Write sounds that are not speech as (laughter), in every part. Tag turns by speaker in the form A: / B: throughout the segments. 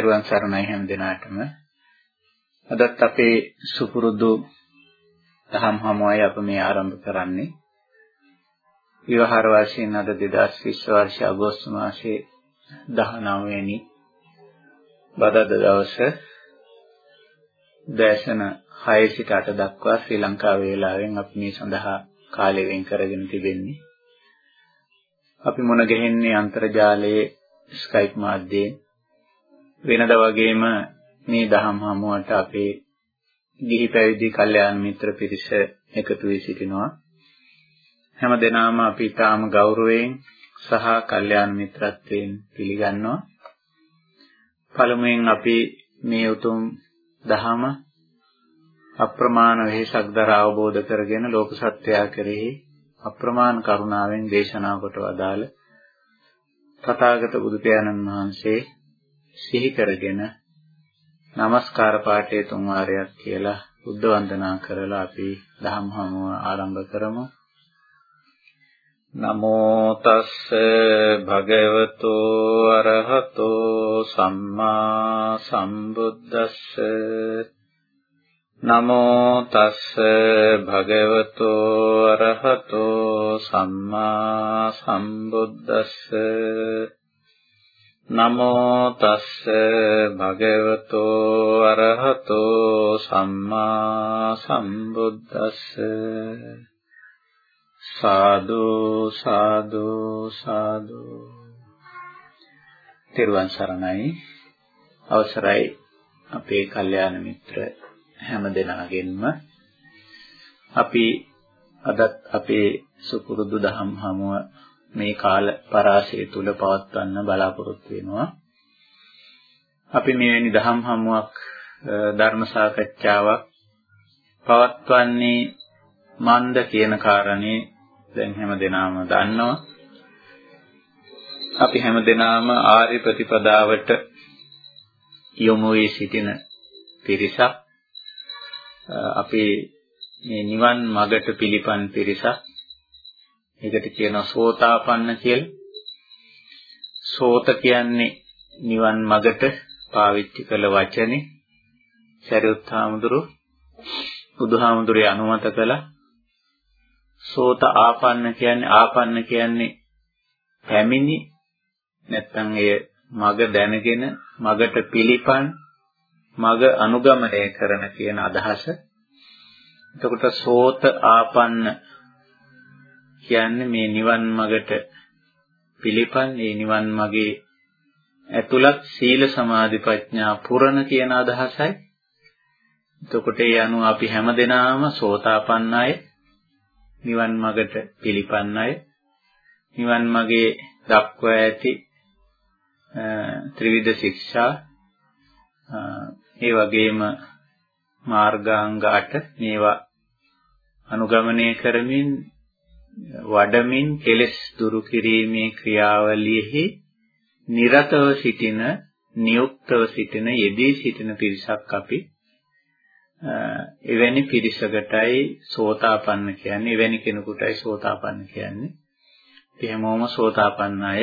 A: තෙරුවන් සරණයි හැම දිනාටම. අදත් අපේ සුපුරුදු දහම් හමුවයි අප මේ ආරම්භ කරන්නේ. විවහාර වර්ෂයෙන් අද 2020 වර්ෂ අගෝස්තු මාසයේ 19 වෙනි බදද දවස දැසන 6 සිට 8 දක්වා ශ්‍රී ලංකා වේලාවෙන් අපි මේ සඳහා කාලය වෙන් කරගෙන තිබෙන්නේ. අපි මුණ ගැහෙන්නේ අන්තර්ජාලයේ ස්කයිප් මාධ්‍යයෙන් වෙනද වගේම මේ දහම් හමුවට අපේ ගිහි පැවිදි කල්යාණ මිත්‍ර පිරිස එකතු වී සිටිනවා. හැම දිනම අපි තාම ගෞරවයෙන් සහ කල්යාණ මිත්‍රත්වයෙන් පිළිගන්නවා. පළමුවෙන් අපි මේ උතුම් දහම අප්‍රමාණ වෙහසක් දර අවබෝධ කරගෙන ලෝක සත්‍යය කෙරෙහි අප්‍රමාණ කරුණාවෙන් දේශනා කොට වදාළ තථාගත බුදු පියාණන් වහන්සේ සිහි කරගෙන নমස්කාර පාඨයේ තුන් වාරයක් කියලා බුද්ධ වන්දනා කරලා අපි ධම්ම හමුව ආරම්භ කරමු. නමෝ තස්ස භගවතු අරහතෝ සම්මා සම්බුද්දස්ස නමෝ තස්ස භගවතු අරහතෝ සම්මා සම්බුද්දස්ස නමෝ තස්ස භගවතු අරහතෝ සම්මා සම්බුද්දස්ස. සාදු සාදු සාදු. තෙරුවන් සරණයි. අවසරයි අපේ කල්යාණ මිත්‍ර හැම දෙනාගෙන්ම. අපි අදත් අපේ සුපුරුදු දහම් හමුව මේ කාල පරාසය තුල පවත්වන්න බලාපොරොත්තු වෙනවා. අපි මෙවැනි දහම් හමුවක් ධර්ම සාකච්ඡාවක් පවත්වන්නේ මන්ද කියන කාරණේ දැන් හැම දෙනාම දන්නවා. අපි හැම දෙනාම ආර්ය ප්‍රතිපදාවට යොමු වී සිටින පිරිසක්. අපි මේ නිවන් මගට පිළිපන් පිරිසක්. ඒකට කියනවා සෝතාපන්න කියලා. සෝත කියන්නේ නිවන් මගට පාවිච්චි කළ වචනේ. සරියුත් හාමුදුරුවෝ බුදුහාමුදුරේ අනුමත කළා. සෝත ආපන්න කියන්නේ ආපන්න කියන්නේ පැමිණි නැත්නම් එය මග දැනගෙන මගට පිළිපන් මග අනුගමනය කරන කියන අදහස. එතකොට සෝත ආපන්න කියන්නේ මේ නිවන් මගට පිළිපන් මේ නිවන් මගේ ඇතුළත් සීල සමාධි ප්‍රඥා පුරණ කියන අදහසයි. එතකොට ඒ අනුව අපි හැමදෙනාම සෝතාපන්න අය නිවන් මගට පිළිපන් අය නිවන් මගේ දක්වා ඇති ත්‍රිවිධ ශික්ෂා ඒ වගේම මාර්ගාංග 8 මේවා අනුගමනය කරමින් වඩමින් කෙලෙස් දුරු කිරීමේ ක්‍රියාවලියෙහි නිරතව සිටින නියුක්තව සිටින යෙදී සිටින පිරිසක් අපි එවැනි පිරිසකටයි සෝතාපන්න කියන්නේ එවැනි කෙනෙකුටයි සෝතාපන්න කියන්නේ. අපි හැමෝම සෝතාපන්න අය.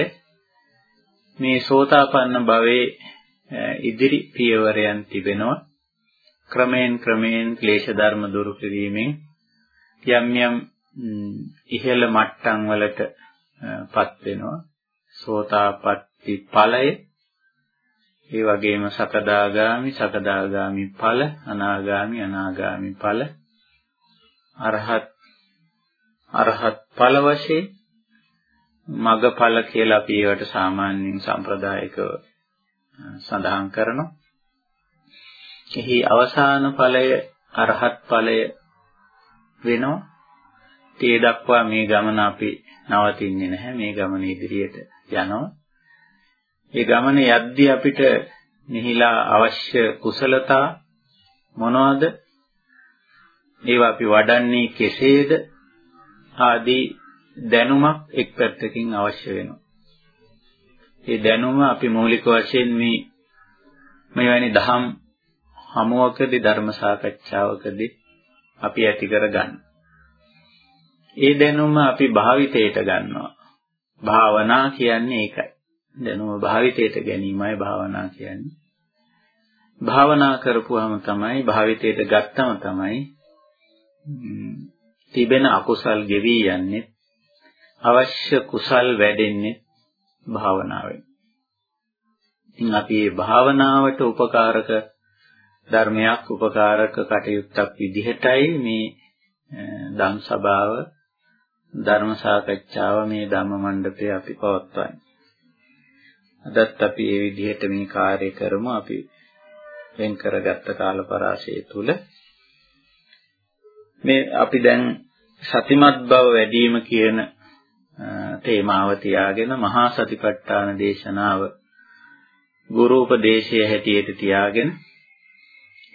A: මේ සෝතාපන්න භවයේ ඉදිරි පියවරයන් තිබෙනවා. ක්‍රමයෙන් ක්‍රමයෙන් ක්ලේශ ධර්ම දුරු කිරීමෙන් යම් යම් ඉහළ මට්ටම් වලටපත් වෙනවා සෝතාපට්ටි ඵලය ඒ වගේම සකදාගාමි සකදාගාමි ඵල අනාගාමි අනාගාමි ඵල අරහත් අරහත් ඵල වශයෙන් මගඵල කියලා අපි ඒවට සාමාන්‍යයෙන් සම්ප්‍රදායිකව සඳහන් කරනවා. එහි අවසාන ඵලය අරහත් ඵලය වෙනවා. ඒ දක්වා මේ ගමන අපි නවතින්නේ නැහැ. මේ ගමන ඉදිරියට යනවා. ඒ ගමන යද්දී අපිට නිහිලා අවශ්‍ය කුසලතා මොනවද? ඒවා අපි වඩන්නේ කෙසේද? ආදී දැනුමක් එක් පැත්තකින් අවශ්‍ය වෙනවා. ඒ දැනුම අපි මූලික වශයෙන් මේ මෙවැනි දහම් හමුවකදී ධර්ම සාකච්ඡාවකදී අපි ඇති කර ගන්න. ඒ දැනුම අපි භාවිතයට ගන්නවා. භාවනා කියන්නේ ඒකයි. දැනුම භාවිතයට ගැනීමයි භාවනා කියන්නේ. භාවනා කරපුවාම තමයි භාවිතයට ගත්තම තමයි තිබෙන අකුසල් ගෙවි යන්නේ අවශ්‍ය කුසල් වැඩෙන්නේ භාවනාවෙන්. ඉතින් අපි මේ භාවනාවට උපකාරක ධර්මයක් උපකාරක කටයුත්තක් විදිහටයි මේ ධම් සභාව ධර්ම සාකච්ඡාව මේ ධම්ම මණ්ඩපේ අපි පවත්වන්නේ. අදත් අපි මේ විදිහට මේ කාර්ය කරමු අපි වෙන් කරගත්ත කාල පරාසය තුල මේ අපි දැන් සතිමත් බව වැඩි වීම කියන තේමාව තියාගෙන මහා සතිපට්ඨාන දේශනාව ගුරු උපදේශය හැටියට තියාගෙන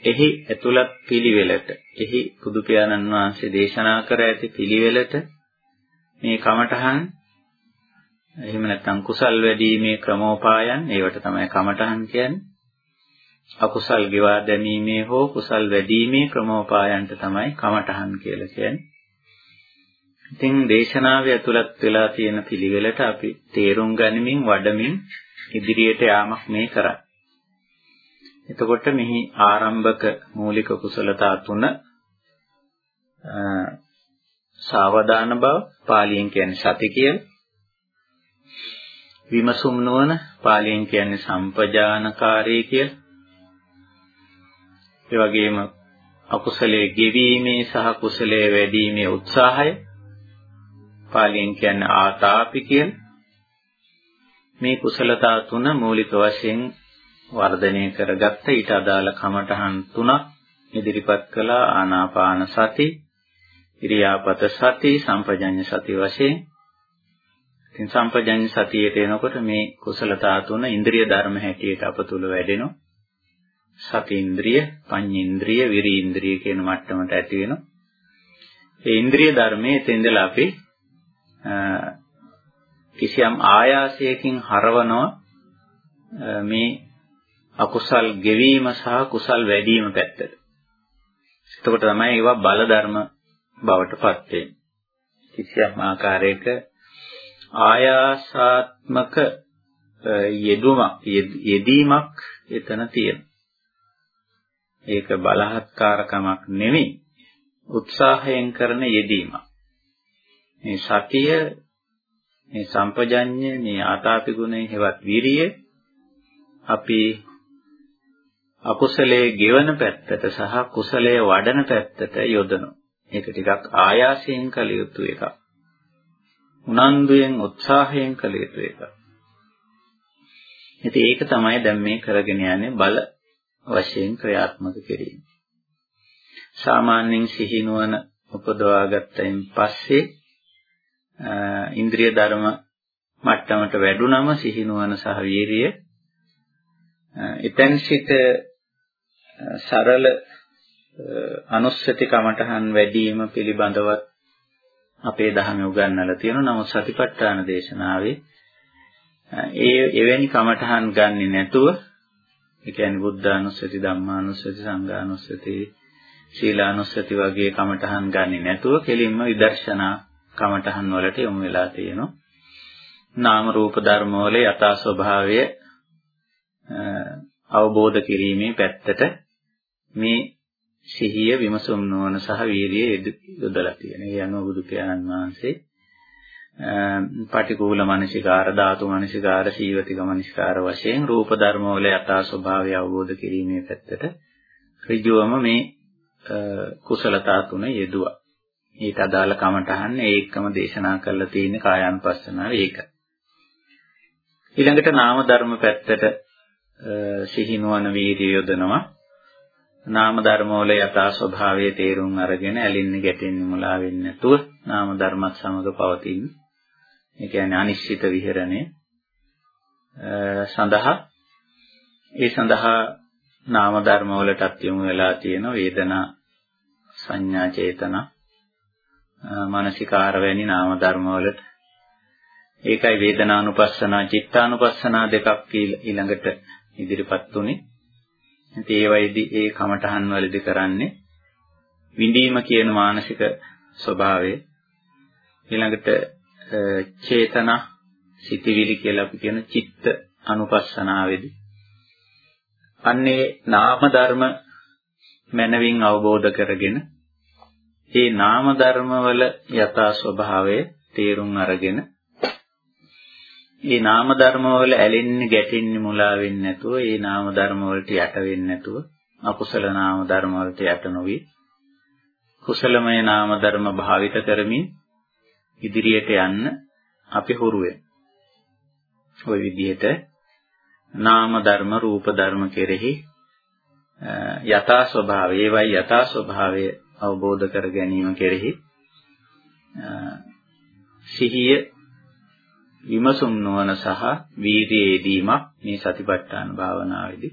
A: එහි ඇතුළත් පිළිවෙලට එහි බුදු පියාණන් වහන්සේ දේශනා කර ඇති පිළිවෙලට මේ කමඨහන් එහෙම නැත්නම් කුසල් වැඩිීමේ ක්‍රමෝපායන් ඒවට තමයි කමඨහන් කියන්නේ අකුසල් ගෙවා දැමීමේ හෝ කුසල් වැඩිීමේ ක්‍රමෝපායන්ට තමයි කමඨහන් කියලා කියන්නේ ඉතින් දේශනාවේ ඇතුළත් වෙලා තියෙන පිළිවෙලට අපි තේරුම් ගනිමින් වඩමින් ඉදිරියට යාමක් මේ කරන්නේ. එතකොට මෙහි ආරම්භක මූලික කුසලතා තුන සාවධාන බව පාලියෙන් කියන්නේ සති කියලා. විමසුම් නොවන පාලියෙන් කියන්නේ සම්පජානකාරී කියලා. ඒ වගේම අකුසලයේ ගෙවීමේ සහ කුසලයේ වැඩිීමේ උත්සාහය පාලියෙන් කියන්නේ ආතාපි කියන මේ කුසලතා තුන මූලික වශයෙන් වර්ධනය කරගත්ත ඊට අදාළ කමඨහන් තුනක් ඉදිරිපත් කළා ආනාපාන සති ඉරියාපත සති සම්පජඤ්ඤ සති වශයෙන්. ඉතින් සම්පජඤ්ඤ සතියට එනකොට මේ කුසලතා තුන ඉන්ද්‍රිය ධර්ම හැටියට අප තුල වැඩෙනවා. සති ඉන්ද්‍රිය පඤ්ඤේන්ද්‍රිය විරි ඉන්ද්‍රිය කියන මට්ටමට ඇති වෙනවා. ඒ ඉන්ද්‍රිය ධර්මයේ තෙන්දලා අපි කිසියම් ආයාසයකින් හරවනවා මේ අකුසල් ගෙවීම සහ කුසල් වැඩිම පැත්තට. එතකොට තමයි ඒවා බල ධර්ම බවට පත් වෙන්නේ. කිසියම් ආකාරයක ආයාසාත්මක යෙදුමක් යෙදීමක් එතන තියෙනවා. ඒක බලහත්කාරකමක් නෙමෙයි උත්සාහයෙන් කරන යෙදීමක්. මේ සතිය මේ සම්පජඤ්ඤ මේ ආතාපි ගුණය හෙවත් විරිය අපි අකුසලයේ ගෙවන පැත්තට සහ කුසලයේ වඩන පැත්තට යොදනවා. ඒක ටිකක් ආයාසයෙන් කළ යුතු එකක්. උනන්දුයෙන් උත්සාහයෙන් කළ යුතු එකක්. ඉතින් ඒක තමයි දැන් මේ කරගෙන යන්නේ බල වශයෙන් ක්‍රියාත්මක කිරීම. සාමාන්‍යයෙන් සිහිනුවන උපදවා ගත්තයින් පස්සේ ඉන්ද්‍රිය ධර්ම මට්ටමට වැඩුණම සිහිනුවන සහ වීරිය එතෙන් සිට සරල අනුස්සති කමඨහන් වැඩිම පිළිබඳවත් අපේ දහමේ උගන්වලා තියෙනවා. නමුත් සතිපට්ඨාන දේශනාවේ ඒ එවැනි කමඨහන් ගන්නෙ නැතුව ඒ කියන්නේ බුද්ධානුස්සති, ධම්මානුස්සති, සංඝානුස්සති, සීලානුස්සති වගේ කමඨහන් ගන්නෙ නැතුව කෙලින්ම විදර්ශනා කමඨහන් වලට යොමු වෙලා තියෙනවා. නාම රූප ධර්ම වල යථා ස්වභාවය අවබෝධ කිරීමේ පැත්තට මේ සිහිය විමසුම් නොවන සහ වීරිය යොදලා තියෙනවා. ඒ අනුව බුදු පියාණන් වහන්සේ පටිකූල මනසිකාර ධාතු මනසිකාර සීවතික මනසිකාර වශයෙන් රූප ධර්ම වල යථා ස්වභාවය අවබෝධ කිරීමේ පැත්තට ඍජුවම මේ කුසලතා තුන යෙදුවා. ඊට අදාළ කමටහන් ඒකම දේශනා කරලා තියෙන කායानुපස්සනාව ඒක. ඊළඟට නාම ධර්ම පැත්තට සිහිනුවන වීර්ය යොදනවා. නාම ධර්ම වල යථා ස්වභාවයේ තේරුම් අරගෙන ඇලින්නේ ගැටෙන්නේ මුලා වෙන්නේ නැතුව නාම ධර්මත් සමග පවතින. ඒ කියන්නේ අනිශ්චිත විහෙරණය සඳහා ඒ සඳහා නාම ධර්ම වලටත් යොමු වෙලා තියෙන වේදනා සංඥා චේතනා මානසිකාර වැනි නාම ධර්ම වලට ඒකයි වේදනානුපස්සනා චිත්තානුපස්සනා දෙකක් ඊළඟට ඉදිරිපත් උනේ. ඉතින් ඒ වයිදී ඒ කමඨහන් වලදී කරන්නේ විඳීම කියන මානසික ස්වභාවය. ඊළඟට චේතනා සිතිවිලි කියලා අපි කියන චිත්ත අනුපස්සනාවේදී. අන්නේ නාම ධර්ම මනවින් අවබෝධ කරගෙන මේ නාම ධර්ම වල යථා ස්වභාවය තේරුම් අරගෙන මේ නාම ධර්ම වල ඇලෙන්නේ ගැටෙන්නේ මුලා වෙන්නේ නැතුව මේ නාම ධර්ම වලට යට වෙන්නේ නැතුව අකුසල නාම ධර්ම වලට යට නොවි කුසලමය නාම ධර්ම භාවිත කරමින් ඉදිරියට යන්න අපි හුරු ওই විදිහට නාම ධර්ම රූප ධර්ම කෙරෙහි යථා ස්වභාවය ඒවයි යථා ස්වභාවය අවබෝධ කර ගැනීම කෙරෙහි සිහිය විමසුම් නොවන සහ වීර්යය යෙදීමක් මේ සතිපට්ඨාන භාවනාවේදී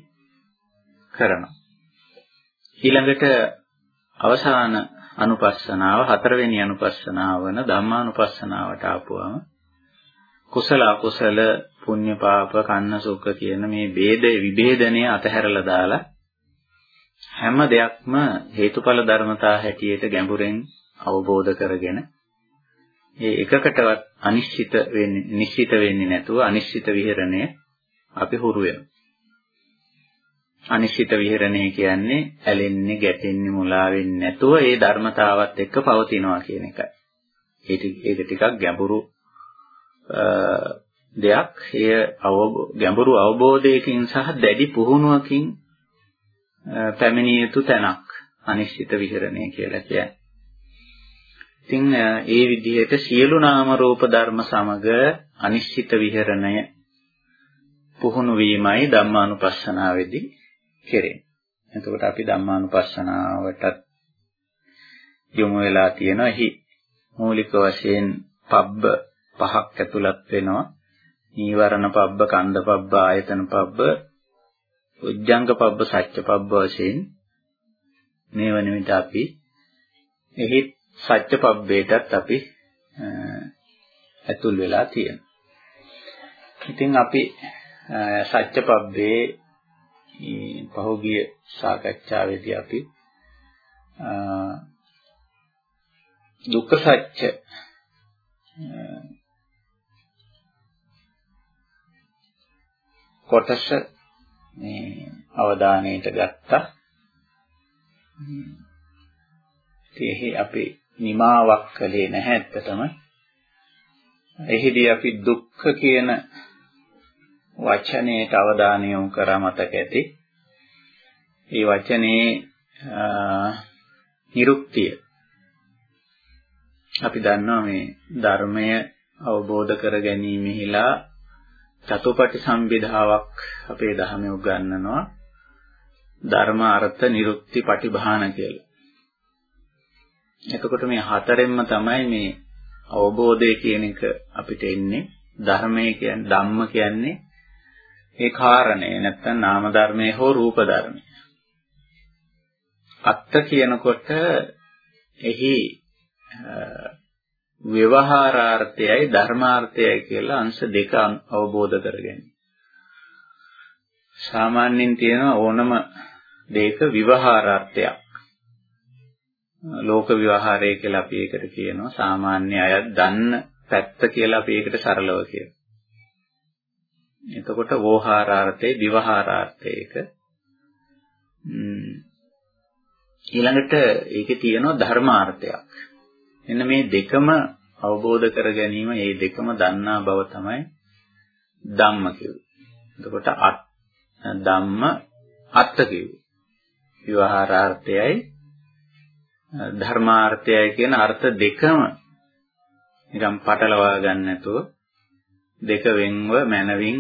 A: කරනවා. ඊළඟට අවසාන අනුපස්සනාව හතරවෙනි අනුපස්සනාව වන ධම්මානුපස්සනාවට ආපුවම කුසල අකුසල පුණ්‍ය පාප කන්න සුඛ කියන මේ ભેද විභේදනය අතහැරලා දාලා හැම දෙයක්ම හේතුඵල ධර්මතා හැටියට ගැඹුරෙන් අවබෝධ කරගෙන ඒ එකකටවත් අනිශ්චිත වෙන්නේ නිශ්චිත වෙන්නේ නැතුව අනිශ්චිත විහෙරණය අපි හුරු වෙනවා. අනිශ්චිත විහෙරණය කියන්නේ ඇලෙන්නේ ගැටෙන්නේ මුලා වෙන්නේ නැතුව ඒ ධර්මතාවත් එක්ක පවතිනවා කියන එකයි. ඒක ඒක ටිකක් ගැඹුරු දෙයක්. එය ගැඹුරු අවබෝධයකින් සහ දැඩි පුහුණුවකින් පැමිණිය යුතු තැනක් අනිශ්චිත විහරණය කියලා කියන්නේ. ඉතින් ඒ විදිහට සියලු නාම රූප ධර්ම සමග අනිශ්චිත විහරණය පුහුණු වීමයි ධම්මානුපස්සනාවේදී කෙරෙන්නේ. එතකොට අපි ධම්මානුපස්සනාවටත් යොමු වෙලා තියෙනවා. එහි මූලික වශයෙන් පබ්බ පහක් ඇතුළත් වෙනවා. නීවරණ පබ්බ, කන්ද පබ්බ, ආයතන පබ්බ, උද්ධංග පබ්බ, සත්‍ය පබ්බ වශයෙන් මේ වන විට අපි එහි සත්‍ය පබ්බේටත් අපි ඇතුල් වෙලා තියෙනවා. ඉතින් අපි සත්‍ය පබ්බේ පහුගිය සාකච්ඡාවේදී අපි දුක්ඛ සත්‍ය කොටස මේ අවධානයට ගත්තා. ඒහි අපි නිමාවක් කළේ නැහැ ඇත්තටම. එහිදී අපි දුක්ඛ කියන වචනයට අවධානය යොමු කරා මතක ඇති. ඒ වචනේ නිරුක්තිය අපි දන්නවා මේ ධර්මය අවබෝධ කර ගැනීමෙහිලා චතුපටි සම්බිධාවක් අපේ ධර්මයේ උගන්වනවා ධර්ම අර්ථ නිරුක්ති පටිභාන කියලා. එතකොට මේ හතරෙන්ම තමයි මේ අවබෝධය කියන එක අපිට එන්නේ ධර්මය කියන්නේ ධම්ම කියන්නේ ඒ කාරණය නැත්නම් නාම ධර්මයේ හෝ රූප ධර්මයේ. අත්ත කියනකොට එහි ව්‍යවහාරාර්ථයයි ධර්මාර්ථයයි කියලා අංශ දෙක අවබෝධ කරගන්න. සාමාන්‍යයෙන් තියෙන ඕනම දෙයක විවහාරාර්ථයක්. ලෝක විවහාරය කියලා අපි ඒකට කියනවා. සාමාන්‍ය අය දන්න පැත්ත කියලා අපි ඒකට සරලව කියනවා. එතකොට වෝහාරාර්ථේ විවහාරාර්ථයක ඊළඟට ඒකේ තියෙනවා ධර්මාර්ථයක්. එන්න මේ දෙකම අවබෝධ කර ගැනීම මේ දෙකම දන්නා බව තමයි ධම්ම කියුවේ. එතකොට ධම්ම අත්ත කියුවේ. විවහාරාර්ථයයි ධර්මාර්ථයයි කියන අර්ථ දෙකම නිකම් පටලවා ගන්න නැතුව දෙක වෙන්ව මනවින්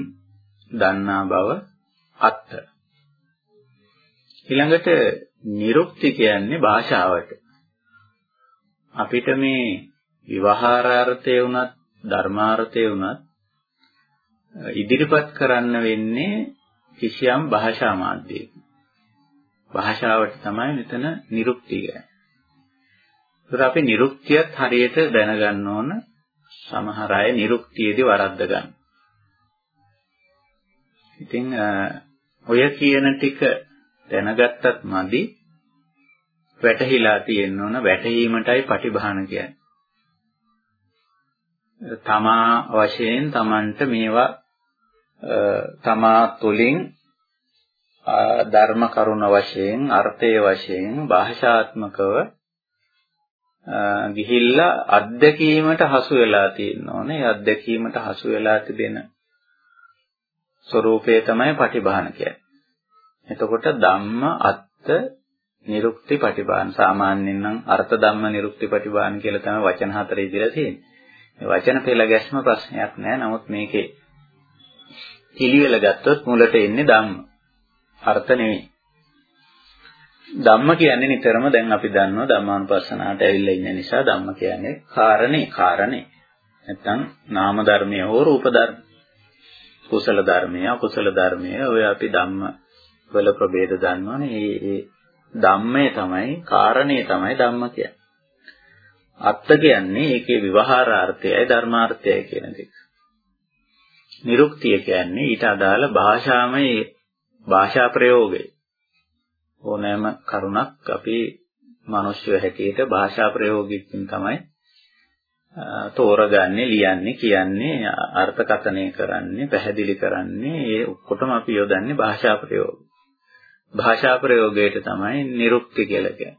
A: දන්නා බව අත්ත. ඊළඟට නිරුක්ති කියන්නේ භාෂාවට. අපිට මේ විවහාරාර්ථය වුණත් ධර්මාර්ථය වුණත් ඉදිරිපත් කරන්න වෙන්නේ කිසියම් භාෂා මාධ්‍යයක. භාෂාවට තමයි මෙතන නිරුක්ති කියන්නේ. ඒත් අපි නිරුක්තියත් හරියට දැනගන්න ඕන සමහර අය නිරුක්තියේදී වරද්ද ගන්න. ඉතින් ඔය කියන ටික දැනගත්තත් මදි වැටහිලා තියෙන්න ඕන වැටහීමටයි පටිභාන කියන්නේ. තමා වශයෙන් Tamanට මේවා තමා තුළින් ධර්ම කරුණ වශයෙන් අර්ථයේ වශයෙන් භාෂාත්මකව ගිහිල්ලා අත්දැකීමට හසු වෙලා තියෙනෝනේ. ඒ අත්දැකීමට හසු වෙලා තිබෙන ස්වરૂපය තමයි පටිභාන කියන්නේ. එතකොට ධම්ම අත්ත නිරුක්ති පටිභාන සාමාන්‍යයෙන් නම් අර්ථ ධම්ම නිරුක්ති පටිභාන කියලා තමයි වචන හතරේ ඉදිරිය තියෙන්නේ. මේ වචන පෙළ ගැස්ම ප්‍රශ්නයක් නෑ. නමුත් මේකේ පිළිවෙල ගත්තොත් මුලට එන්නේ ධම්ම. අර්ථ නෙවෙයි. ධම්ම කියන්නේ නිතරම දැන් අපි දන්නවා ධම්මානුපස්සනාවට ඇවිල්ලා ඉන්න නිසා ධම්ම කියන්නේ කාරණේ කාරණේ. නැත්තම් නාම ධර්මය හෝ රූප ධර්ම. කුසල ධර්මය අකුසල ධර්මය ඔය අපි ධම්ම වල ප්‍රභේද දන්නවනේ. ඒ ඒ ධම්මේ තමයි කාරණේ තමයි ධම්ම කියන්නේ. අත්ත කියන්නේ ඒකේ විවහාරාර්ථයයි ධර්මාර්ථයයි කියන දෙක. නිරුක්තිය කියන්නේ ඊට අදාළ භාෂාමය භාෂා ප්‍රයෝගය. ඕනෑම කරුණක් අපි මිනිස්සු හැටියට භාෂා ප්‍රයෝගිකින් තමයි තෝරගන්නේ ලියන්නේ කියන්නේ අර්ථකථනය කරන්නේ පැහැදිලි කරන්නේ ඒ ඔක්කොටම අපි යොදන්නේ භාෂා ප්‍රයෝග. භාෂා ප්‍රයෝගයට තමයි නිරුක්ති කියලා කියන්නේ.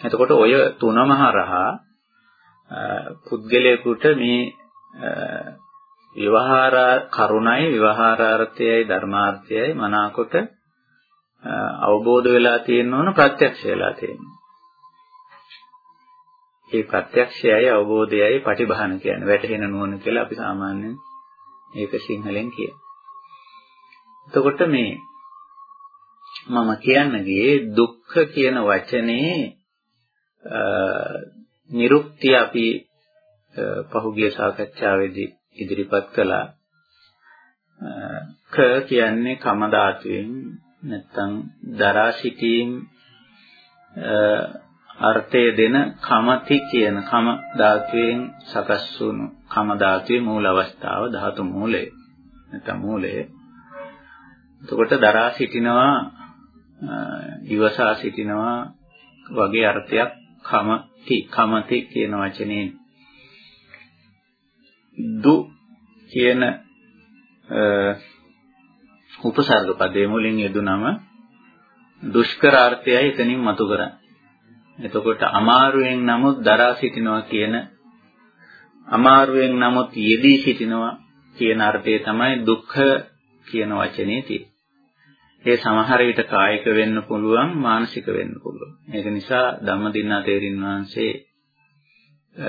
A: එතකොට ඔය තුනම හරහා පුද්ගලයාට මේ විවහාර කරුණයි විවහාරාර්ථයයි ධර්මාර්ථයයි මනාකොට අවබෝධ වෙලා තියෙන්න ඕන ප්‍රත්‍යක්ෂ වෙලා තියෙන්න. මේ ප්‍රත්‍යක්ෂයයි අවබෝධයයි පටිභාන කියන්නේ වැටහෙන නුවණ කියලා අපි සාමාන්‍යයෙන් ඒක සිංහලෙන් කියන. එතකොට මේ මම කියන්නගේ දුක්ඛ කියන වචනේ නිරුක්තිය අපි පහුගිය සාකච්ඡාවේදී ඉදිරිපත් කළා. ක කියන්නේ කම ධාතුවෙන් නැත්තම් දරා සිටීම් අර්ථය දෙන කමති කියන කම ධාතුවෙන් සකස් වුණු කම ධාතුවේ මූල අවස්ථාව ධාතු මූලය. නැත්නම් මූලය. එතකොට දරා සිටිනවා ඉවසා සිටිනවා වගේ අර්ථයක් කමති කමති කියන වචනේ. දු කියන උපසර්ග පදයේ මුලින් යෙදුනම දුෂ්කරාර්ථයයි එතනින් මතු කරන්නේ. එතකොට අමාරුවෙන් නමුත් දරා සිටිනවා කියන අමාරුවෙන් නමුත් යෙදී සිටිනවා කියන අර්ථය තමයි දුක්ඛ කියන වචනේ තියෙන්නේ. ඒ සමහර විට කායික වෙන්න පුළුවන් මානසික වෙන්න පුළුවන්. ඒක නිසා ධම්මදින්නා තේරින් වහන්සේ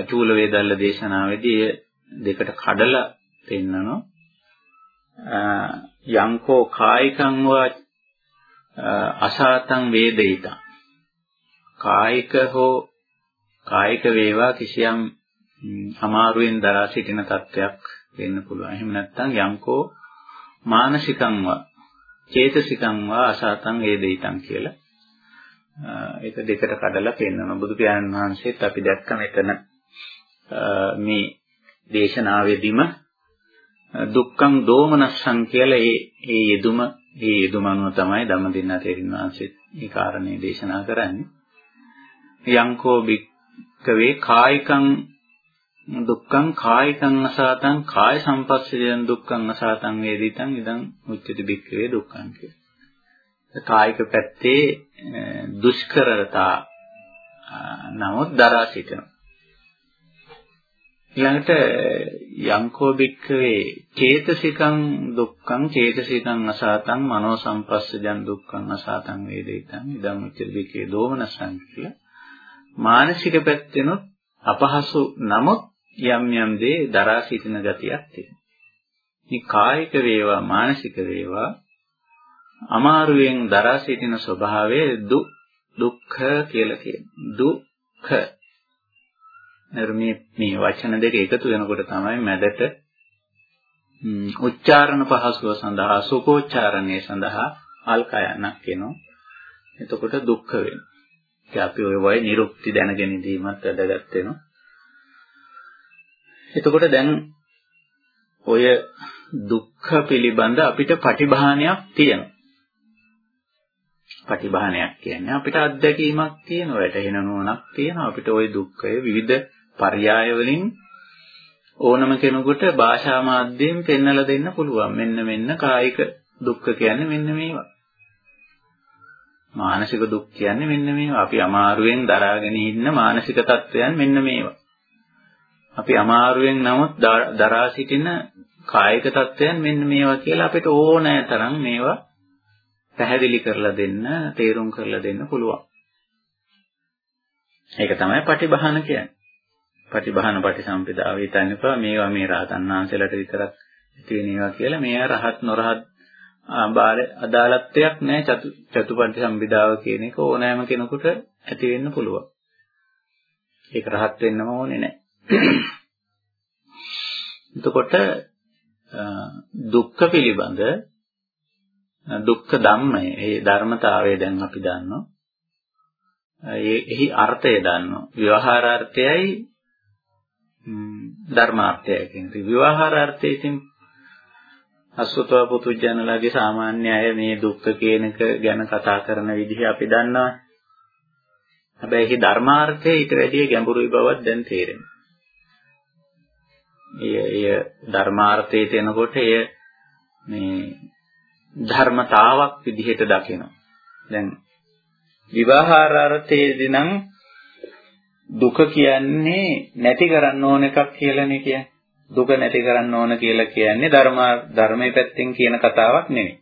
A: චූල වේදල්ල දේශනාවේදී දෙකට කඩලා පෙන්නනවා. යංකෝ කායිකං වා අසාතං වේදිතං කායික හෝ කායික වේවා කිසියම් අමාරුවෙන් දරා සිටින තත්වයක් වෙන්න පුළුවන්. එහෙම නැත්නම් යංකෝ මානසිකං වා චේතසිකං වා අසාතං වේදිතං කියලා ඒක දෙකට කඩලා පෙන්වනවා. බුදු පියාණන් වහන්සේත් අපි දැක්ක මෙතන මේ දේශනාවේදීම දුක්ඛං දෝමනස්සං කියලා ඒ ඒ යෙදුම ඒ යෙදුම අනුව තමයි ධම්මදින්නා තේරින් වහන්සේ මේ කාරණේ දේශනා කරන්නේ. යංකෝ බික්කවේ කායිකං දුක්ඛං කායිකං අසාතං කාය සම්පස්සයෙන් දුක්ඛං අසාතං වේදිතං ඉදං උච්චති බික්කවේ දුක්ඛං කියලා. කායික පැත්තේ දුෂ්කරතා නමුත් දරා සිටිනවා. ඊළඟට යංකෝ භික්ඛවේ චේතසිකං දුක්ඛං චේතසිකං අසාතං මනෝ සම්පස්සජං දුක්ඛං අසාතං වේදිතං ඉදං උච්චති භික්ඛවේ දෝමනසං කියලා මානසික පැත්තෙනොත් අපහසු නමුත් යම් යම් දේ දරා සිටින ගතියක් තියෙනවා. මේ කායික වේවා මානසික වේවා අමාරුවෙන් දරා සිටින ස්වභාවය දු දුක්ඛ කියලා කියනවා. දුක්ඛ ධර්මයේ මේ වචන දෙක එකතු වෙනකොට තමයි මැදට උච්චාරණ පහසුව සඳහා සුකෝච්චාරණය සඳහා අල්කයන්ක් වෙනවා. එතකොට දුක්ඛ වෙනවා. ඒ අපි ඔය වගේ නිරුක්ති දැනගෙන ඉඳීමත් වැඩගත් වෙනවා. එතකොට දැන් ඔය දුක්ඛ පිළිබඳ අපිට පටිභානයක් තියෙනවා. පටිභානයක් කියන්නේ අපිට අත්දැකීමක් තියෙනවා, වැටහෙන නුවණක් තියෙනවා. අපිට ওই දුක්ඛය විවිධ පర్యాය වලින් ඕනම කෙනෙකුට භාෂා මාධ්‍යයෙන් පෙන්වලා දෙන්න පුළුවන්. මෙන්න මෙන්න කායික දුක්ඛ කියන්නේ මෙන්න මේවා. මානසික දුක් කියන්නේ මෙන්න මේවා. අපි අමාරුවෙන් දරාගෙන ඉන්න මානසික තත්ත්වයන් මෙන්න මේවා. අපි අමාරුවෙන් නමුත් දරා සිටින කායික තත්ත්වයන් මෙන්න මේවා කියලා අපිට ඕනෑ තරම් මේවා පැහැදිලි කරලා දෙන්න, තේරුම් කරලා දෙන්න පුළුවන්. ඒක තමයි පටිභාන කියන්නේ. පටිභාන පටිසම්පදාව හිතන්නපා මේවා මේ රහතන් වහන්සේලාට විතරක් ඇති වෙන ඒවා කියලා මේ රහත් නොරහත් බාල අදාළත්වයක් නැහැ චතු චතුපටි සම්බිදාව කියන එක ඕනෑම කෙනෙකුට ඇති වෙන්න පුළුවන්. ඒක රහත් වෙන්නම ඕනේ නැහැ. එතකොට දුක්ඛ පිළිබඳ දුක්ඛ ධම්මය, ඒ ධර්මතාවය දැන් අපි දන්නවා. එහි අර්ථය දන්නවා. ව්‍යවහාරාර්ථයයි ධර්මාර්ථයයි කියන්නේ. ව්‍යවහාරාර්ථය ඉතින් අසුතව පුතුජනලාගේ සාමාන්‍ය අය මේ දුක්ඛ කියන එක ගැන කතා කරන විදිහ අපි දන්නවා. හැබැයි ඒකේ ධර්මාර්ථය ඊට වැඩිය ගැඹුරුයි බවක් දැන් තේරෙනවා. එය එය ධර්මාර්ථයේ තැනකොට එය මේ ධර්මතාවක් විදිහට දකිනවා. දැන් විවාහාරාර්ථයේදී නම් දුක කියන්නේ නැති කරන්න ඕන එකක් කියලානේ කියන්නේ. දුක නැති කරන්න ඕන කියලා කියන්නේ ධර්ම ධර්මයේ පැත්තෙන් කියන කතාවක් නෙමෙයි.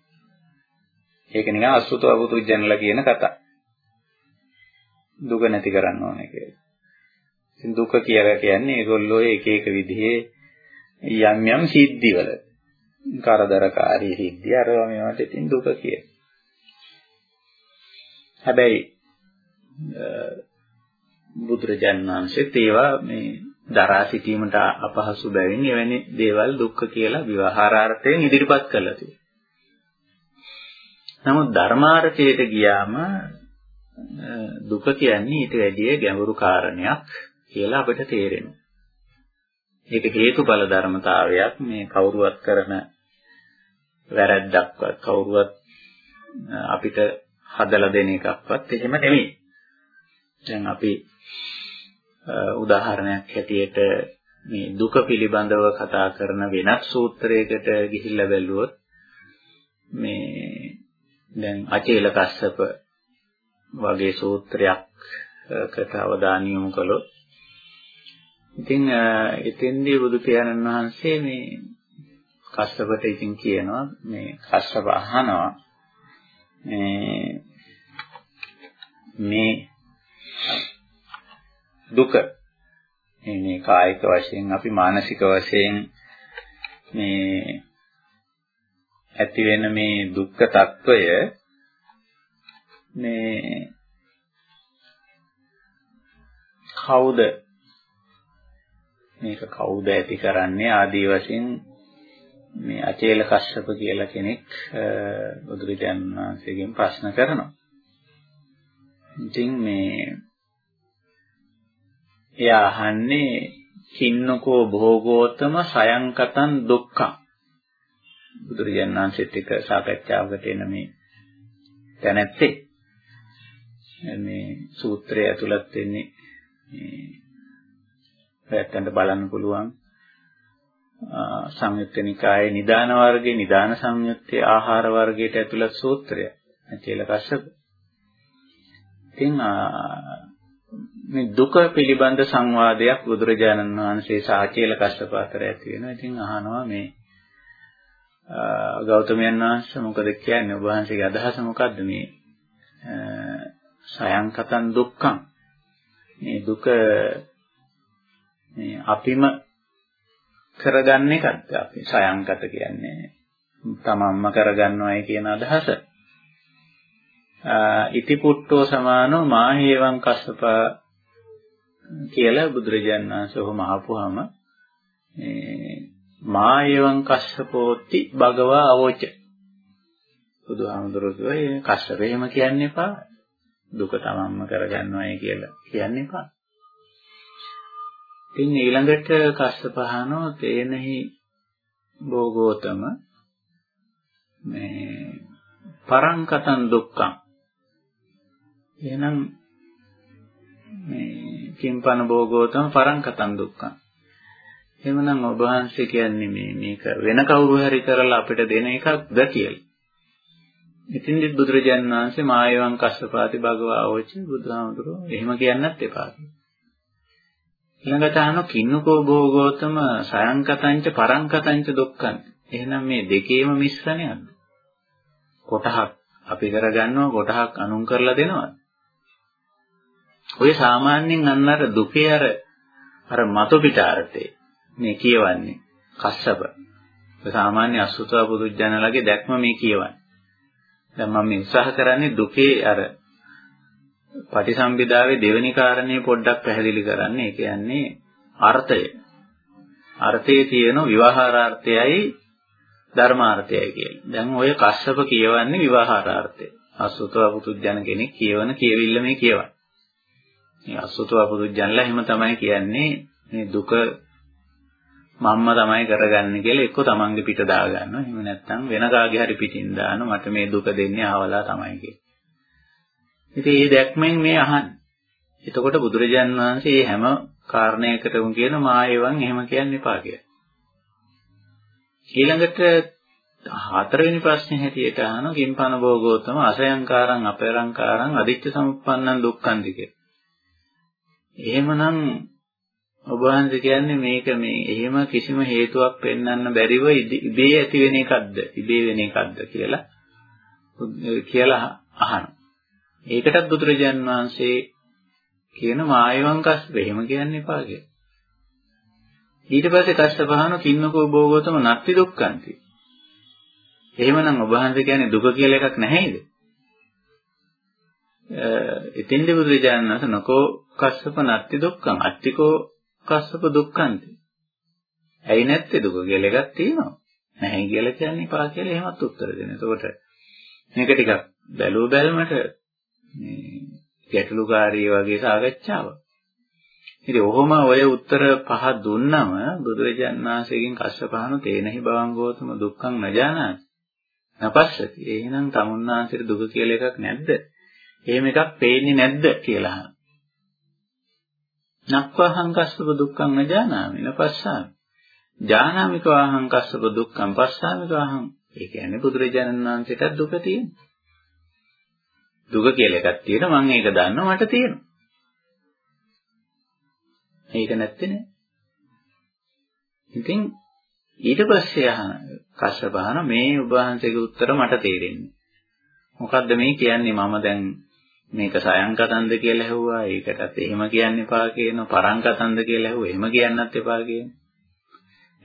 A: ඒක නිකන් අසුත අවුතුජනලා කියන කතාව. දුක නැති කරන්න ඕන කියලා. ඉතින් දුක කියලා කියන්නේ ඒගොල්ලෝ එක එක විදිහේ යම් යම් සිද්ධිවල කරදරකාරී සිද්ධි අරවා මේවට ඉතින් දුක කියන. හැබැයි බුදුරජාණන් වහන්සේත් ඒවා මේ දරා සිටීමට අපහසු බැවින් එවැනි දේවල් දුක්ඛ කියලා විවහාරාර්ථයෙන් ඉදිරිපත් කළා තියෙනවා. නමුත් ධර්මාර්ථයට ගියාම දුක කියන්නේ ඊට වැඩිය ගැඹුරු කාරණයක් කියලා අපිට තේරෙනවා. ඒක හේතුඵල ධර්මතාවයක් මේ කවුරුවත් කරන වැරැද්දක්වත් කවුරුවත් අපිට හදලා දෙන එකක්වත් එහෙම නෙමෙයි. දැන් අපි උදාහරණයක් හැටියට මේ දුක පිළිබඳව කතා කරන වෙනත් සූත්‍රයකට ගිහිල්ලා බැලුවොත් මේ දැන් අචේල කස්සප වගේ සූත්‍රයක්කට අවධානය යොමු කළොත් ඉතින් එතෙන්දී බුදු පියාණන් වහන්සේ මේ කස්සපට ඉතින් කියනවා මේ කස්සප අහනවා මේ මේ දුක. මේ මේ කායික වශයෙන් අපි මානසික වශයෙන් මේ ඇති වෙන මේ දුක්ඛ తত্ত্বය මේ කවුද මේක කවුද ඇති කරන්නේ ආදී වශයෙන් මේ අචේල කශ්‍යප කියලා කෙනෙක් බුදුරජාණන් වහන්සේගෙන් ප්‍රශ්න කරනවා. ඉතින් මේ එයා අහන්නේ කින්නකෝ භෝගෝතම සයන්කතං දුක්ඛං බුදුරජාණන් වහන්සේත් එක්ක සාකච්ඡාවකට එන මේ දැනැත්තේ මේ සූත්‍රය ඇතුළත් වෙන්නේ මේ පැත්තෙන්ට බලන්න පුළුවන් සංයුත්ත නිකායේ නිදාන වර්ගයේ නිදාන සංයුත්තේ ආහාර වර්ගයට ඇතුළත් සූත්‍රය. චේල කස්සප. ඉතින් මේ දුක පිළිබඳ සංවාදයක් බුදුරජාණන් වහන්සේ සාචේල කස්සප අතර ඇති වෙනවා. ඉතින් අහනවා මේ ගෞතමයන් වහන්සේ මොකද කියන්නේ? ඔබ වහන්සේගේ අදහස මොකද්ද මේ සයන්කතන් දුක්ඛං මේ දුක මේ අපිම කරගන්න එකක්ද අපි සයන්ගත කියන්නේ තමන්ම කරගන්නවයි කියන අදහස. ඉතිපුට්ටෝ සමානෝ මාහේවං කස්සප කියලා බුදුරජාණන් වහන්සේ ඔහොම අහපුවාම මේ මායවං කස්සපෝති භගවා අවෝච. බුදුහාමුදුරුවෝ කිව්වා කස්සප එහෙම කියන්න එපා. දුක තමන්ම කරගන්නවයි කියලා කියන්න එපා. ඉතින් ඊළඟට කස්සපහනෝ තේනහි භෝගෝතම මේ පරංකතං දුක්ඛං. එහෙනම් මේ කිම්පන භෝගෝතම පරංකතං දුක්ඛං එහෙමනම් ඔබ වහන්සේ කියන්නේ මේ මේක වෙන කවුරු හරි කරලා අපිට දෙන එකක්ද කියලා ඉතින්දි බුදුරජාණන් වහන්සේ මායවං කස්සපාති භගවා ඕච බුදුහාමුදුරුවෝ එහෙම කියන්නත් එපා. ඊළඟට අහන කින්නකෝ භෝගෝතම සයන්කතංච පරංකතංච දුක්ඛං. එහෙනම් මේ දෙකේම මිශ්‍රණයක්ද? කොටහක් අපි කරගන්නවා කොටහක් අනුන් කරලා දෙනවා. ඔය සාමාන්‍යයෙන් අන්න අර දුකේ අර අර මතු පිටාරතේ මේ කියවන්නේ කස්සප. සාමාන්‍ය අසුතව පුදුජනලගේ දැක්ම මේ කියවන්නේ. දැන් මම මේ උත්සාහ කරන්නේ දුකේ අර පටිසම්භිදාවේ දෙවෙනි කාරණේ පොඩ්ඩක් පැහැදිලි කරන්න. ඒ කියන්නේ අර්ථය. අර්ථයේ තියෙන විවහාරාර්ථයයි ධර්මාර්ථයයි කියලා. දැන් ඔය කස්සප කියවන්නේ විවහාරාර්ථය. අසුතව පුදුජන කෙනෙක් කියවන කියවිල්ල මේ කියවන්නේ. මේ අසුතව පුදුජනලා එහෙම තමයි කියන්නේ මේ දුක මම්ම තමයි කරගන්නේ කියලා එක්ක තමන්ගේ පිට දා ගන්නවා. එහෙම නැත්නම් වෙන කාගේ හරි පිටින් දාන මට මේ දුක දෙන්නේ ආවලා තමයි කියලා. ඉතින් මේ දැක්මෙන් මේ අහන්නේ. එතකොට බුදුරජාන් වහන්සේ මේ හැම කාරණයකටම කියන මායවන් එහෙම කියන්න එපා කියලා. ඊළඟට හතරවෙනි ප්‍රශ්නේ හැටියට අහන කිම්පන භෝගෝතම අසයන්කාරං අපරංකාරං අදිච්ච සමුප්පන්නං දුක්ඛන්ති කියලා. එහෙමනම් ඔබ වහන්සේ කියන්නේ මේක මේ එහෙම කිසිම හේතුවක් පෙන්වන්න බැරිව ඉබේ ඇති වෙන එකක්ද ඉබේ වෙන එකක්ද කියලා කියලා අහනවා. ඒකටත් බුදුරජාන් වහන්සේ කියන මායවං කස්සප එහෙම කියන්න එපා කියලා. ඊට පස්සේ කස්සපහන කින්නකෝ භෝගෝතම නත්ති දුක්ඛන්ති. එහෙමනම් ඔබ වහන්සේ කියන්නේ දුක කියලා එකක් නැහැයිද? ඉතින්දි බුදුරජාණන් වහන්සේ නකෝ කස්සප නත්ති දුක්ඛං අත්තිකෝ කස්සප දුක්ඛන්ති. ඇයි නැත්තේ දුක කියලා එකක් තියෙනවා. නැහැ කියලා කියන්නේ පා කියලා එහෙමත් උත්තර දෙන්න. එතකොට මේක ටිකක් බැලුව බැලමට මේ ගැටලුකාරී වගේ සාකච්ඡාවක්. ඉතින් ඔහොම ඔය උත්තර පහ දුන්නම බුදුරජාන් වහන්සේගෙන් කස්සපහන තේනහි භවංගෝතම දුක්ඛං නජානාති. නපස්සති. එහෙනම් තමුන්නාන්සේට දුක කියලා එකක් නැද්ද? එහෙම එකක් පේන්නේ නැද්ද කියලා අහනවා. නක්වාහං කස්සප දුක්ඛං නජානාමි නපස්සාමි. ජානාමික වාහං කස්සප දුක්ඛං පස්සාමික වාහං. ඒ කියන්නේ බුදුරජාණන් වහන්සේට දුක තියෙනවා. දුක කියලා එකක් තියෙනවා මම ඒක දන්නවා මට තියෙනවා. ඒක නැත්තේ නෑ. ඉතින් ඊට පස්සේ අහන කස්සප අහන මේ ඔබ වහන්සේගේ උත්තර මට තේරෙන්නේ. මොකද්ද මේ කියන්නේ මම දැන් මේක සයන් කතන්ද කියලා ඇහුවා. ඒකටත් එහෙම කියන්න එපා කියනවා. පරං කතන්ද කියලා ඇහුවා. එහෙම කියන්නත් එපා කියනවා.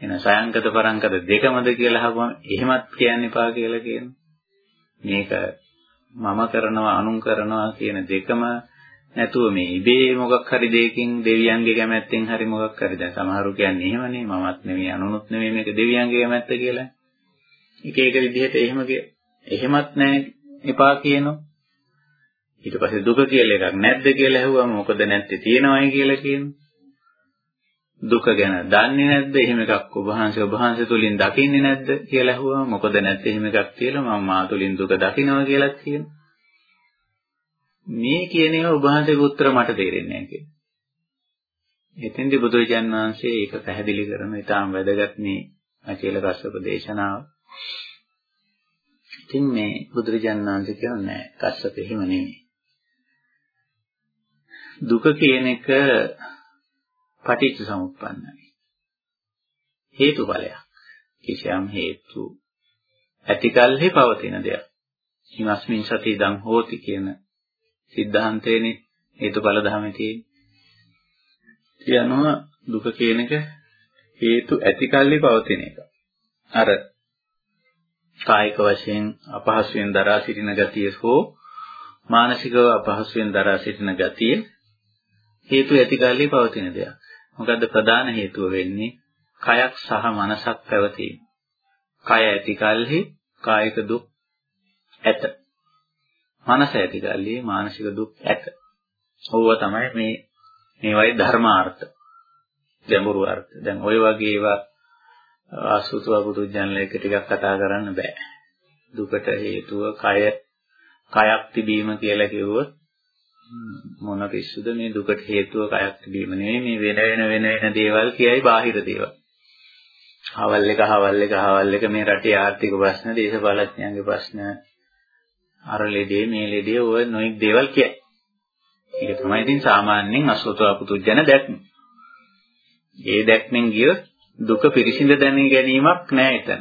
A: එහෙනම් සයන්කත පරංකත දෙකමද කියලා අහුවම එහෙමත් කියන්න එපා කියලා කියනවා. මේක මම කරනවා අනුන් කරනවා කියන දෙකම නැතුව මේ ඉබේ මොකක් හරි දෙයකින් දෙවියන්ගේ කැමැත්තෙන් හරි මොකක් හරි දැන් සමහරු කියන්නේ එහෙමනේ මමත් නෙවෙයි අනුනුත් නෙවෙයි මේක දෙවියන්ගේ කැමැත්ත කියලා. එක එක විදිහට එහෙම එහෙමත් නැහැ එපා කියනවා. ඊට පස්සේ දුක කියලා එකක් නැද්ද කියලා ඇහුවම මොකද නැත්තේ තියෙනවයි කියලා කියනවා. දුක ගැන දන්නේ නැද්ද? එහෙම එකක් ඔබ වහන්සේ ඔබ වහන්සේ තුලින් දකින්නේ නැද්ද කියලා ඇහුවම මොකද නැත්තේ එහෙම එකක් කියලා මම මා තුලින් දුක දකිනවා කියලා කියනවා. මේ කියන ඒවා ඔබ වහන්සේගේ උත්තර මට තේරෙන්නේ නැහැ කියලා. එතෙන්දී බුදුරජාන් වහන්සේ ඒක පැහැදිලි කරන ඉතාම වැදගත් මේ අචේල කස්සප දේශනාව. ඉතින් මේ බුදුරජාන් වහන්සේ කියන්නේ කස්සප එහෙම නෙමෙයි. දුක කියන එක පටිච්ච සමුප්පන්නයි. හේතුඵලයක්. කිසියම් හේතු ඇතිකල්හි පවතින දෙයක්. හිමස්මින් සති දං හෝති කියන සිද්ධාන්තයනේ හේතුඵල ධර්මයේ තියෙන්නේ. කියනවා දුක කියන එක හේතු ඇතිකල්හි පවතින එක. අර කායික වශයෙන් අපහසුයෙන් දරා සිටින ගතිය හෝ මානසිකව අපහසුයෙන් දරා සිටින ගතිය හේතු ඇති කල්ලි පවතින දෙයක්. මොකද්ද ප්‍රධාන හේතුව වෙන්නේ? කයක් සහ මනසක් පැවතීම. කය ඇති කල්හි කායික දුක් ඇත. මනස ඇති කල්හි මානසික දුක් ඇත. ඕව තමයි මේ මේවයි ධර්මාර්ථ. ගැඹුරු අර්ථ. දැන් ওই වගේ ඒවා ආසුතව බුදුජානල එක ටිකක් කතා කරන්න බෑ. දුකට හේතුව කය කයක් තිබීම කියලා කිව්වොත් මොන පිස්සුද මේ දුකට හේතුව කයක් තිබීම නෙවෙයි මේ වෙන වෙන වෙන වෙන දේවල් කියයි බාහිර දේවල්. හවල් එක හවල් එක හවල් එක මේ රටේ ආර්ථික ප්‍රශ්න, දේශපාලඥයන්ගේ ප්‍රශ්න, අර ලෙඩේ මේ ලෙඩේ ඔය නොඑක් දේවල් කියයි. ඒක තමයි ඉතින් සාමාන්‍යයෙන් අසෝතව පුතුජන දැක්ම. ඒ දැක්මෙන් ගිය දුක පිරිසිඳ දැන ගැනීමක් නෑ එතන.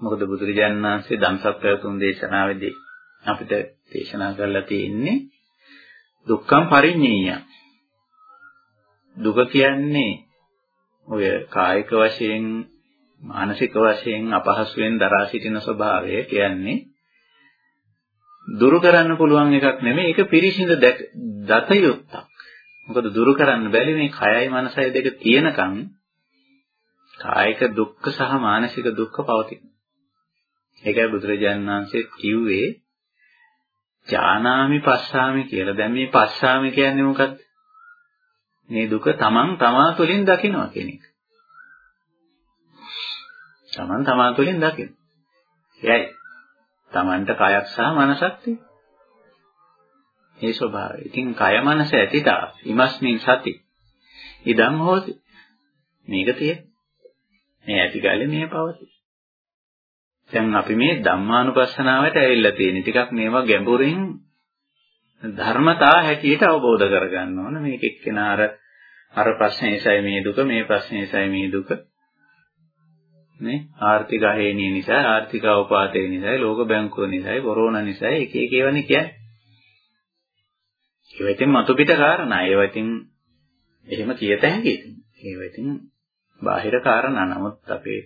A: මොකද බුදුරජාණන් වහන්සේ ධම්සප්පවතුන් දේශනාවේදී අපිට දේශනා කරලා තියෙන්නේ දුක්ඛම් පරිඤ්ඤය. දුක කියන්නේ ඔය කායික වශයෙන් මානසික වශයෙන් අපහසුයෙන් දරා සිටින ස්වභාවය කියන්නේ දුරු කරන්න පුළුවන් එකක් නෙමෙයි ඒක පිරිසිඳ දත යුත්තක්. මොකද දුරු කරන්න බැරි මේ කයයි මනසයි දෙක තියෙනකන් කායික දුක්ඛ සහ මානසික දුක්ඛ පවතින. ඒකයි බුදුරජාණන් වහන්සේ කිව්වේ ඥානාමි පස්සාමි කියලා. දැන් මේ පස්සාමි කියන්නේ මොකද්ද? මේ දුක තමන් තමා තුළින් දකිනවා කියන එක. තමන් තමා තුළින් දකින. එයයි. තමන්ට කයක් සහ මනසක් තියෙනවා. ඒ ස්වභාවය. ඉතින් කය මනස ඇතිතා ඉමස්මින් සති. ඉදං හෝති. මේක තියෙන. මේ ඇතිගාලේ මේ පවතී. දැන් අපි මේ ධම්මානුපස්සනාවට ඇවිල්ලා තියෙන. ටිකක් මේවා ගැඹුරින් ධර්මතා හැටියට අවබෝධ කරගන්න ඕන. මේක එක්කෙනා අර අර ප්‍රශ්නේසයි මේ දුක, මේ ප්‍රශ්නේසයි මේ දුක. නේ ආර්ථික හේනිය නිසා, ආර්ථික අවපාතය නිසා, ලෝක බැංකුව නිසා, කොරෝනා නිසා එක එක ඒවානේ කියන්නේ. ඒවා ඉතින් මතු පිට කාරණා. ඒවා ඉතින් එහෙම කියත හැකියි. ඒවා ඉතින් බාහිර කාරණා. නමුත් අපේ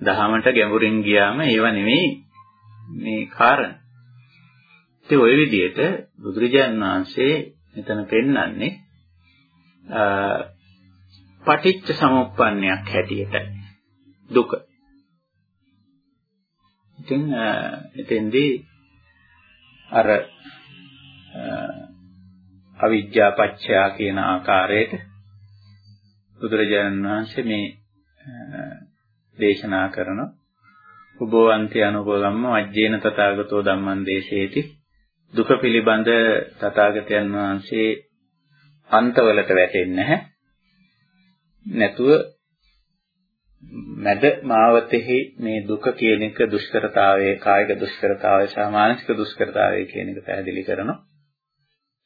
A: දහමට ගැඹුරින් ගියාම ඒවා නෙමෙයි මේ කාරණා. ඉතින් ওই විදිහට බුදුරජාණන් වහන්සේ මෙතන පෙන්වන්නේ පටිච්ච සමුප්පන්නයක් හැටියට දුක. ඉතින් එතෙන්දී අර අවිද්‍යා පත්‍යා කියන ආකාරයට බුදුරජාණන් වහන්සේ මේ දේශනා කරන උභවන්ති අනුභවම්ම වජ්ජේන තථාගතෝ ධම්මං දේශේති. දුක පිළිබඳ තථාගතයන් වහන්සේ අන්තවලට වැටෙන්නේ නැහැ. නැතුව මැද මාවතෙහි මේ දුක කියන එක දුෂ්කරතාවයේ කායික දුෂ්කරතාවය සහ මානසික දුෂ්කරතාවය කියන එක පැහැදිලි කරනවා.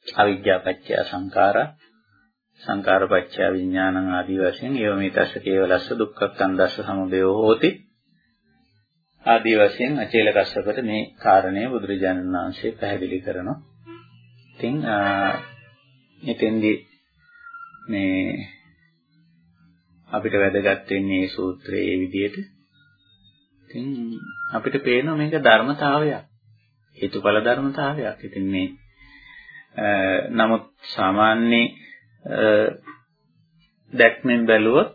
A: අවිද්‍යා පත්‍ය සංඛාරා. සංඛාර පත්‍ය විඥානං ආදී වශයෙන් ඒව මේ තස්ස කේවලස්ස දුක්ඛක්ඛන්දස්ස සමුදයෝ හෝති ආදී වශයෙන් අචේල කස්සපට මේ කාරණය බුදුරජාණන් වහන්සේ පැහැදිලි කරනවා. ඉතින් මෙතෙන්දී මේ අපිට වැදගත් වෙන්නේ මේ සූත්‍රයේ මේ විදිහට. ඉතින් අපිට පේනවා මේක ධර්මතාවයක්. හේතුඵල ධර්මතාවයක්. ඉතින් මේ නමුත් සාමාන්‍ය දැක්මෙන් බැලුවොත්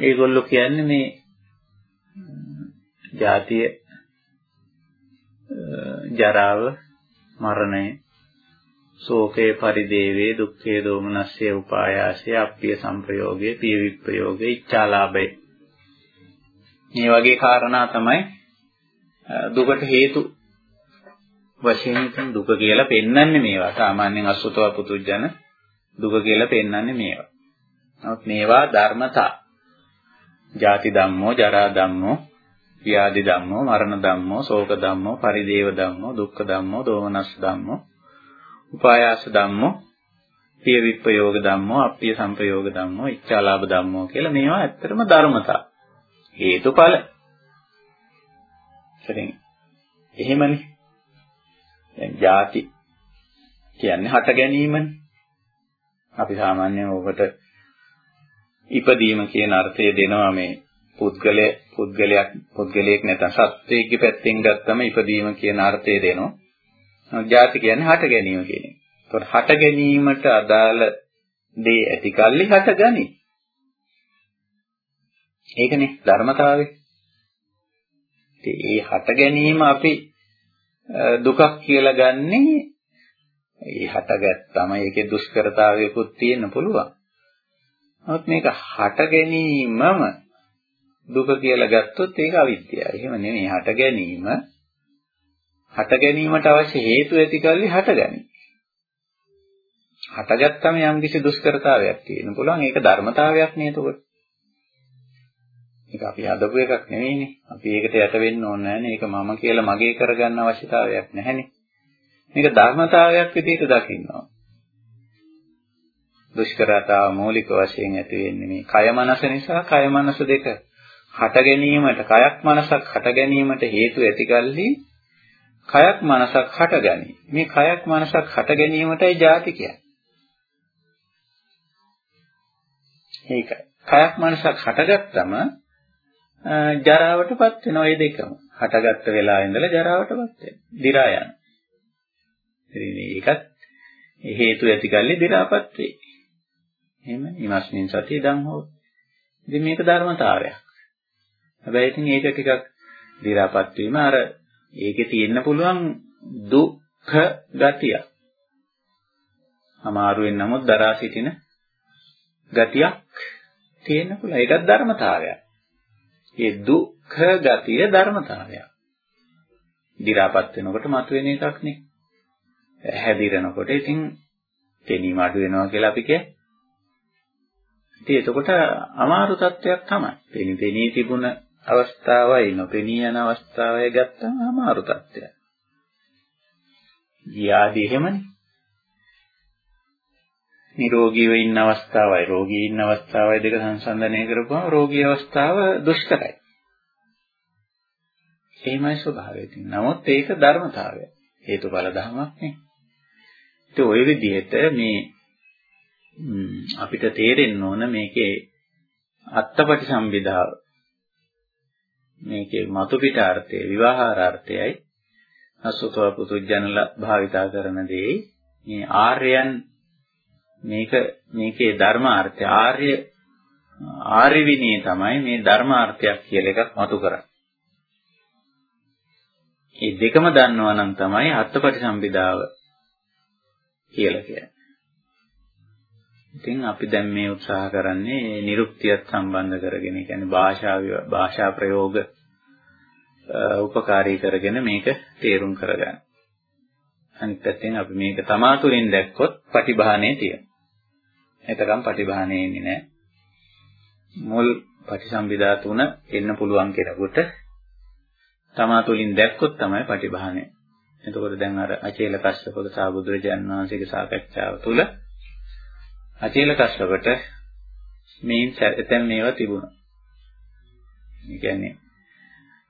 A: ඒගොල්ලෝ කියන්නේ මේ ජාතිය ජරාව මරණය ශෝකේ පරිදේවේ දුක්ඛේ දෝමනස්සේ උපායාසය අප්පිය සංප්‍රයෝගයේ පිය විප්‍රයෝගයේ ඉච්ඡාලාභය මේ වගේ කාරණා තමයි දුකට හේතු වශයෙන් ඉතින් දුක කියලා පෙන්වන්නේ මේවා. සාමාන්‍යයෙන් අසුතව පුතුජන දුක කියලා පෙන්වන්නේ මේවා. නමුත් මේවා ධර්මතා. ජාති ධම්මෝ, ජරා ධම්මෝ, ව්‍යාධි ධම්මෝ, මරණ ධම්මෝ, ශෝක ධම්මෝ, පරිදේව ධම්මෝ, දුක්ඛ ධම්මෝ, දෝමනස් ධම්මෝ, උපායාස ධම්මෝ, පිය විප්පයෝග ධම්මෝ, අප්පිය සංපයෝග ධම්මෝ, ඉච්ඡාලාභ ධම්මෝ කියලා මේවා ඇත්තටම ධර්මතා. හේතුඵල. එහෙමනේ. දැන් ಜಾති කියන්නේ හට ගැනීමනේ. අපි සාමාන්‍යයෙන් ඔබට ඉපදීම කියන අර්ථය දෙනවා මේ පුද්ගලය පුද්ගලයක් පුද්ගලයෙක් නැත්නම් සත්වයේ පැත්තෙන් ගත්තම ඉපදීම කියන අර්ථය දෙනවා. ಜಾති කියන්නේ හට ගැනීම කියන එක. ඒකට හට ගැනීමට අදාළ දේ ඇති කල්ලි හටගනි. ඒකනේ ධර්මතාවය. ඒ හට ගැනීම අපි දුකක් කියලා ගන්නෙ ඒ හටගත්තම ඒකේ දුෂ්කරතාවයකුත් තියෙන්න පුළුවන්. නමුත් මේක හට ගැනීමම දුක කියලා ගත්තොත් ඒක අවිද්‍යාව. එහෙම නෙමෙයි හට ගැනීම හට ගැනීමට අවශ්‍ය හේතු ඇති කල්ලි හටගනි. හටගත්තම යම් කිසි දුෂ්කරතාවයක් තියෙන්න පුළුවන්. ඒක ධර්මතාවයක් නේ එතකොට. ඒක අපි හදපු එකක් නෙවෙයිනේ. අපි ඒකට යට වෙන්න ඕනේ නැහැනේ. ඒක මම කියලා මගේ කරගන්න අවශ්‍යතාවයක් නැහැනේ. මේක ධර්මතාවයක් විදිහට දකින්නවා. දුෂ්කරතාව මූලික වශයෙන් ඇති වෙන්නේ මේ කය මනස නිසා කය මනස දෙක හට ගැනීමට කයක් මනසක් හට ගැනීමට හේතු ඇතිකල්හි කයක් මනසක් හටගනි. මේ කයක් මනසක් හට ගැනීමටයි ಜಾති කියන්නේ. ඒකයි. කයක් මනසක් හටගත්තම ජරාවටපත් වෙනවා මේ දෙකම. හටගත්ත වෙලාව ඉඳලා ජරාවටපත් වෙනවා. දි ร කිරීමේ ඒකත් හේතු ඇතිකල්ලි දෙලාපත් වේ. එහෙම ීමස්මින් සතිය දන් හොත්. ඉතින් මේක ධර්මතාවයක්. හැබැයි ඉතින් ඒක ටිකක් දෙලාපත් වීම අර ඒකේ තියෙන්න පුළුවන් දුක්ඛ ගතිය. අමාරුවෙන් නමුත් දරා සිටින ගතියක් තියෙන්න පුළුවන්. ඒකත් ධර්මතාවයක්. ඒ දුක්ඛ ගතිය ධර්මතාවයක්. දිරාපත් වෙනකොට මතුවෙන එකක් නේ. හැදිරෙනකොට ඉතින් පෙනීම අඩු වෙනවා කියලා අපි කියන්නේ. ඉතින් එතකොට අමාරු තත්වයක් තමයි. පෙනී පෙනී තිබුණ අවස්ථාවයි නොපෙනී යන අවස්ථාවයි ගත්තම අමාරු තත්ත්වයක්. ගියාදී එහෙමනේ. නිරෝගීව ඉන්න අවස්ථාවයි රෝගී ඉන්න අවස්ථාවයි දෙක සංසන්දනය කරපුවම රෝගී අවස්ථාව දුෂ්කරයි. එහෙමයි ස්වභාවය තියෙන්නේ. නමුත් ඒක ධර්මතාවය. හේතුඵල ධර්මයක් නේ. ඒ ඔය විදිහට මේ අපිට තේරෙන්න ඕන මේකේ අත්තපටි සම්බිදාව මේකේ මතු පිට අර්ථය විවාහාරාර්ථයයි අසුතව පුතුජනල භාවිතා කරන දේ මේ ආර්යයන් මේක මේකේ ධර්මාර්ථය ආර්ය ආර්ය විනය තමයි මේ ධර්මාර්ථයක් කියලා එකක් මතු කරන්නේ. මේ දෙකම දන්නවා නම් තමයි අත්පටි සම්බිදාව කියලා කියන්නේ. ඉතින් අපි දැන් මේ උත්සාහ කරන්නේ නිරුක්තියත් සම්බන්ධ කරගෙන, කියන්නේ භාෂා භාෂා ප්‍රයෝග උපකාරී කරගෙන මේක තේරුම් කරගන්න. අනිත් පැත්තෙන් අපි මේක තමා තුළින් දැක්කොත් පටිභානේ තියෙනවා. එතකම් පටිභානේ එන්නේ නැහැ. මුල් පටිසම්භිදා තුන එන්න පුළුවන් කෙනෙකුට තමා තුළින් දැක්කොත් තමයි පටිභානේ. එතකොට දැන් අර අචේල කස්සපක සහ බුදුරජාණන් වහන්සේගේ සාකච්ඡාව තුළ අචේල කස්සපට මේන් එතෙන් මේවා තිබුණා. ඒ කියන්නේ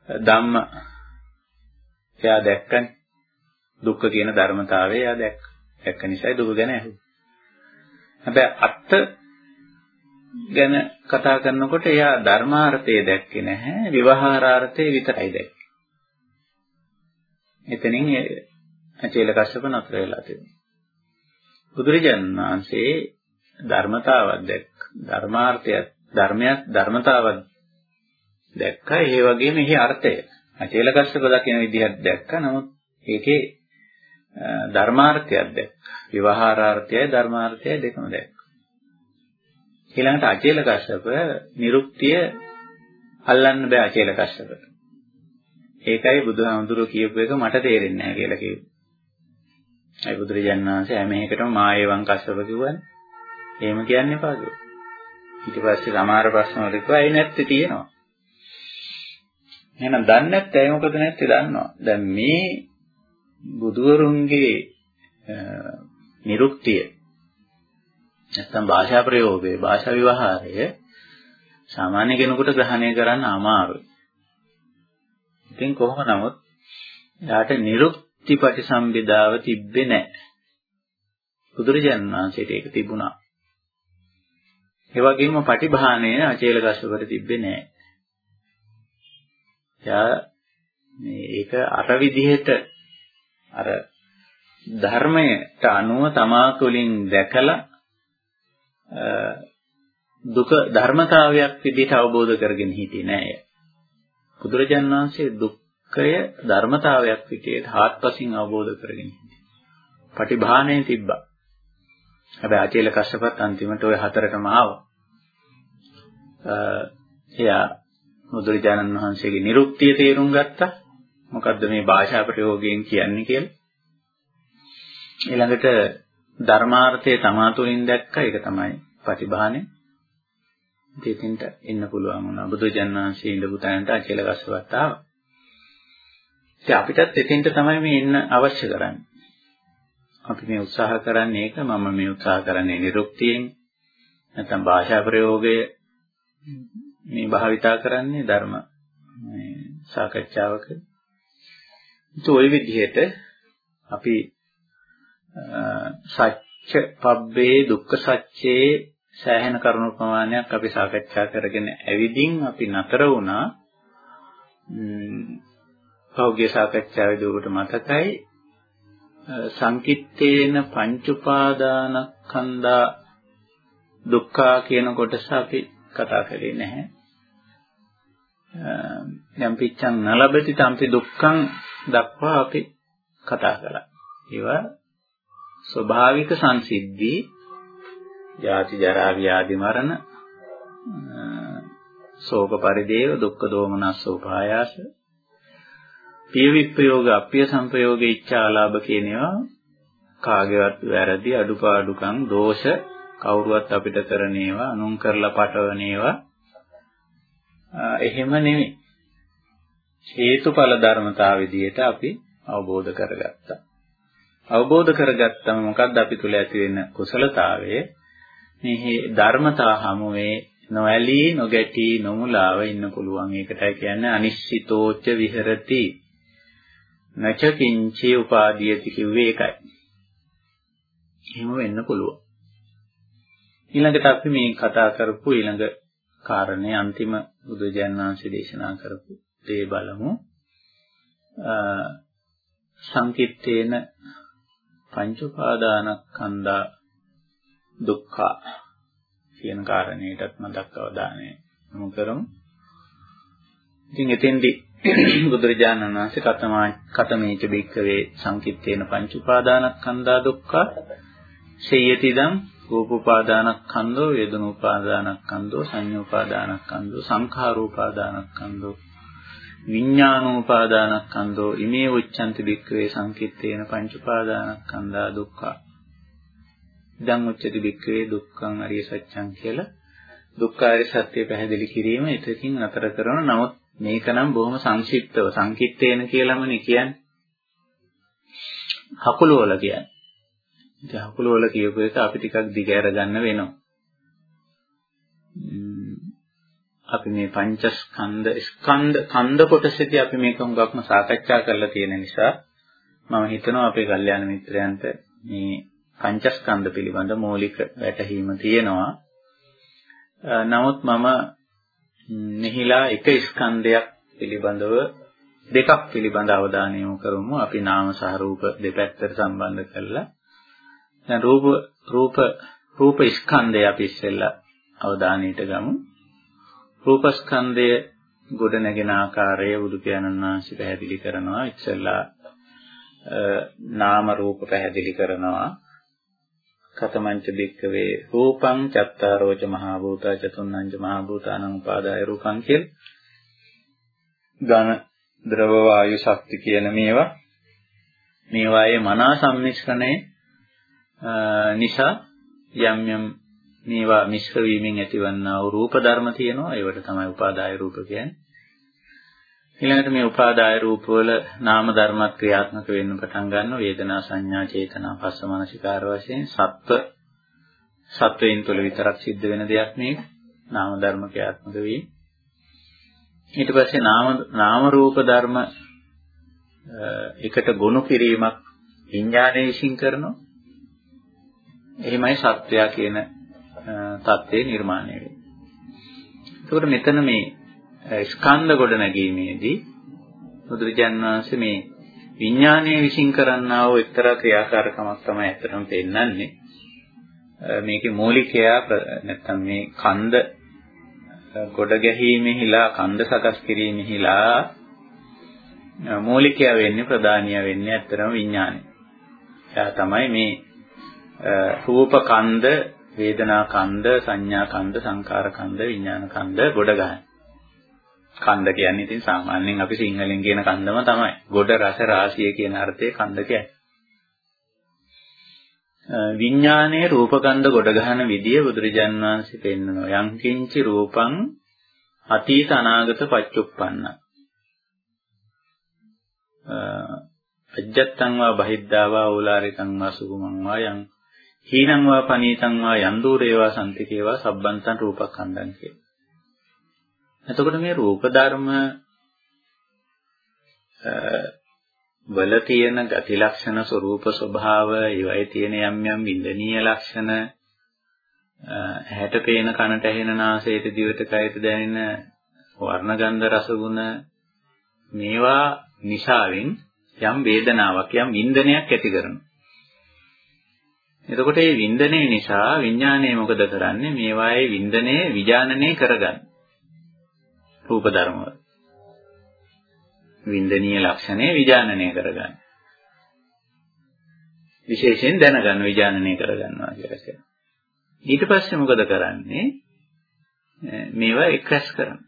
A: ධම්ම එයා දැක්කනේ දුක්ඛ කියන ධර්මතාවය එයා දැක්ක. දැක්ක නිසායි දුක ගැන ඇහුවේ. හැබැයි අත්ත ගැන කතා කරනකොට එයා ධර්මාර්ථය දැක්කේ නැහැ විවහාරාර්ථය විතරයි දැක්කේ. එතනින් අචේල කස්සප නතර වෙලා තිබුණා. බුදුරජාණන් වහන්සේ ධර්මතාවක් දැක්ක. ධර්මාර්ථයක් ධර්මයක් ධර්මතාවක් දැක්කා. ඒ වගේම එහි අර්ථය. අචේල කස්සප දකින විදිහට දැක්කා. නමුත් ඒකේ ධර්මාර්ථයක් දැක්ක. විවහාරාර්ථයයි ධර්මාර්ථයයි දෙකම දැක්ක. ඊළඟට අචේල කස්සප නිරුක්තිය අල්ලන්න බෑ අචේල කස්සපට. ඒකයි බුදුහාමුදුරුවෝ කියපු එක මට තේරෙන්නේ නැහැ කියලා කිව්වේ. ඒ බුදුරජාණන් වහන්සේ හැම එකටම මායවං කස්සප කිව්වනේ. එහෙම කියන්න එපා කිව්වා. ඊට පස්සේ සමහර ප්‍රශ්න වලට කිව්වා ඒ නැත්තේ තියෙනවා. එහෙනම් දන්නේ නැත්te ඇයි මොකද නැත්තේ දන්නවා. දැන් මේ බුදුවරුන්ගේ නිරුක්තිය නැත්නම් භාෂා ප්‍රයෝගය භාෂා විවහාරය සාමාන්‍ය කෙනෙකුට ග්‍රහණය කරන්න අමාරුයි. ඉතින් කොහොම නමුත් යාට නිරුක්ති ප්‍රතිසම්බිදාව තිබ්බේ නැහැ. බුදුරජාණන් වහන්සේට ඒක තිබුණා. ඒ වගේම පටිභාණය අචේල කස්සපට තිබ්බේ නැහැ. එයා මේක අර විදිහට අර ධර්මයට අනුව තමා තුළින් දැකලා දුක ධර්මතාවයක් විදිහට අවබෝධ කරගෙන හිටියේ නෑ. බුදුරජාණන් වහන්සේ දුක්ඛය ධර්මතාවයක් විදිහට හාත්පසින් අවබෝධ කරගෙන හිටියේ. පටිභාණය තිබ්බා. හැබැයි අචේල කස්සපත් අන්තිමට ওই හතරටම ආවා. එයා බුදුරජාණන් වහන්සේගේ නිරුක්තිය තේරුම් ගත්තා. මොකද්ද මේ භාෂා ප්‍රයෝගයෙන් කියන්නේ කියලා. ඊළඟට ධර්මාර්ථය තමා තුළින් දැක්ක ඒක තමයි ප්‍රතිභානේ. දෙතින්ට එන්න පුළුවන් වුණා. බුදුජානනාංශයේ ඉඳපු තැනට අචල ගස්වත් ආවා. ඉතින් අපිටත් එතෙන්ට තමයි මේ එන්න අවශ්‍ය කරන්නේ. අපි මේ උත්සාහ කරන්නේ ඒක මම මේ උත්සාහ කරන්නේ නිරුක්තියෙන් නැත්නම් භාෂා ප්‍රයෝගය මේ භාවිතා කරන්නේ ධර්ම මේ සාකච්ඡාවක. ඒ ওই විදිහට අපි සත්‍ය පබ්බේ දුක්ඛ සත්‍යේ සෑහෙන කරුණු ප්‍රමාණයක් අපි සාකච්ඡා කරගෙන ඇවිදින් අපි නතර වුණා. පෞද්ගලික සාකච්ඡාවේදී ඔබට මතකයි සංකිට්ඨේන පංච උපාදානස්කන්ධා දුක්ඛ කියන කොටස අපි කතා කරේ නැහැ. යම් පිච්ඡං නලබති තම්පි දුක්ඛං දක්වා අපි කතා කළා. ඒවා ස්වභාවික සංසිද්ධි ජාති ජරා ව්‍යාධි මරණ ශෝක පරිදේව දුක්ඛ දෝමනස්ස උපායාස පිය විප්‍රයෝග අප්‍රිය සංපයෝග ඉච්ඡාලාභ කියන ඒවා කාගේවත් වැරදි අඩුපාඩුකම් දෝෂ කවුරුවත් අපිට කරන ඒවා අනුන් කරලා පටවන ඒවා එහෙම නෙමෙයි. හේතුඵල ධර්මතාව විදිහට අපි අවබෝධ කරගත්තා. අවබෝධ කරගත්තම මොකද්ද? අපි තුල ඇති වෙන කුසලතාවය මේ ධර්මතා හමුවේ නොඇලී නොගැටී නොමුලාව ඉන්න පුළුවන් ඒකටයි කියන්නේ අනිශ්චිතෝච්ච විහෙරති නච කිංචේ උපාදීයති කිව්වේ ඒකයි. එහෙම වෙන්න පුළුවන්. ඊළඟට අපි මේ කතා කරපු ඊළඟ කාරණේ අන්තිම බුදුජාණන් වහන්සේ දේශනා කරපු දේ බලමු. සංකිට්ඨේන පංච උපාදානස්කන්ධා දුක්ඛ කියන කාරණේටත් මතක් අවධානය යොමු කරමු. ඉතින් එතෙන්දී (coughs) බුදුරජාණන් වහන්සේ කතමා කතමේච බික්කවේ සංකිට්ඨේන පංච උපාදානස්කන්ධා දුක්ඛ සේයතිදම් රූප උපාදානස්කන්ධෝ වේදනා උපාදානස්කන්ධෝ සංඤ්ඤා උපාදානස්කන්ධෝ සංඛාර උපාදානස්කන්ධෝ විඥාන උපාදානස්කන්ධෝ ඉමේ උච්ඡන්ති බික්කවේ සංකිට්ඨේන පංච උපාදානස්කන්ධා දුක්ඛ ඉදං උච්චති බික්කවේ දුක්ඛං අරිය සත්‍යං කියලා දුක්ඛාරිය සත්‍ය පැහැදිලි කිරීම එතකින් අතර කරන නමුත් මේක නම් බොහොම සංක්ෂිප්තව සංකිට්ඨේන කියලාමනේ කියන්නේ. හකුල වල කියන්නේ. ඉතින් හකුල වල කියපු එක අපි ටිකක් දිගහැර ගන්න වෙනවා. අපි මේ පංචස්කන්ධ ස්කන්ධ කන්ද කොටසදී අපි මේක හුඟක්ම සාකච්ඡා කරලා තියෙන නිසා මම හිතනවා අපේ කල්යාණ මිත්‍රයන්ට මේ පංචස්කන්ධ පිළිබඳ මৌলিক වැටහීම තියෙනවා. නමුත් මම මෙහිලා එක ස්කන්ධයක් පිළිබඳව දෙකක් පිළිබඳ අවධානය යොමු කරමු. අපි නාම සහ රූප දෙපැත්තට සම්බන්ධ කරලා දැන් රූප රූප රූප ස්කන්ධය අපි ඉස්සෙල්ලා අවධානයට ගමු. රූප ස්කන්ධය ගොඩ නැගෙන ආකාරය බුදු පියාණන් වහන්සේ පැහැදිලි කරනවා. ඉස්සෙල්ලා නාම රූප පැහැදිලි කරනවා. කතමංච බික්කවේ රූපං චත්තාරෝච මහා භූතා චතුන්නංච මහා භූතානං උපාදාය රූපං කියලා. ඝන ද්‍රව වායු ශක්ති කියන මේවා. මේවායේ මනා සම්මිශ්‍රණය නිසා යම් යම් මේවා මිශ්‍ර වීමෙන් ඇතිවන්නා වූ රූප ධර්ම තියෙනවා. ඒවට තමයි උපාදාය රූප කියන්නේ. ඊළඟට මේ උපාදාය රූපවල නාම ධර්මත් ක්‍රියාත්මක වෙන්න පටන් ගන්නවා. වේදනා සංඥා චේතනා පස්ස මනසිකාර වශයෙන් සත්ව සත්වයින් තුළ විතරක් සිද්ධ වෙන දෙයක් මේක නාම ධර්ම ක්‍රියාත්මක වීම. ඊට පස්සේ නාම නාම රූප ධර්ම එකට ගොනු කිරීමක් විඥානයේ විශ්ින් කරනවා. එහෙමයි සත්‍යය කියන தත්ත්වය නිර්මාණය වෙන්නේ. එතකොට මෙතන මේ ස්කන්ධ ගොඩ නැගීමේදී බුදුරජාන් වහන්සේ මේ විඥානයේ විශ්ින් කරන්නා වූ එක්තරා ක්‍රියාකාරකමක් තමයි ඇත්තටම පෙන්වන්නේ. මේකේ මූලිකය නැත්තම් මේ කන්ද ගොඩ ගැහිීමෙහිලා කන්ද සකස් කිරීමෙහිලා මූලිකය වෙන්නේ ප්‍රධානිය වෙන්නේ ඇත්තටම විඥානය. එයා තමයි මේ රූප කන්ද, වේදනා කන්ද, සංඥා කන්ද, සංකාර කන්ද, විඥාන කන්ද ගොඩ ගන්න. කන්ද කියන්නේ ඉතින් සාමාන්‍යයෙන් අපි සිංහලෙන් කියන කන්දම තමයි. ගොඩ රස රාශිය කියන අර්ථයේ කන්ද කියන්නේ. විඥානයේ රූපකන්ද ගොඩ ගන්න විදිය බුදුරජාන් වහන්සේ පෙන්වනවා. යං කිංචි රූපං අතීත අනාගත පච්චුප්පන්න. අජ්ජත්තං වා බහිද්ධා වා ඕලාරිකං වා සුගමං වා යං හීනං වා පනීතං වා යන් දූරේවා සම්තිකේවා සබ්බන්තං රූපකන්දං කිය. එතකොට මේ රූප ධර්ම වල තියෙන ගති ලක්ෂණ ස්වરૂප ස්වභාව ඒවයි තියෙන යම් යම් විඳනීය ලක්ෂණ ඇහැට පේන කනට ඇහෙන නාසයට දිවට කයට දැනෙන වර්ණ ගන්ධ රස ගුණ මේවා නිසාවෙන් යම් වේදනාවක් යම් වින්දනයක් ඇති කරනවා. එතකොට මේ වින්දනය නිසා විඥානය මොකද කරන්නේ? මේවායේ වින්දනය විඥානනය කරගන්න. රූප ධර්ම වල. වින්දනීය ලක්ෂණය විඥානනය කරගන්න. විශේෂයෙන් දැනගන්න විඥානනය කරගන්නවා කියලා කියනවා. ඊට පස්සේ මොකද කරන්නේ? මේවා එක්රැස් කරනවා.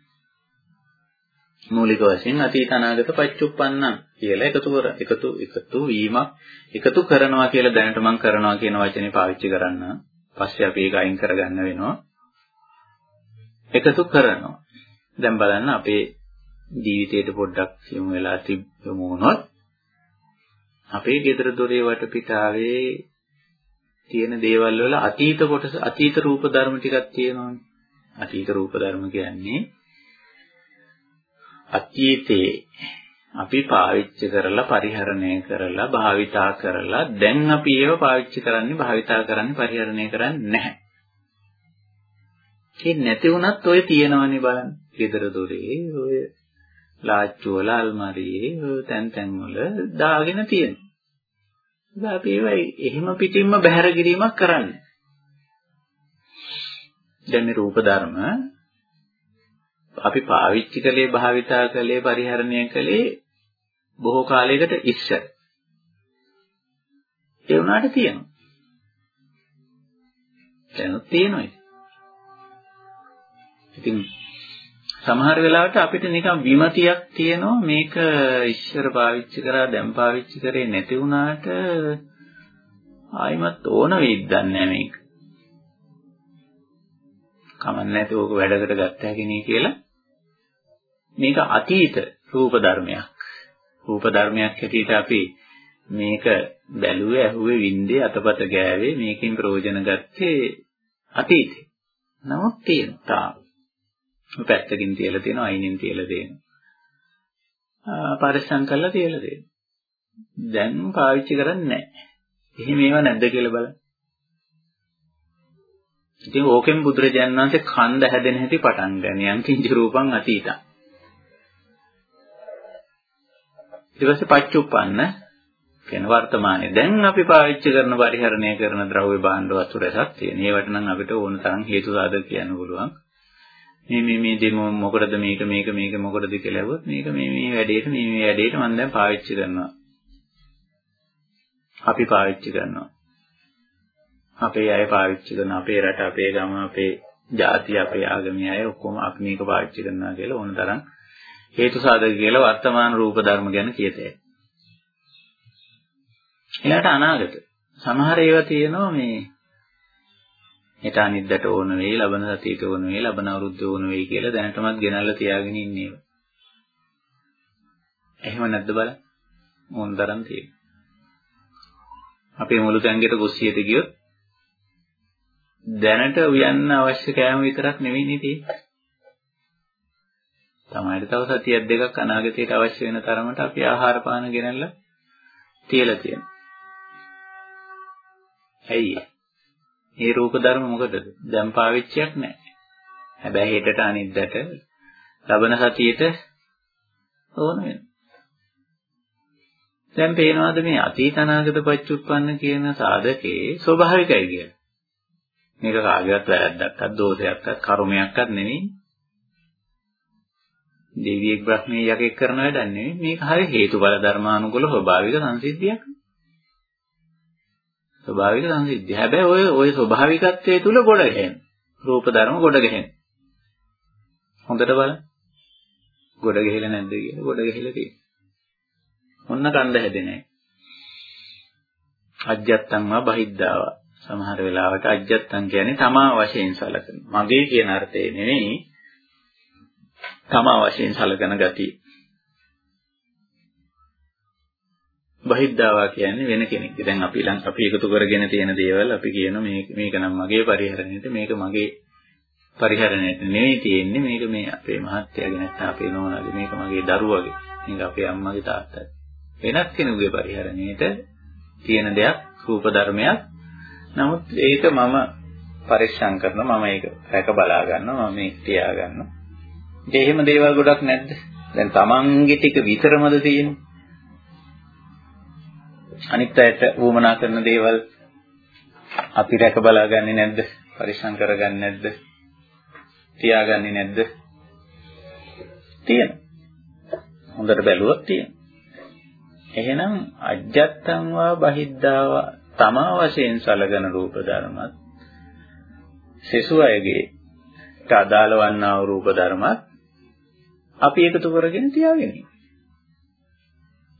A: මූලික වශයෙන් අතීත අනාගත පච්චුප්පන්නං කියලා එකතු කර එකතු එකතු වීමක් එකතු කරනවා කියලා දැනට මම කරනවා කියන වචනේ පාවිච්චි කරන්න. පස්සේ අපි ඒක අයින් කරගන්න වෙනවා. එකතු කරනවා. දැන් බලන්න අපේ ජීවිතේට පොඩ්ඩක් යමු වෙලා තිබ්බමු වුණොත් අපේ ගෙදර දොරේ වටපිටාවේ තියෙන දේවල් වල අතීත කොටස අතීත රූප ධර්ම ටිකක් තියෙනවානේ. අතීත රූප ධර්ම කියන්නේ අතීතේ අපි පාවිච්චි කරලා පරිහරණය කරලා භාවිතා කරලා දැන් අපි ඒව පාවිච්චි කරන්නේ භාවිතා කරන්නේ පරිහරණය කරන්නේ නැහැ. ඒ නැති වුණත් ඔය තියෙනවනේ බලන්න. ගෙදර දොරේ ඔය ලාච්චු වල අල්මාරියේ ඔය තැන් තැන් වල දාගෙන තියෙනවා. ඉතින් අපි ඒවයි එහෙම පිටින්ම බැහැර කිරීමක් කරන්නේ. දැන් මේ රූප ධර්ම අපි පාවිච්චි කළේ භාවිතා කළේ පරිහරණය කළේ බොහෝ කාලයකට ඉස්සර. ඒ වුණාට තියෙනවා. දැනුත් තියෙනවා. ඉතින් සමහර වෙලාවට අපිට නිකන් විමතියක් තියෙනවා මේක ඉස්සර පාවිච්චි කරා දැන් පාවිච්චි කරේ නැති වුණාට ආයිමත් ඕන වෙයිද දන්නේ මේක. කමන්නේ නැති ඕක වැඩකට ගත්ත හැකිනේ කියලා මේක අතීත රූප ධර්මයක්. රූප ධර්මයක් හැටියට අපි මේක බැලුවේ ඇහුවේ වින්දේ අතපත ගෑවේ මේකෙන් ප්‍රයෝජන ගත්තේ අතීතේ. නමුත් තියෙනවා තාම. පැත්තකින් තියලා තියෙනවා අයිනෙන් තියලා තියෙනවා. පරිස්සම් කරලා තියලා තියෙනවා. දැන් පාවිච්චි කරන්නේ නැහැ. එහෙම ඒවා නැද්ද කියලා බලන්න. ඉතින් ඕකෙන් බුදුරජාණන් වහන්සේ කන්ද හැදෙන හැටි පටන් ගන්න. යම් කිංච රූපං අතීතං. ඊට පස්සේ පච්චුප්පන්න කියන වර්තමානයේ දැන් අපි පාවිච්චි කරන පරිහරණය කරන ද්‍රව්‍ය භාණ්ඩ වස්තු රසක් තියෙන. ඒවට නම් අපිට ඕන තරම් හේතු සාධක කියන්න පුළුවන්. මේ මේ මේ දෙම මොකටද මේක මේක මේක මොකටද කියලා ඇහුවොත් මේක මේ මේ වැඩේට මේ මේ වැඩේට මම දැන් පාවිච්චි කරනවා. අපි පාවිච්චි කරනවා. අපේ අය පාවිච්චි කරන අපේ රට අපේ ගම අපේ ජාතිය අපේ ආගමේ අය ඔක්කොම අපි මේක පාවිච්චි කරනවා කියලා ඕන තරම් හේතු සාධක කියලා වර්තමාන රූප ධර්ම ගැන කියතේ. ඊළඟට අනාගත. සමහර ඒවා තියෙනවා මේ හෙට අනිද්දට ඕන වෙයි, ලබන සතියට ඕන වෙයි, ලබන අවුරුද්ද ඕන වෙයි කියලා දැනටමත් ගෙනල්ලා තියාගෙන ඉන්නේ. එහෙම නැද්ද බලන්න. මොන තරම් තියෙන්නේ. අපේ මුළු තැන්ගෙට කුස්සියට ගියොත් දැනට උයන්න අවශ්‍ය කෑම විතරක් නෙවෙයි තියෙන්නේ. තමයි තව සතියක් දෙකක් අනාගතයට අවශ්‍ය වෙන තරමට අපි ආහාර පාන ගෙනල්ලා තියලා තියෙනවා. ඇයි? මේ රූප ධර්ම මොකටද? දැන් පාවිච්චියක් නැහැ. හැබැයි හෙටට අනිද්දට ලබන සතියේට ඕන වෙනවා. දැන් පේනවාද මේ අතීත අනාගත පච්චුප්පන්න කියන සාධකේ ස්වභාවිකයි කියලා. මේක කාගේවත් වැරද්දක්වත් දෝෂයක්වත් කර්මයක්වත් නෙවෙයි. දෙවියෙක් බ්‍රහ්මයේ යකෙක් කරන වැඩක් නෙවෙයි. මේක හරිය හේතුඵල ධර්මානුකූල ස්වභාවික සංසිද්ධියක්. ස්වභාවික සංසිද්ධිය. හැබැයි ඔය ඔය ස්වභාවිකත්වයේ තුල ගොඩ ගැහෙන. රූප ධර්ම ගොඩ ගැහෙන. හොඳට බලන්න. ගොඩ ගැහිලා නැද්ද කියලා ගොඩ ගැහිලා තියෙනවා. ඔන්න කන්ද හැදෙන්නේ. අජ්ජත්තං වා බහිද්ධාවා. සමහර වෙලාවට අජ්ජත්තං කියන්නේ තමා වශයෙන් සලකන. මගේ කියන අර්ථය නෙවෙයි තමා වශයෙන් සලකන ගතිය. බහිද්ධාවා කියන්නේ වෙන කෙනෙක්. දැන් අපි ලං අපි එකතු කරගෙන තියෙන දේවල් අපි කියන මේක මේක නම් මගේ පරිහරණයට මේක මගේ පරිහරණයට නෙවෙයි තියෙන්නේ. මේක මේ අපේ මහත්තයාගේ නැත්නම් අපේ නෝනාගේ මේක මගේ දරුවගේ මේක අපේ අම්මගේ තාත්තගේ. වෙනත් කෙනෙකුගේ පරිහරණයට තියෙන දෙයක් රූප ධර්මයක්. නමුත් ඒක මම පරික්ෂම් කරනවා මම ඒක රැක බලා ගන්නවා මම මේක තියා ගන්නවා ඒ එහෙම දේවල් ගොඩක් නැද්ද? දැන් තමන්ගේ ටික විතරමද තියෙන්නේ? අනිත් අයට වුමනා කරන දේවල් අපි රැක බලාගන්නේ නැද්ද? පරික්ෂම් කරගන්නේ නැද්ද? තියාගන්නේ නැද්ද? තියෙනවා. හොඳට බැලුවොත් තියෙනවා. එහෙනම් අජත්තං වා බහිද්ධාව තමා වශයෙන් සලගන රූප ධර්මත් සෙසු අයගේ අදාළ වන්නා වූ රූප ධර්මත් අපි එකතු කරගෙන තියාගෙන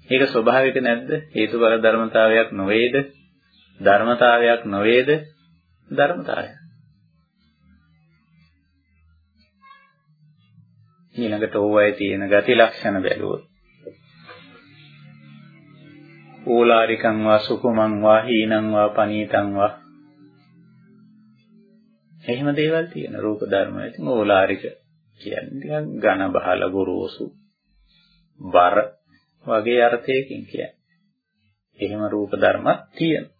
A: ඒක ස්වභාවික නැද්ද? හේතුඵල ධර්මතාවයක් නොවේද? ධර්මතාවයක් නොවේද? ධර්මතාවයක්. ඊළඟට ඕවයේ තියෙන ගති ලක්ෂණ බැලුවොත් ඕලාරිකං වා සුකුමං වා හීනං වා පනීතං වා එහෙම දේවල් තියෙන රූප ධර්ම. ඉතින් ඕලාරික කියන්නේ ඝන බහල ගොරෝසු බර වගේ අර්ථයකින් කියන්නේ. එහෙම රූප ධර්මත් තියෙනවා.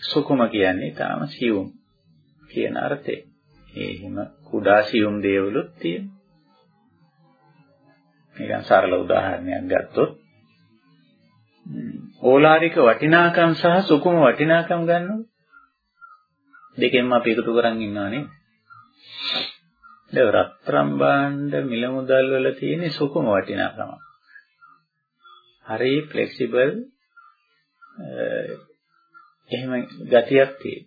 A: සුකුම කියන්නේ තාම සියුම් කියන අර්ථය. එහෙම කුඩා සියුම් දේවලුත් තියෙනවා. නිකන් සරල උදාහරණයක් ගත්තොත් ඕලාරික වටිනාකම් සහ සුකුම වටිනාකම් ගන්නවා දෙකෙන්ම අපි එකතු කරන් ඉන්නවා නේද? දැන් රත්තරන් භාණ්ඩ මිල මුදල් වල තියෙන සුකුම වටිනාකම. හරි ෆ්ලෙක්සිබල් එහෙම ගතියක් තියෙන.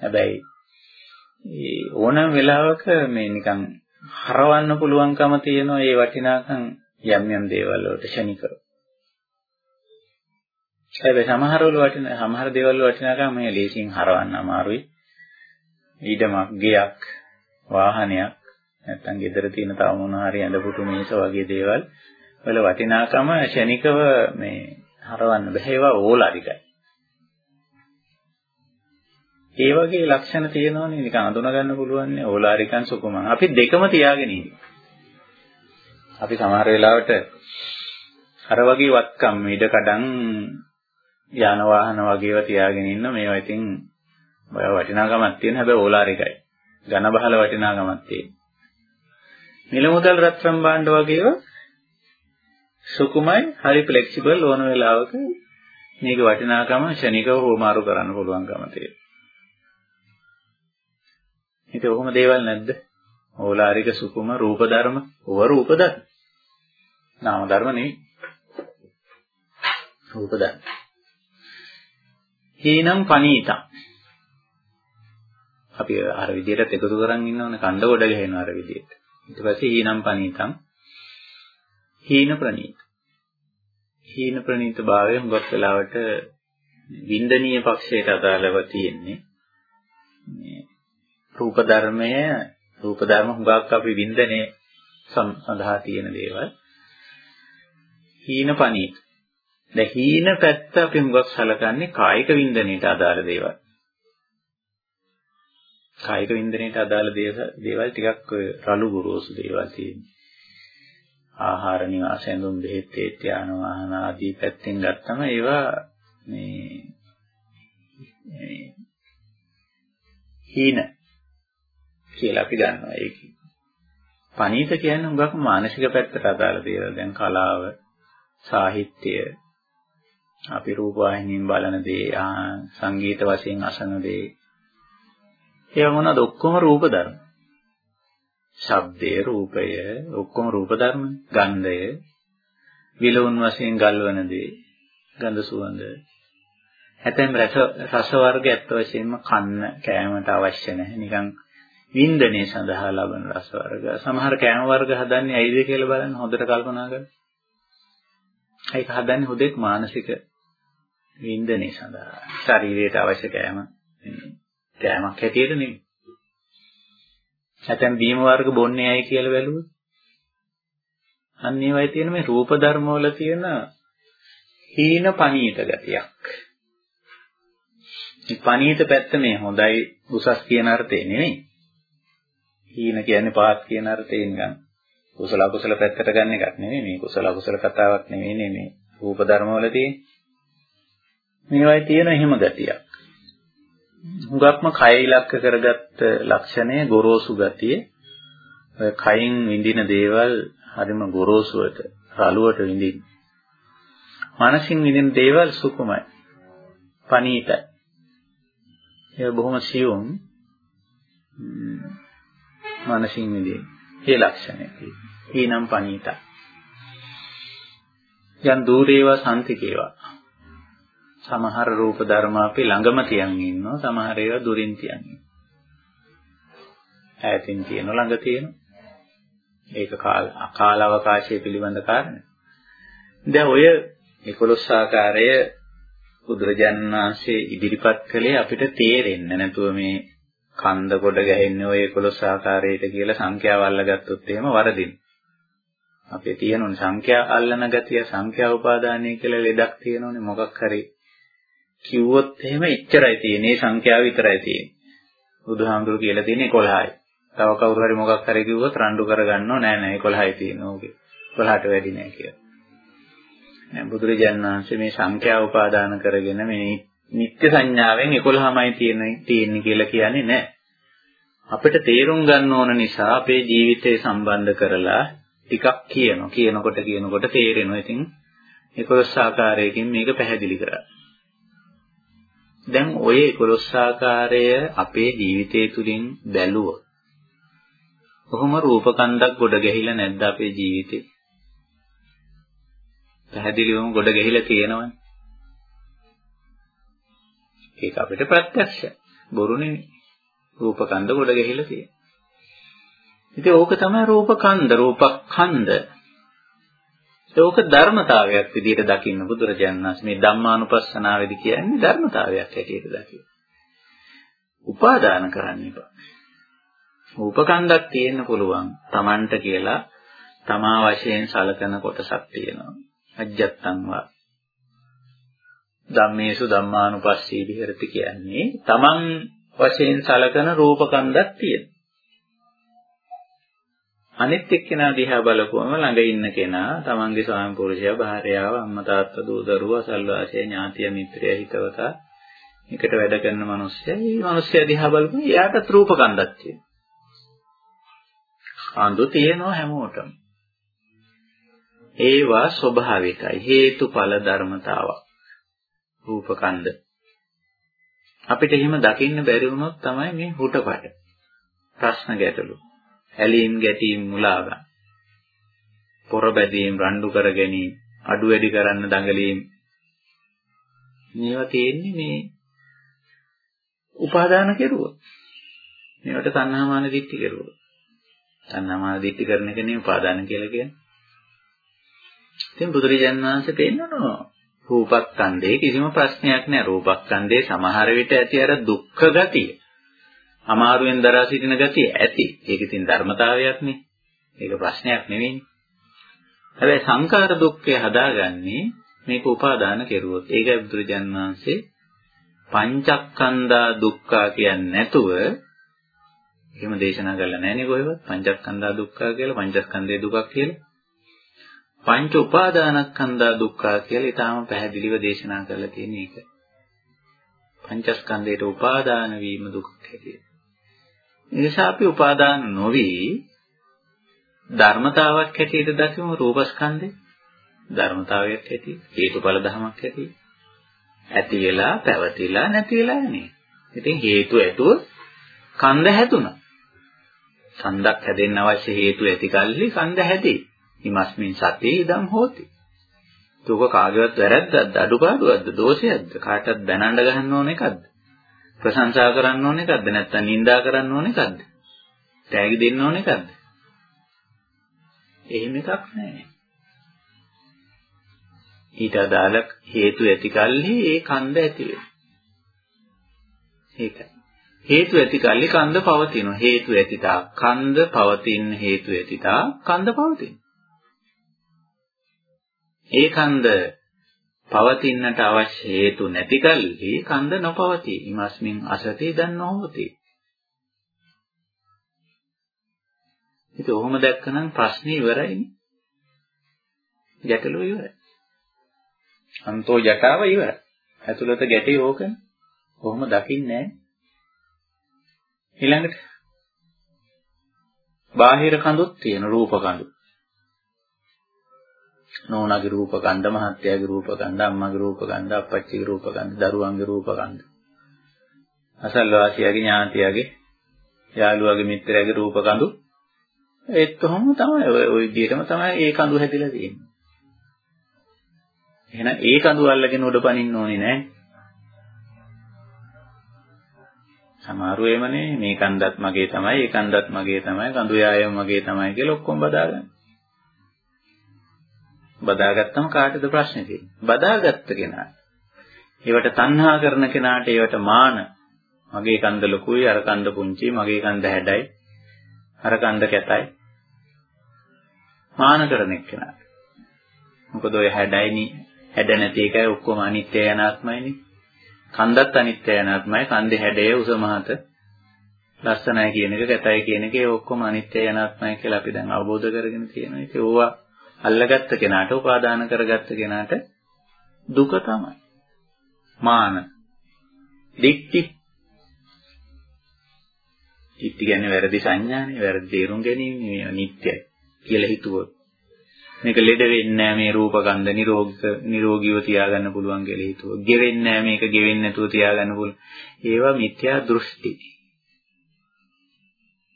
A: හැබැයි ඕනම වෙලාවක මේ නිකන් හරවන්න පුළුවන්කම තියෙන ඒ වටිනාකම් යම් යම් දේවල් වලට ෂණිකව. හැබැයි සමහර වල වටින සමහර දේවල් වල වටිනාකම් මේ ලේසියෙන් හරවන්න අමාරුයි. ඊටමක් ගයක් වාහනයක් නැත්තම් ගෙදර තියෙන තව මොන හරි ඇඳපුටු මේස වගේ දේවල් වල වටිනාකම ෂණිකව මේ හරවන්න බෑ ඒවා ඕලාරිකයි. ඒ වගේ ලක්ෂණ තියෙනවනේ නිකන් අඳුන ගන්න පුළුවන් නේ ඕලාරිකන් සුකුමන්. අපි දෙකම තියාගෙන අපි සමහර වෙලාවට අර වගේ වත්කම් ඉඩ කඩන් යාන වාහන වගේව තියාගෙන ඉන්න මේවා ඉතින් ඔය වටිනාකමක් තියෙන හැබැයි ඕලාරිකයි. ඝන බහල වටිනාකමක් තියෙන. නිල මුදල් රත්රන් භාණ්ඩ වගේව සුකුමයි හරි ෆ්ලෙක්සිබල් ඕන වෙලාවක මේක වටිනාකම ශනිකව හොමාරු කරන්න පුළුවන්කම තියෙනවා. ඉතින් ඔහොම දේවල් නැද්ද? ඕලාරික සුකුම රූප ධර්ම, ඕව රූප ධර්ම. නාම ධර්ම නෙවෙයි. රූප ධර්ම. හීනම් පනීතං. අපි අර විදිහට එකතු කරන් ඉන්නවනේ කණ්ඩ ගොඩ ගහනවා අර විදිහට. ඊට පස්සේ හීනම් පනීතං හීන ප්‍රනීත හීන ප්‍රනීත භාවය හුඟක් වෙලාවට වින්දනීය පක්ෂයට අදාළව තියෙන්නේ. මේ රූප ධර්මය රූප ධර්ම හුඟක් අපි වින්දනයේ සඳහා තියෙන දේවල්. හීන පනීත දැන් හීන පැත්ත අපි හුඟක් සලකන්නේ කායික වින්දනයට අදාළ දේවල්. කායික වින්දනයට අදාළ දේවල් ටිකක් රළු ගුරුසු දේවල් තියෙනවා. ආහාර නිවාස ඇඳුම් බෙහෙත් ඒත් යාන වාහන ආදී පැත්තෙන් ගත්තම ඒවා මේ හීන කියලා අපි ගන්නවා ඒක. පනීත කියන්නේ හුඟක් මානසික පැත්තට අදාළ දේවල්. දැන් කලාව, සාහිත්‍ය, අපි රූපවාහිනියෙන් බලන දේ, සංගීත වශයෙන් අසන දේ, ඒවා මොනවද ඔක්කොම රූප ධර්ම. ශබ්දය, රූපය, ඔක්කොම රූප ධර්ම. ගන්ධය, විලවුන් වශයෙන් ගල්වන දේ, ගඳ සුවඳ. හැතැම් රස වර්ග ඇත්ත වශයෙන්ම කන්න කෑමට අවශ්‍ය නැහැ. නිකන් වින්දනයේ සඳහා ලබන රස වර්ග. සමහර කෑම වර්ග හදන්නේ ඇයිද කියලා බලන්න හොඳට කල්පනා කරන්න. ඒක හදන්නේ හුදෙක් මානසික වින්දනය සඳහා ශරීරයට අවශ්‍ය කෑම කෑමක් හැටියට නෙමෙයි. නැත්නම් බීම වර්ග බොන්නේ ඇයි කියලා බැලුවොත් අන්න ඒවයි තියෙන මේ රූප ධර්ම වල තියෙන හීන පනීත ගතියක්. මේ පනීත පැත්ත මේ හොඳයි උසස් කියන අර්ථේ නෙමෙයි. හීන කියන්නේ පාත් කියන අර්ථයෙන් ගන්න. කුසල අකුසල පැත්තට ගන්න එකක් නෙමෙයි මේ කුසල අකුසල කතාවක් නෙමෙයි මේ රූප ධර්ම වල තියෙන. මේවයි තියෙන එහෙම ගතියක්. හුඟක්ම කය ඉලක්ක කරගත්ත ලක්ෂණය ගොරෝසු ගතිය. ඔය කයින් විඳින දේවල් හරිම ගොරෝසුවට, රළුවට විඳින්න. මනසින් විඳින දේවල් සුකුමයි. පනීතයි. ඒ බොහොම සියුම් මනසින් විඳින. ඒ ලක්ෂණය. ඊනම් පනීතයි. යන් দূරේවා සම්තිකේවා සමහර රූප ධර්ම අපි ළඟම තියන් ඉන්නවා සමහර ඒවා දුරින් තියන් ඈතින් තියෙන ළඟ තියෙන. ඒක කාල අකාල අවකාශය පිළිබඳ කාරණා. දැන් ඔය 11 ආකාරය බුදුරජාණන් වහන්සේ ඉදිරිපත් කළේ අපිට තේරෙන්න නැතුව මේ කන්ද කොට ගැහෙන්නේ ඔය 11 ආකාරයට කියලා සංඛ්‍යාව අල්ලගත්තොත් එහෙම වරදින. අපේ තියෙනුනේ සංඛ්‍යා අල්ලන ගතිය සංඛ්‍යා උපාදානය කියලා ලෙඩක් තියෙනුනේ මොකක් හරි කිව්වොත් එහෙම එච්චරයි තියෙන්නේ සංඛ්‍යාව විතරයි තියෙන්නේ. බුදුහාමුදුරු කියලා තියෙන්නේ 11යි. තව කවුරු හරි මොකක් හරි කිව්වොත් රණ්ඩු කරගන්නව නෑ නෑ 11යි තියෙන්නේ ඕකේ. 11ට වැඩි නෑ කියලා. නෑ බුදුරජාණන් වහන්සේ මේ සංඛ්‍යාව උපාදාන කරගෙන මේ නිත්‍ය සංඥාවෙන් 11මයි තියෙන්නේ තියෙන්නේ කියලා කියන්නේ නෑ. අපිට තේරුම් ගන්න ඕන නිසා අපේ ජීවිතය සම්බන්ධ කරලා ටිකක් කියනවා. කියනකොට කියනකොට තේරෙනවා. ඉතින් 11 ආකාරයකින් මේක පැහැදිලි කරා. දැන් ওই 11 ආකාරය අපේ ජීවිතය තුළින් බැලුවොත් කොහොම රූපකන්දක් ගොඩ ගැහිලා නැද්ද අපේ ජීවිතේ? පැහැදිලිවම ගොඩ ගැහිලා තියෙනවනේ. ඒක අපිට ප්‍රත්‍යක්ෂයි. බොරු නෙමෙයි. රූපකන්ද ගොඩ ගැහිලා තියෙනවා. ඉතින් ඕක තමයි රූපකන්ද, රූපකන්ද. ඒක ධර්මතාවයක් විදිහට දකින්න බුදුරජාණන් වහන්සේ මේ ධම්මානුපස්සනාවේදී කියන්නේ ධර්මතාවයක් හැටියට දකින්න. උපාදාන කරන්න එපා. උපකන්දක් තියෙන්න පුළුවන් Tamanට කියලා තමා වශයෙන් සලකන කොටසක් තියෙනවා. අජ්ජත්තං වා. ධම්මේසු ධම්මානුපස්සී විහෙරති කියන්නේ Taman වශයෙන් සලකන රූපකන්දක් තියෙනවා. අනිත් එක්කෙනා දිහා බලපුවම ළඟ ඉන්න කෙනා තමන්ගේ ස්වාමි පුරුෂයා භාර්යාව අම්මා තාත්තා දූ දරුවා සල්වාසය ඥාතිය මිත්‍රයා හිතවතා එකට වැඩ කරන මිනිස්සයා මේ මිනිස්සයා දිහා බලපුවම එයාට රූපකන්දක් තියෙනවා. අඳු තියෙනවා හැමෝටම. ඒවා ස්වභාවිකයි හේතුඵල ධර්මතාවක්. රූපකන්ද. අපිට එහෙම දකින්න බැරි වුණොත් තමයි මේ හුටපට ප්‍රශ්න ගැටලු. ඇලීම් ගැටීම් මුලා ගන්න. පොර බැදීම් රණ්ඩු කර ගැනීම, අඩු වැඩි කරන්න දඟලීම්. මේවා තියෙන්නේ මේ උපාදාන කෙරුවොත්. මේවට තණ්හාමාන දිට්ඨි කෙරුවොත්. තණ්හාමාන දිට්ඨි කරන එක නෙවෙයි උපාදාන කියලා කියන්නේ. ඉතින් බුදුරජාණන් වහන්සේ පෙන්නනවා රූපස්කන්ධේ කිසිම ප්‍රශ්නයක් නෑ රූපස්කන්ධේ සමහර විට ඇති අර දුක්ඛ ගතිය. අමාරුවෙන් දරා සිටින ගතිය ඇති. ඒක ඉතින් ධර්මතාවයක්නේ. ඒක ප්‍රශ්නයක් නෙවෙයි. හැබැයි සංකාර දුක්ඛය හදාගන්නේ මේක උපාදාන කෙරුවොත්. ඒකයි බුදුරජාන් වහන්සේ පංචක්ඛන්දා දුක්ඛා කියන්නේ නැතුව එහෙම දේශනා කරලා නැහැනේ කොහෙවත්. පංචස්කන්ධා දුක්ඛා කියලා පංචස්කන්ධයේ දුකක් කියලා. පංච උපාදානස්කන්ධා දුක්ඛා කියලා ඊටාම පැහැදිලිව දේශනා කරලා තියෙන එක. පංචස්කන්ධයට උපාදාන වීම දුකක් හැටියට. නිසා අපි උපාදාන නොවි ධර්මතාවක් හැටියට දකිමු රූපස්කන්ධේ ධර්මතාවයක් හැටියට හේතුඵල ධමයක් හැටියට ඇති වෙලා පැවතිලා නැති වෙලා යන්නේ. ඉතින් හේතු ඇතුව කන්ද හැදුනා. කන්දක් හැදෙන්න අවශ්‍ය හේතු ඇති කල්ලි කන්ද හැදේ. හිමස්මින් සතේ ඉදම් හෝති. දුක කාගේවත් වැරද්දක්ද අඩුපාඩුවක්ද දෝෂයක්ද කාටවත් දැනන්න ගහන්න ඕන එකක්ද? ප්‍රශංසා කරන්න ඕන එකක්ද නැත්නම් නිඳා කරන්න ඕන එකක්ද? තෑගි දෙන්න ඕන එකක්ද? එහෙම එකක් නැහැ. ඊට අදාළ හේතු ඇති කල්හි ඒ කන්ද ඇති වෙනවා. ඒකයි. හේතු ඇති කල්ලි කන්ද පවතිනවා. හේතු ඇතිතා කන්ද පවතින හේතු ඇතිතා කන්ද පවතින. ඒ කන්ද පවතින්නට අවශ්‍ය හේතු නැති කල්හි කන්ද නොපවතී. ීමස්මින් අසති දන් නොහොති. ඉතින් ඔහොම දැක්කනම් ප්‍රශ්නේ ඉවරයිනේ. ගැටලුව ඉවරයි. අන්තෝ ජටාව ඉවරයි. ඇතුළත ගැටේ ඕකනේ. කොහොම දකින්නේ ඊළඟට බාහිර කඳුත් තියෙන රූප කඳු. නෝනාගේ රූප ගන්ධ, මහත්යාගේ රූප ගන්ධ, අම්මාගේ රූප ගන්ධ, අප්පච්චිගේ රූප ගන්ධ, දරුවන්ගේ රූප ගන්ධ. අසල්වාසියාගේ ඥාතියාගේ යාළුවාගේ මිත්‍රයාගේ රූප කඳු ඒත් කොහොම තමයි ඔය ඔය විදිහටම තමයි ඒ කඳු හැදිලා තියෙන්නේ. එහෙනම් ඒ කඳු අල්ලගෙන උඩ පනින්න ඕනේ නෑ. සමහරව එමනේ මේ කන්දත් මගේ තමයි ඒ කන්දත් මගේ තමයි කඳු යායම මගේ තමයි කියලා ඔක්කොම බදාගන්න. බදාගත්තම කාටද ප්‍රශ්නේ තියෙන්නේ? බදාගත්ත කෙනා. ඒවට තණ්හා කරන කෙනාට ඒවට මාන. මගේ කන්ද ලොකුයි අර කන්ද පුංචි මගේ කන්ද හැඩයි අර කන්ද කැතයි. මාන කරන එක්කෙනාට. මොකද ඔය හැඩයිනි හැඩ නැති එකයි ඔක්කොම අනිත්‍ය අනාත්මයිනේ. කන්දත් අනිත්‍ය අනාත්මයි කන්දේ හැඩය උස මහත ලස්සනයි කියන එක කැතයි කියන එක ඒ ඔක්කොම අනිත්‍ය අනාත්මයි කියලා අපි දැන් අවබෝධ කරගෙන තියෙනවා. ඒක ඕවා අල්ලගත්ත කෙනාට උපාදාන කරගත්ත කෙනාට දුක තමයි. මාන. දික්ටි. දික්ටි කියන්නේ වැරදි සංඥානේ, වැරදි තේරුම් ගැනීම නේ නිට්ටයයි කියලා හිතුවොත්. මේක ලෙඩ වෙන්නේ නැහැ මේ රූපගන්ධ නිරෝගික නිරෝගීව තියාගන්න පුළුවන් කියලා හිතුවා. ගෙවෙන්නේ නැහැ මේක ගෙවෙන්නේ නැතුව තියාගන්න පුළුවන්. ඒවා මිත්‍යා දෘෂ්ටි.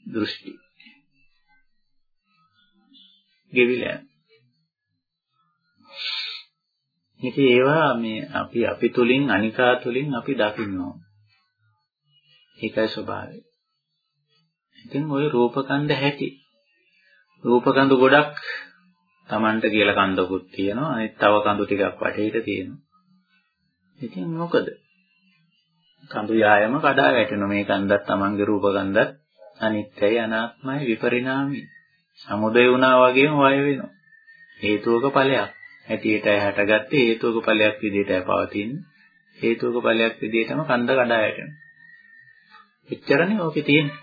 A: දෘෂ්ටි. ගෙවිලා. ඉතින් ඒවා මේ අපි අපි තුලින් අනිකා තුලින් අපි දකින්න ඕන. ඒකයි ස්වභාවය. ඉතින් ওই රූපකන්ද හැටි. රූපකන්ද ගොඩක් Tamanට කියලා කන්දකුත් තියෙනවා. අනිත් තව කඳු ටිකක් වටේට තියෙනවා. ඉතින් මොකද? කඳු යායම කඩා වැටෙනවා. මේ කන්දත් Tamanගේ රූප කන්දත් අනිත්‍යයි අනාත්මයි විපරිණාමයි. සමුදය වුණා වගේම වය වෙනවා. හේතුවක ඵලයක්. හැටියටයි හටගත්තේ හේතුවක ඵලයක් විදිහටයි පවතින්නේ. හේතුවක ඵලයක් විදිහටම කන්ද කඩා වැටෙනවා. එච්චරනේ ඕකේ තියෙන්නේ.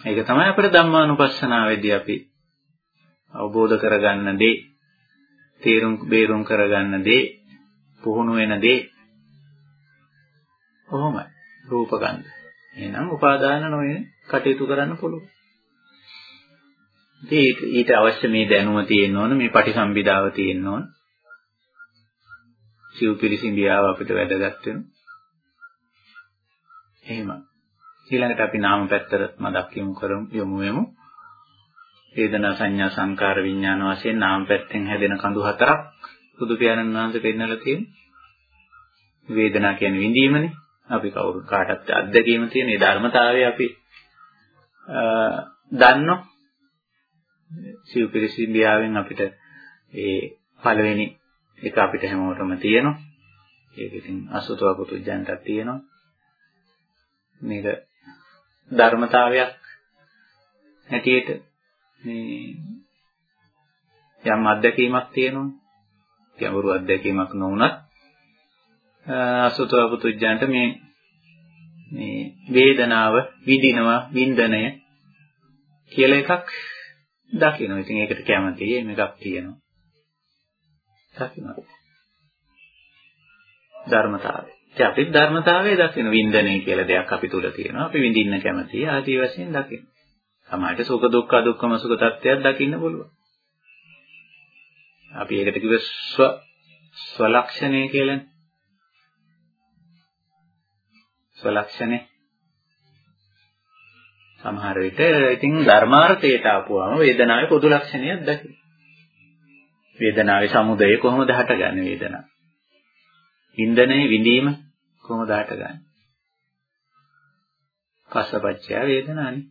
A: ඒක තමයි අපේ ධම්මානුපස්සනාවේදී අපි අවබෝධ කරගන්න දේ තේරුම් බේරුම් කරගන්න දේ පුහුණු වෙන දේ කොහොමයි රූපගන්ධ එහෙනම් උපාදාන නොවන කටයුතු කරන්න පුළුවන් ඊට ඊට අවශ්‍ය මේ දැනුම තියෙන්න ඕන මේ පටිසම්භිදාව තියෙන්න ඕන සිව් පිරිසිඹියාව අපිට වැදගත් වෙනවා එහෙම ඊළඟට අපි නාම පැත්තට මදක් යොමු කරමු යොමු වෙමු වේදනා සංඥා සංකාර විඥාන වශයෙන් නාම පැත්තෙන් හැදෙන කඳු හතරක් බුදු පියාණන් වහන්සේ පෙන්නලා තියෙනවා. වේදනා කියන්නේ විඳීමනේ. අපි කවුරු කාටත් අත්දැකීම තියෙන ඒ ධර්මතාවය අපි දන්නෝ. සිව්පිරිසිම්බියාවෙන් අපිට ඒ පළවෙනි එක අපිට හැමෝටම තියෙනවා. ඒක ඉතින් අසුතව පුතුජන්ටත් තියෙනවා. මේක ධර්මතාවයක් හැටියට මේ යම් අත්දැකීමක් තියෙනවා. ගැඹුරු අත්දැකීමක් නොවුනත් අසුතව පුතුජන්ට මේ මේ වේදනාව විඳිනවා වින්දනය කියලා එකක් දකිනවා. ඉතින් ඒකට කැමතියි මේකක් තියෙනවා. දකිනවා. ධර්මතාවය. ඉතින් අපි ධර්මතාවය දකින වින්දනය කියලා දෙයක් අපි තුල තියෙනවා. අපි විඳින්න කැමතියි ආදී වශයෙන් දකිනවා. සමහරට සුඛ දුක්ඛ දුක්ඛම සුඛ තත්ත්වයක් දකින්න පුළුවන්. අපි ඒකට කිව්ව ස්ව ස්වලක්ෂණය කියලානේ. ස්වලක්ෂණය සමහර විට ඉතින් ධර්මාර්ථයට ආපුවම වේදනාවේ පොදු ලක්ෂණයක් දකින්න. වේදනාවේ සමුදය කොහොමද හටගන්නේ වේදනාව? වින්දනයේ විඳීම කොහොමද හටගන්නේ? පස්සපච්චය වේදනානේ.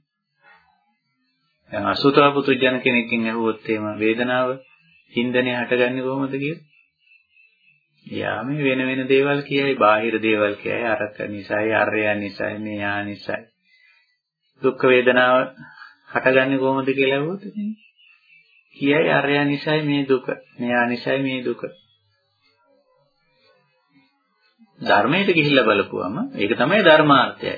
A: දැන් අසුතව පුතුජන කෙනෙක්ගෙන් අහුවොත් එහෙම වේදනාව හින්දනේ හටගන්නේ කොහොමද කියලා? යා මේ වෙන වෙන දේවල් කියයි, බාහිර දේවල් කියයි, අරක නිසායි, අරය නිසායි, මෙයා නිසායි. දුක් වේදනාව හටගන්නේ කොහොමද කියලා අහුවොත් කියයි අරය නිසායි මේ දුක, මෙයා නිසායි මේ දුක. ධර්මයට ගිහිල්ලා බලපුවම ඒක තමයි ධර්මාර්ථයයි.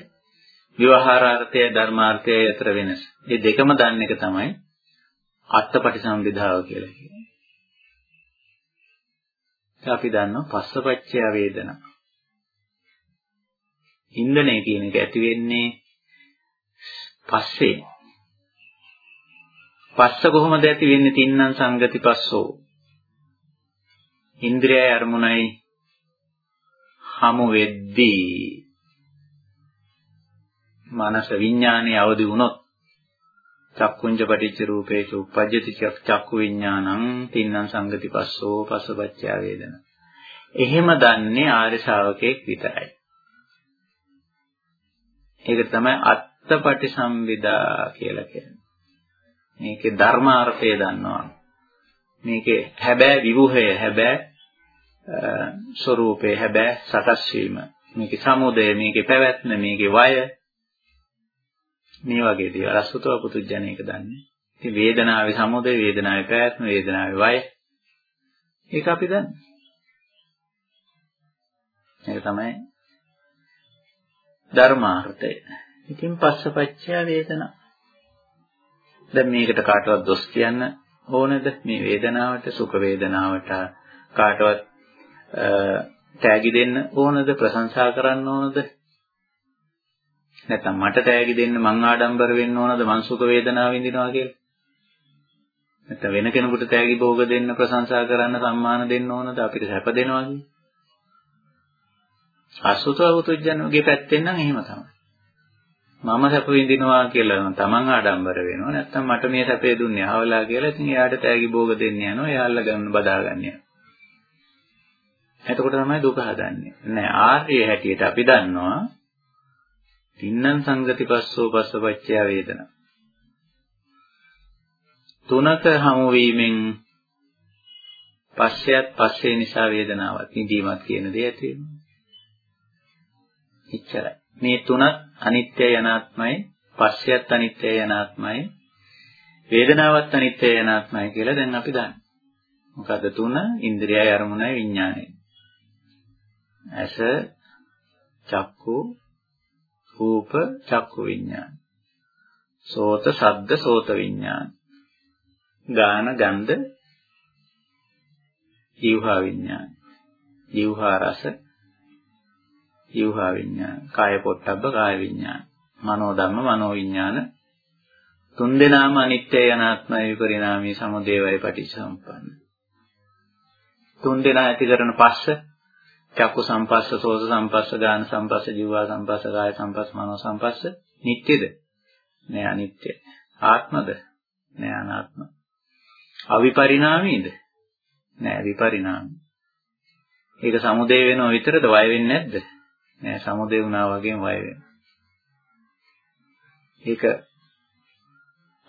A: විවහාරාර්ථයයි ධර්මාර්ථයයි අතර වෙනස. මේ දෙකම දන්න එක තමයි අත්පටිසම්භිදාව කියලා කියන්නේ. අපි දන්නවා පස්සපච්චය වේදනා. ඉන්ද්‍රණය කියන එක ඇති වෙන්නේ පස්සේ. පස්ස කොහොමද ඇති වෙන්නේ තින්නම් සංගති පස්සෝ. ඉන්ද්‍රියය අරමුණයි හමු වෙද්දී මනස විඥානයේ අවදි වුණොත් චක්කුංජ පටිච්ච රූපේච උප්පජ්ජති චක්කු විඥානං තින්නම් සංගති පස්සෝ පස්සපච්චය වේදනා. එහෙම දන්නේ ආර්ය ශාවකයෙක් විතරයි. ඒක තමයි අත්තපටිසම්විදා කියලා කියන්නේ. මේකේ ධර්මාර්ථය දන්නවා. මේකේ හැබෑ විවුහය හැබෑ ස්වરૂපේ හැබෑ සකස් වීම. මේකේ සමුදය මේකේ පැවැත්ම මේකේ වය මේ වගේ දේවල් අසුතව පුතුජණේක දන්නේ. ඉතින් වේදනාවේ සමුදය, වේදනාවේ පැවැත්ම, වේදනාවේ වය ඒක අපි දන්නේ. ඒක තමයි ධර්මාර්ථය. ඉතින් පස්සපච්චය වේදනා. දැන් මේකට කාටවත් දොස් කියන්න ඕනද? මේ වේදනාවට, සුඛ වේදනාවට කාටවත් තෑගි දෙන්න ඕනද? ප්‍රශංසා කරන්න ඕනද? නැත්නම් මට තෑගි දෙන්න මං ආඩම්බර වෙන්න ඕනද මං සුඛ වේදනාව විඳිනවා කියලා? නැත්නම් වෙන කෙනෙකුට තෑගි භෝග දෙන්න ප්‍රශංසා කරන්න සම්මාන දෙන්න ඕනද අපිට සැප දෙනවා කියන්නේ? අසුතවතුජ්ජනගේ පැත්තෙන් නම් එහෙම තමයි. මම සැප විඳිනවා කියලා තමන් ආඩම්බර වෙනවා නැත්නම් මට මේ සැපේ දුන්නේ අහවලා කියලා ඉතින් එයාට තෑගි භෝග දෙන්න යනවා එයා අල්ල ගන්න බදා ගන්න යනවා. එතකොට තමයි දුක හදන්නේ. නෑ ආර්ය හැටියට අපි දන්නවා තින්නම් සංගති පස්සෝ පස්සපච්චය වේදනා. තුනක හමු වීමෙන් පස්සයත් පස්සේ නිසා වේදනාවක් නිදීමත් කියන දේ ඇති වෙනවා. එච්චරයි. මේ තුනත් අනිත්‍යයි අනාත්මයි, පස්සයත් අනිත්‍යයි අනාත්මයි, වේදනාවත් අනිත්‍යයි අනාත්මයි කියලා දැන් අපි දන්නවා. මොකද තුන ඉන්ද්‍රියයි අරමුණයි විඥානයයි. ඇස චක්කු රූප චක්කු විඥාන. සෝත සද්ද සෝත විඥාන. ගාන ගන්ධ ජීවහා විඥාන. ජීවහා රස ජීවහා විඥාන. කාය පොට්ටබ්බ කාය විඥාන. මනෝ ධම්ම මනෝ විඥාන. තුන් දෙනාම අනිත්‍යය අනාත්මය විපරිණාමී සමුදේවය පටිච්චසමුප්පන්න. තුන් දෙනා ඇති කරන පස්ස චක්කු සම්පස්ස, සෝත සම්පස්ස, ගාන සම්පස්ස, ජීවා සම්පස්ස, කාය සම්පස්ස, මනෝ සම්පස්ස නිට්ටයද? නෑ අනිත්‍යයි. ආත්මද? නෑ අනාත්ම. අවිපරිණාමීද? නෑ විපරිණාමී. ඒක සමුදේ වෙනව විතරද වය වෙන්නේ නැද්ද? නෑ සමුදේ වුණා වගේම වය වෙනවා. ඒක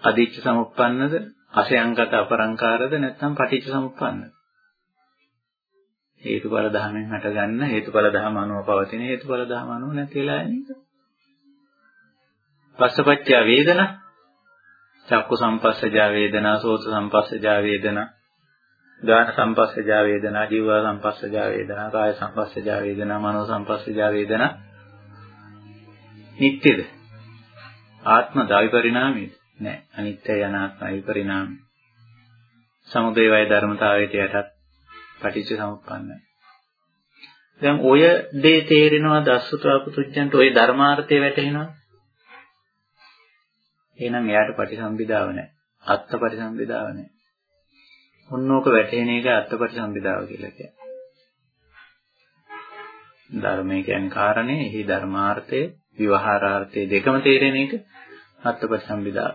A: අදිච්ච සමුප්පන්නද අසයන්ගත අපරංකාරද නැත්නම් පටිච්ච සමුප්පන්නද? හේතුඵල ධමයෙන් හටගන්න හේතුඵල ධම අනුව පවතින හේතුඵල ධම අනුව නැතිලා යන එක. පස්සපච්චය වේදනා චක්කු සම්පස්සජා වේදනා සෝත සම්පස්සජා වේදනා ගාන සම්පස්සජා වේදනා ජීව සම්පස්සජා වේදනා කාය සම්පස්සජා වේදනා මනෝ සම්පස්සජා වේදනා නිට්ටයද ආත්ම දාවි පරිණාමයේද නෑ අනිත්‍යය අනාත්මයි විපරිණාමය සමුදේ වය ධර්මතාවයට යටත් පටිච්ච සමුප්පන්නයි. දැන් ඔය දේ තේරෙනවද අසුතවා පුතුජන්ට ඔය ධර්මාර්ථය වැටහෙනවද? එහෙනම් එයාට පටිසම්භිදාව නැහැ. අත්ත පටිසම්භිදාව නැහැ. ඔන්නෝක වැටහෙන එක අත්ත පටිසම්භිදාව කියලා කියන්නේ. ධර්මයේ කියන්නේ කාරණේ, එහි ධර්මාර්ථය, විවහාරාර්ථය දෙකම තේරෙන එක අත්ත පටිසම්භිදාව.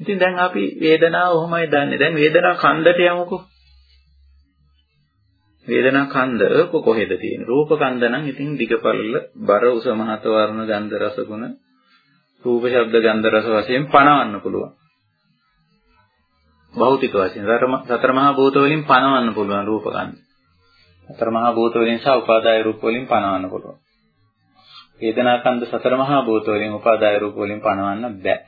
A: ඉතින් දැන් අපි වේදනාව ඔහොමයි දන්නේ. දැන් වේදනාව කන්දට යමුකෝ. වේදනා කන්ද කොහෙද තියෙන්නේ? රූප කන්ද නම් ඉතින් දිගපළල බර උස මහත වර්ණ ගන්ධ රස ගුණ රූප ශබ්ද ගන්ධ රස වශයෙන් පණවන්න පුළුවන්. භෞතික වශයෙන් සතර මහා භූත වලින් පණවන්න පුළුවන් රූප කන්ද. සතර මහා භූත වලින් සහ උපාදාය රූප වලින් පණවන්න පුළුවන්. වේදනා කන්ද සතර මහා භූත වලින් උපාදාය රූප වලින් පණවන්න බෑ.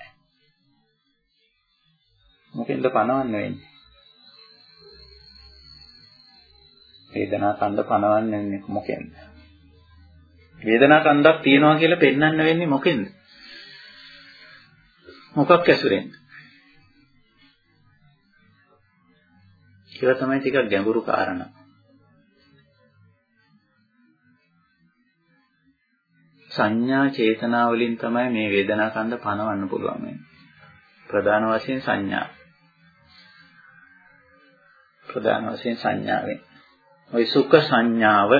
A: මොකෙන්ද පණවන්න වෙන්නේ? වේදනා කන්ද පණවන්න වෙන්නේ මොකෙන්ද? වේදනා කන්දක් තියනවා කියලා පෙන්වන්න වෙන්නේ මොකෙන්ද? මොකක් ඇසුරෙන්ද? කියලා තමයි ටිකක් ගැඹුරු කාරණා. සංඥා චේතනා වලින් තමයි මේ වේදනා කන්ද පනවන්න පුළුවන් වෙන්නේ. ප්‍රධාන වශයෙන් සංඥා. ප්‍රධාන වශයෙන් සංඥාවෙන්. ওই සුඛ සංඥාව,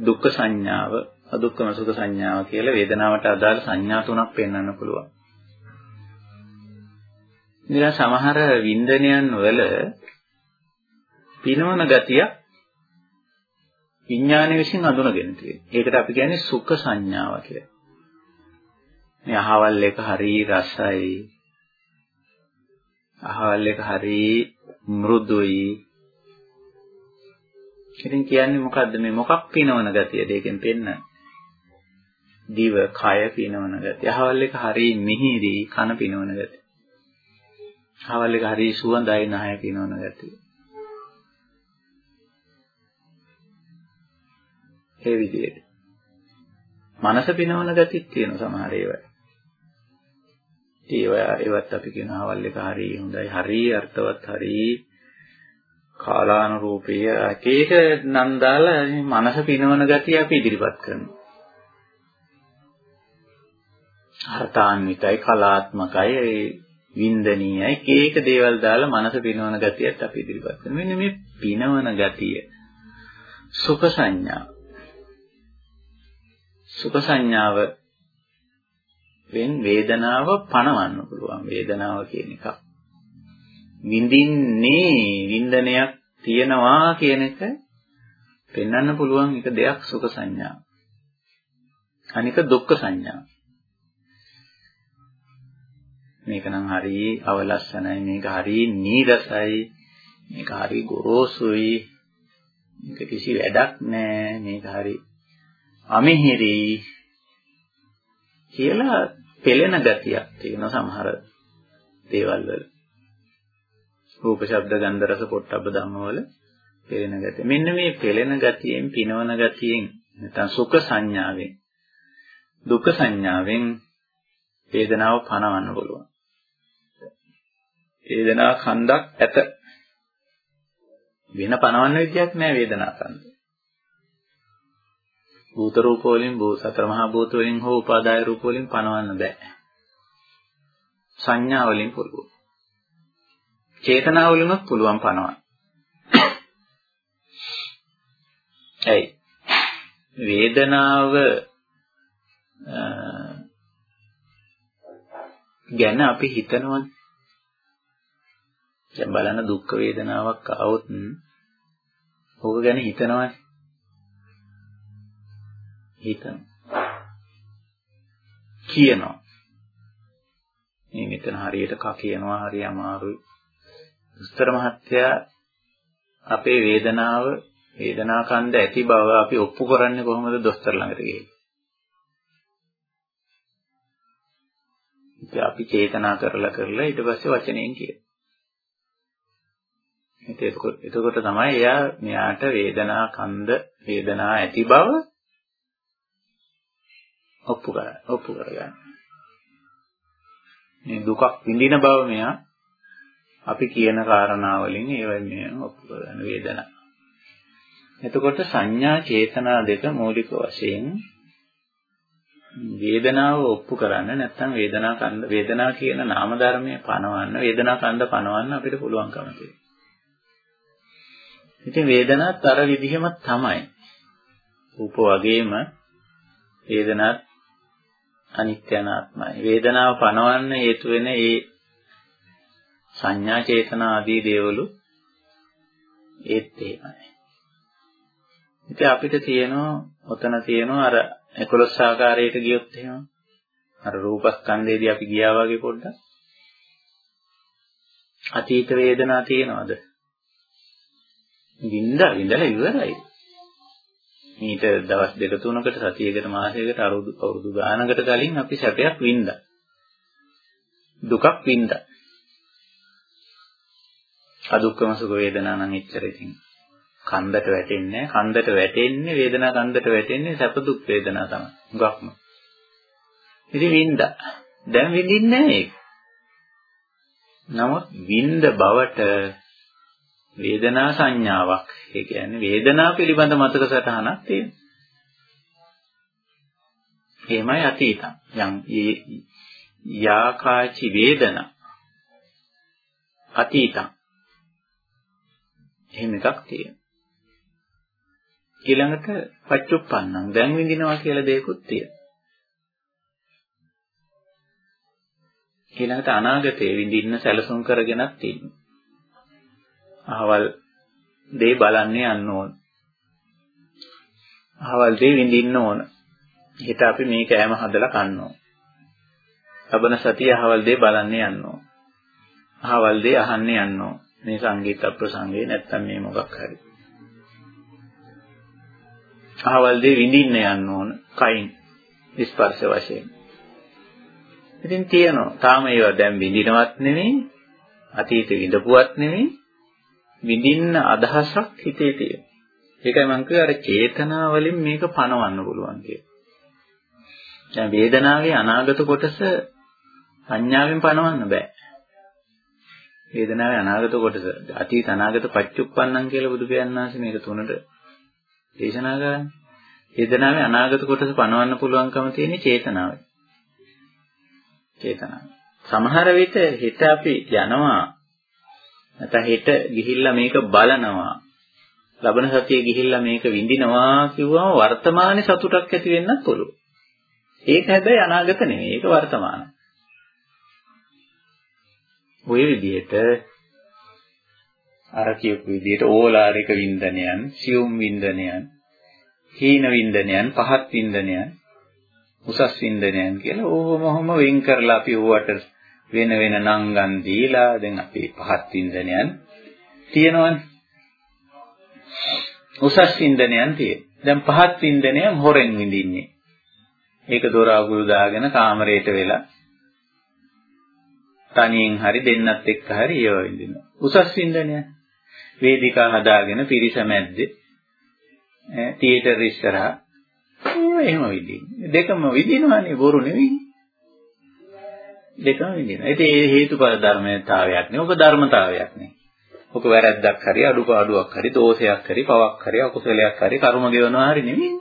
A: දුක්ඛ සංඥාව, අදුක්ඛම සුඛ සංඥාව කියලා වේදනාවට අදාළ සංඥා තුනක් පෙන්වන්න පුළුවන්. ඉතින් සමහර වින්දනයන් වල පිනවන ගතිය විඥානය විසින් අඳුනගෙන තියෙනවා. ඒකට අපි කියන්නේ සුඛ සංඥාව කියලා. මේ අහවල් එක හරි රසයි. අහවල් එක හරි මෘදුයි. ඉතින් කියන්නේ මොකද්ද මේ මොකක් පිනවන ගතියද? ඒකෙන් පෙන්නන්නේ. දිව, කය පිනවන ගතිය. අහවල් එක හරි මිහිරි, කන පිනවන ගතිය. අහවල් එක හරි සුවඳයි, නහය පිනවන ගතිය. ඒ විදිහට. මනස පිනවන ගතිත් තියෙන සමහර ඒවා. ඒවා ඒවත් අපි කියන අවල් එක හරි හොඳයි හරි අර්ථවත් හරි කාලානුරූපීය එක එක නම් දාලා මනස පිනවන ගතිය අපි ඉදිරිපත් කරනවා. අර්ථාන්විතයි කලාත්මකයි වින්දනීයයි එක එක දේවල් දාලා මනස පිනවන ගතියත් අපි ඉදිරිපත් කරනවා. මෙන්න මේ පිනවන ගතිය සුඛ සංඥා සුඛ සංඥාව වෙන් වේදනාව පණවන්න පුළුවන් වේදනාව කියන එක. විඳින්නේ වින්දනයක් තියනවා කියන එක පෙන්වන්න පුළුවන් එක දෙයක් සුඛ සංඥා. අනික දුක්ඛ සංඥා. මේක නම් හරි අවලස්සනයි මේක හරි නීරසයි මේක හරි ගොරෝසුයි මේක කිසි වැඩක් නැහැ මේක හරි අමිහිරි කියලා පෙළෙන ගතියක් තියෙනවා සමහර දේවල් වල. රූප ශබ්ද ගන්ධ රස පොට්ටබ්බ ධම්ම වල පෙළෙන ගතිය. මෙන්න මේ පෙළෙන ගතියෙන් පිනවන ගතියෙන් නැත්නම් සුඛ සංඥාවෙන් දුක්ඛ සංඥාවෙන් වේදනාව පනවන්න පුළුවන්. වේදනා කන්දක් ඇත. වෙන පනවන්න විදියක් නෑ වේදනා කන්ද. භූත රූප වලින් භූ සතර මහා භූත වලින් හෝ උපාදාය රූප වලින් පණවන්න බෑ. සංඥා වලින් පුළුවන්. චේතනා වලින්වත් පුළුවන් පණවන්න. ඇයි? වේදනාව ගැන අපි හිතනවනේ. දැන් බලන්න දුක් වේදනාවක් ආවොත් ඕක ගැන හිතනවනේ. හිතන. කියනවා. මේ මෙතන හරියට කා කියනවා හරි අමාරුයි. උස්තර මහත්තයා අපේ වේදනාව වේදනා කන්ද ඇති බව අපි ඔප්පු කරන්නේ කොහොමද දොස්තර ළඟට ගිහින්? ඉතින් අපි චේතනා කරලා කරලා ඊට පස්සේ වචනයෙන් කියන එතකොට එතකොට තමයි එයා මෙයාට වේදනා කන්ද වේදනා ඇති බව ඔප්පු කරගන්න. ඔප්පු කරගන්න. මේ දුකක් විඳින බව මෙයා අපි කියන කාරණා වලින් ඒවෙන් ඔප්පු කරගන්න වේදනා. එතකොට සංඥා චේතනා දෙක මූලික වශයෙන් වේදනාව ඔප්පු කරන්න නැත්නම් වේදනා කන්ද වේදනා කියන නාම ධර්මයේ පනවන්න වේදනා කන්ද පනවන්න අපිට පුළුවන්කම තියෙනවා. ඉතින් වේදනාත් අර විදිහම තමයි. රූප වගේම වේදනාත් අනිත්‍ය අනාත්මයි. වේදනාව පනවන්න හේතු වෙන ඒ සංඥා චේතනා ආදී දේවලු ඒත් එහෙමයි. ඉතින් අපිට තියෙනවා ඔතන තියෙනවා අර 11 ආකාරයට ගියොත් එහෙම අර රූපස්කන්ධයේදී අපි ගියා වගේ පොඩ්ඩක් අතීත වේදනා තියෙනවද? විඳ විඳලා ඉවරයි. මීට දවස් දෙක තුනකට සතියකට මාසයකට අවුරුදු අවුරුදු ගානකට කලින් අපි සැපයක් වින්දා. දුකක් වින්දා. අදුක්කම සුඛ වේදනා නම් එච්චර ඉතින් කන්දට වැටෙන්නේ කන්දට වැටෙන්නේ වේදනා කන්දට වැටෙන්නේ සැප දුක් වේදනා තමයි. හුඟක්ම. ඉතින් වින්දා. දැන් විඳින්නේ නැහැ නමුත් වින්ද බවට වේදනා සංඥාවක්. ඒ කියන්නේ වේදනා පිළිබඳ මතක සටහනක් තියෙනවා. එහෙමයි අතීතං. යම් යාකාචි වේදනා අතීතං. එහෙම එකක් තියෙනවා. ඊළඟට පච්චුප්පන්නං දැන් විඳිනවා කියලා දෙයක්ත් තියෙනවා. ඊළඟට අනාගතයේ විඳින්න සැලසුම් කරගෙනත් තියෙනවා. අහවල් දේ බලන්න යන්න ඕන. අහවල් දේ විඳින්න ඕන. හිත අපි මේ කෑම හදලා කන්න ඕන. ලබන සතිය අහවල් දේ බලන්න යන්න ඕන. අහවල් දේ අහන්න යන්න ඕන. මේ සංගීත ප්‍රසංගේ නැත්තම් මේ මොකක් හරි. අහවල් දේ විඳින්න යන්න ඕන. කයින් ස්පර්ශ වශයෙන්. ඉතින් තියෙනවා. තාම ඒවා දැන් විඳිනවත් නෙමෙයි. අතීතේ විඳපුවත් නෙමෙයි. විඳින්න අදහසක් හිතේ තියෙනවා. ඒකයි මම කිව්වේ අර චේතනා වලින් මේක පණවන්න පුළුවන් කියලා. දැන් වේදනාවේ අනාගත කොටස සංඥාවෙන් පණවන්න බෑ. වේදනාවේ අනාගත කොටස අතීත අනාගත පච්චුප්පන්නං කියලා බුදු පියාණන් වහන්සේ මේක තුනට දේශනා කරන්නේ. වේදනාවේ අනාගත කොටස පණවන්න පුළුවන්කම තියෙන චේතනාවයි. චේතනාව. සමහර විට හිත අපි යනවා නැත්නම් හෙට ගිහිල්ලා මේක බලනවා. ලබන සතියේ ගිහිල්ලා මේක විඳිනවා කිව්වම වර්තමානයේ සතුටක් ඇති වෙන්නත් පුළුවන්. ඒක හැබැයි අනාගත නෙමෙයි. ඒක වර්තමාන. ওই විදිහට අර කියපු විදිහට ඕලාරික වින්දනයන්, සියුම් වින්දනයන්, හීන වින්දනයන්, පහත් වින්දනයන්, උසස් වින්දනයන් කියලා ඕවම ඔහොම වෙන් කරලා අපි ඕවට වෙන වෙන නංගන් දීලා දැන් අපේ පහත් වින්දනයන් තියෙනවනේ. උසස් වින්දනයන් තියෙන. දැන් පහත් වින්දනය හොරෙන් විඳින්නේ. ඒක දොර අගුළු දාගෙන කාමරයට වෙලා තනියෙන් හරි දෙන්නත් එක්ක හරි ඒව විඳිනවා. උසස් වින්දනය වේදිකා හදාගෙන පිරිස මැද්දේ තියටර් ඉස්සරහා එහෙම විඳින්නේ. දෙකම විඳිනවනේ බොරු නෙවෙයි. දෙකම විඳිනවා. ඉතින් ඒ හේතුඵල ධර්මතාවයක් නේ. ඔබ ධර්මතාවයක් නේ. ඔක වැරැද්දක් හරි අඩුපාඩුවක් හරි දෝෂයක් හරි පවක් හරි අකුසලයක් හරි කර්ම ගෙවනවා හරි නෙමෙයි.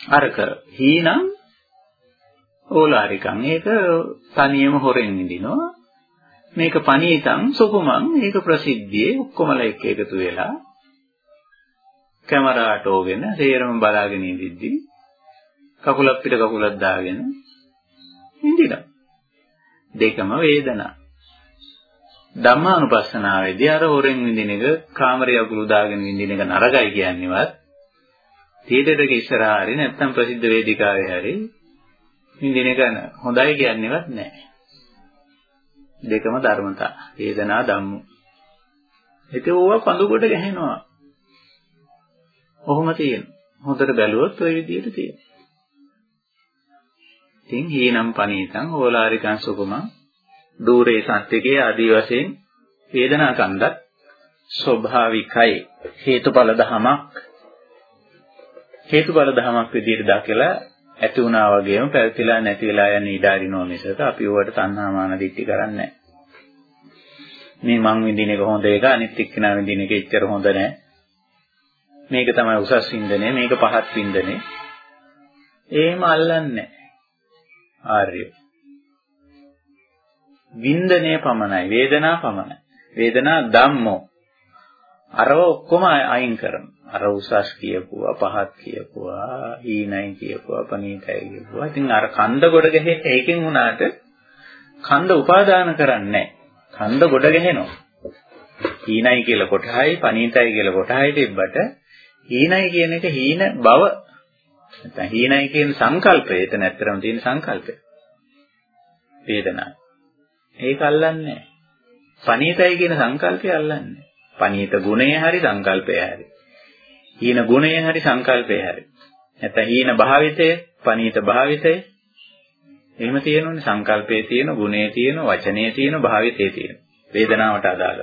A: අරක හීනම් ඕලාරිකම් ඒක තනියම හොරෙන් විඳිනවා. මේක පණීතං සුකුමං ඒක ප්‍රසිද්ධියේ ඔක්කොමලා එක්ක එකතු වෙලා කැමරාට ඕගෙන සේරම බලාගෙන ඉඳිද්දි කකුලක් පිට කකුලක් දාගෙන විඳිනවා. දෙකම වේදනා. ධම්මානුපස්සනාවේදී අර හොරෙන් විඳින එක කාමරය අකුළු දාගෙන විඳින එක නරකයි කියන්නේවත් තීටරක ඉස්සරහා හරි නැත්නම් ප්‍රසිද්ධ වේදිකාවේ හරි විඳින එක හොඳයි කියන්නේවත් නැහැ. දෙකම ධර්මතා. වේදනා ධම්මු. ඒක ඕවා පඳු කොට ගහනවා. ඔහොම තියෙනවා. හොඳට බැලුවොත් ওই විදිහට තියෙනවා. ඉතින් හීනම් පනීතං ඕලාරිකං සුකුමං. দূරේ සත්‍යකේ ආදී වශයෙන් වේදනා කන්දත් ස්වභාවිකයි. හේතුඵල ධමයක්. හේතුඵල ධමයක් විදිහට දකලා ඇති වුණා වගේම පැවතිලා නැති වෙලා යන ඊඩාරිනෝ මිසක අපි ඕවට තණ්හාමාන දිට්ටි කරන්නේ මේ මං විඳින එක හොඳ එක අනිත් එක්කෙනා විඳින එක එච්චර හොඳ නැහැ. මේක තමයි උසස් වින්දනේ මේක පහත් වින්දනේ. එහෙම අල්ලන්නේ ආර්ය. වින්දනය පමණයි වේදනා පමණයි. වේදනා ධම්මෝ. අරව ඔක්කොම අයින් කරනවා. අර උසස් කියපුවා පහත් කියපුවා හීනයි කියපුවා පනීතයි කියපුවා. ඉතින් අර කන්ද ගොඩ ගැහෙන්න ඒකෙන් වුණාට කන්ද උපාදාන කරන්නේ කන්ද ගොඩ ගැහෙනවා. හීනයි කියලා කොටහයි පනීතයි කියලා කොටහයි තිබ්බට හීනයි කියන එක හීන බව නැත්නම් හීනයි කියන සංකල්පය එතන ඇත්තටම තියෙන සංකල්පය. වේදනාව. ඒක අල්ලන්නේ පනීතයි කියන සංකල්පය අල්ලන්නේ. පනීත ගුණය හරි සංකල්පය හරි. හීන ගුණය හරි සංකල්පය හරි. නැත්නම් හීන භාවිතය, පනීත භාවිතය. එහෙම තියෙනුනේ සංකල්පයේ තියෙන, ගුණයේ තියෙන, වචනයේ තියෙන, භාවිතයේ තියෙන. වේදනාවට අදාළ.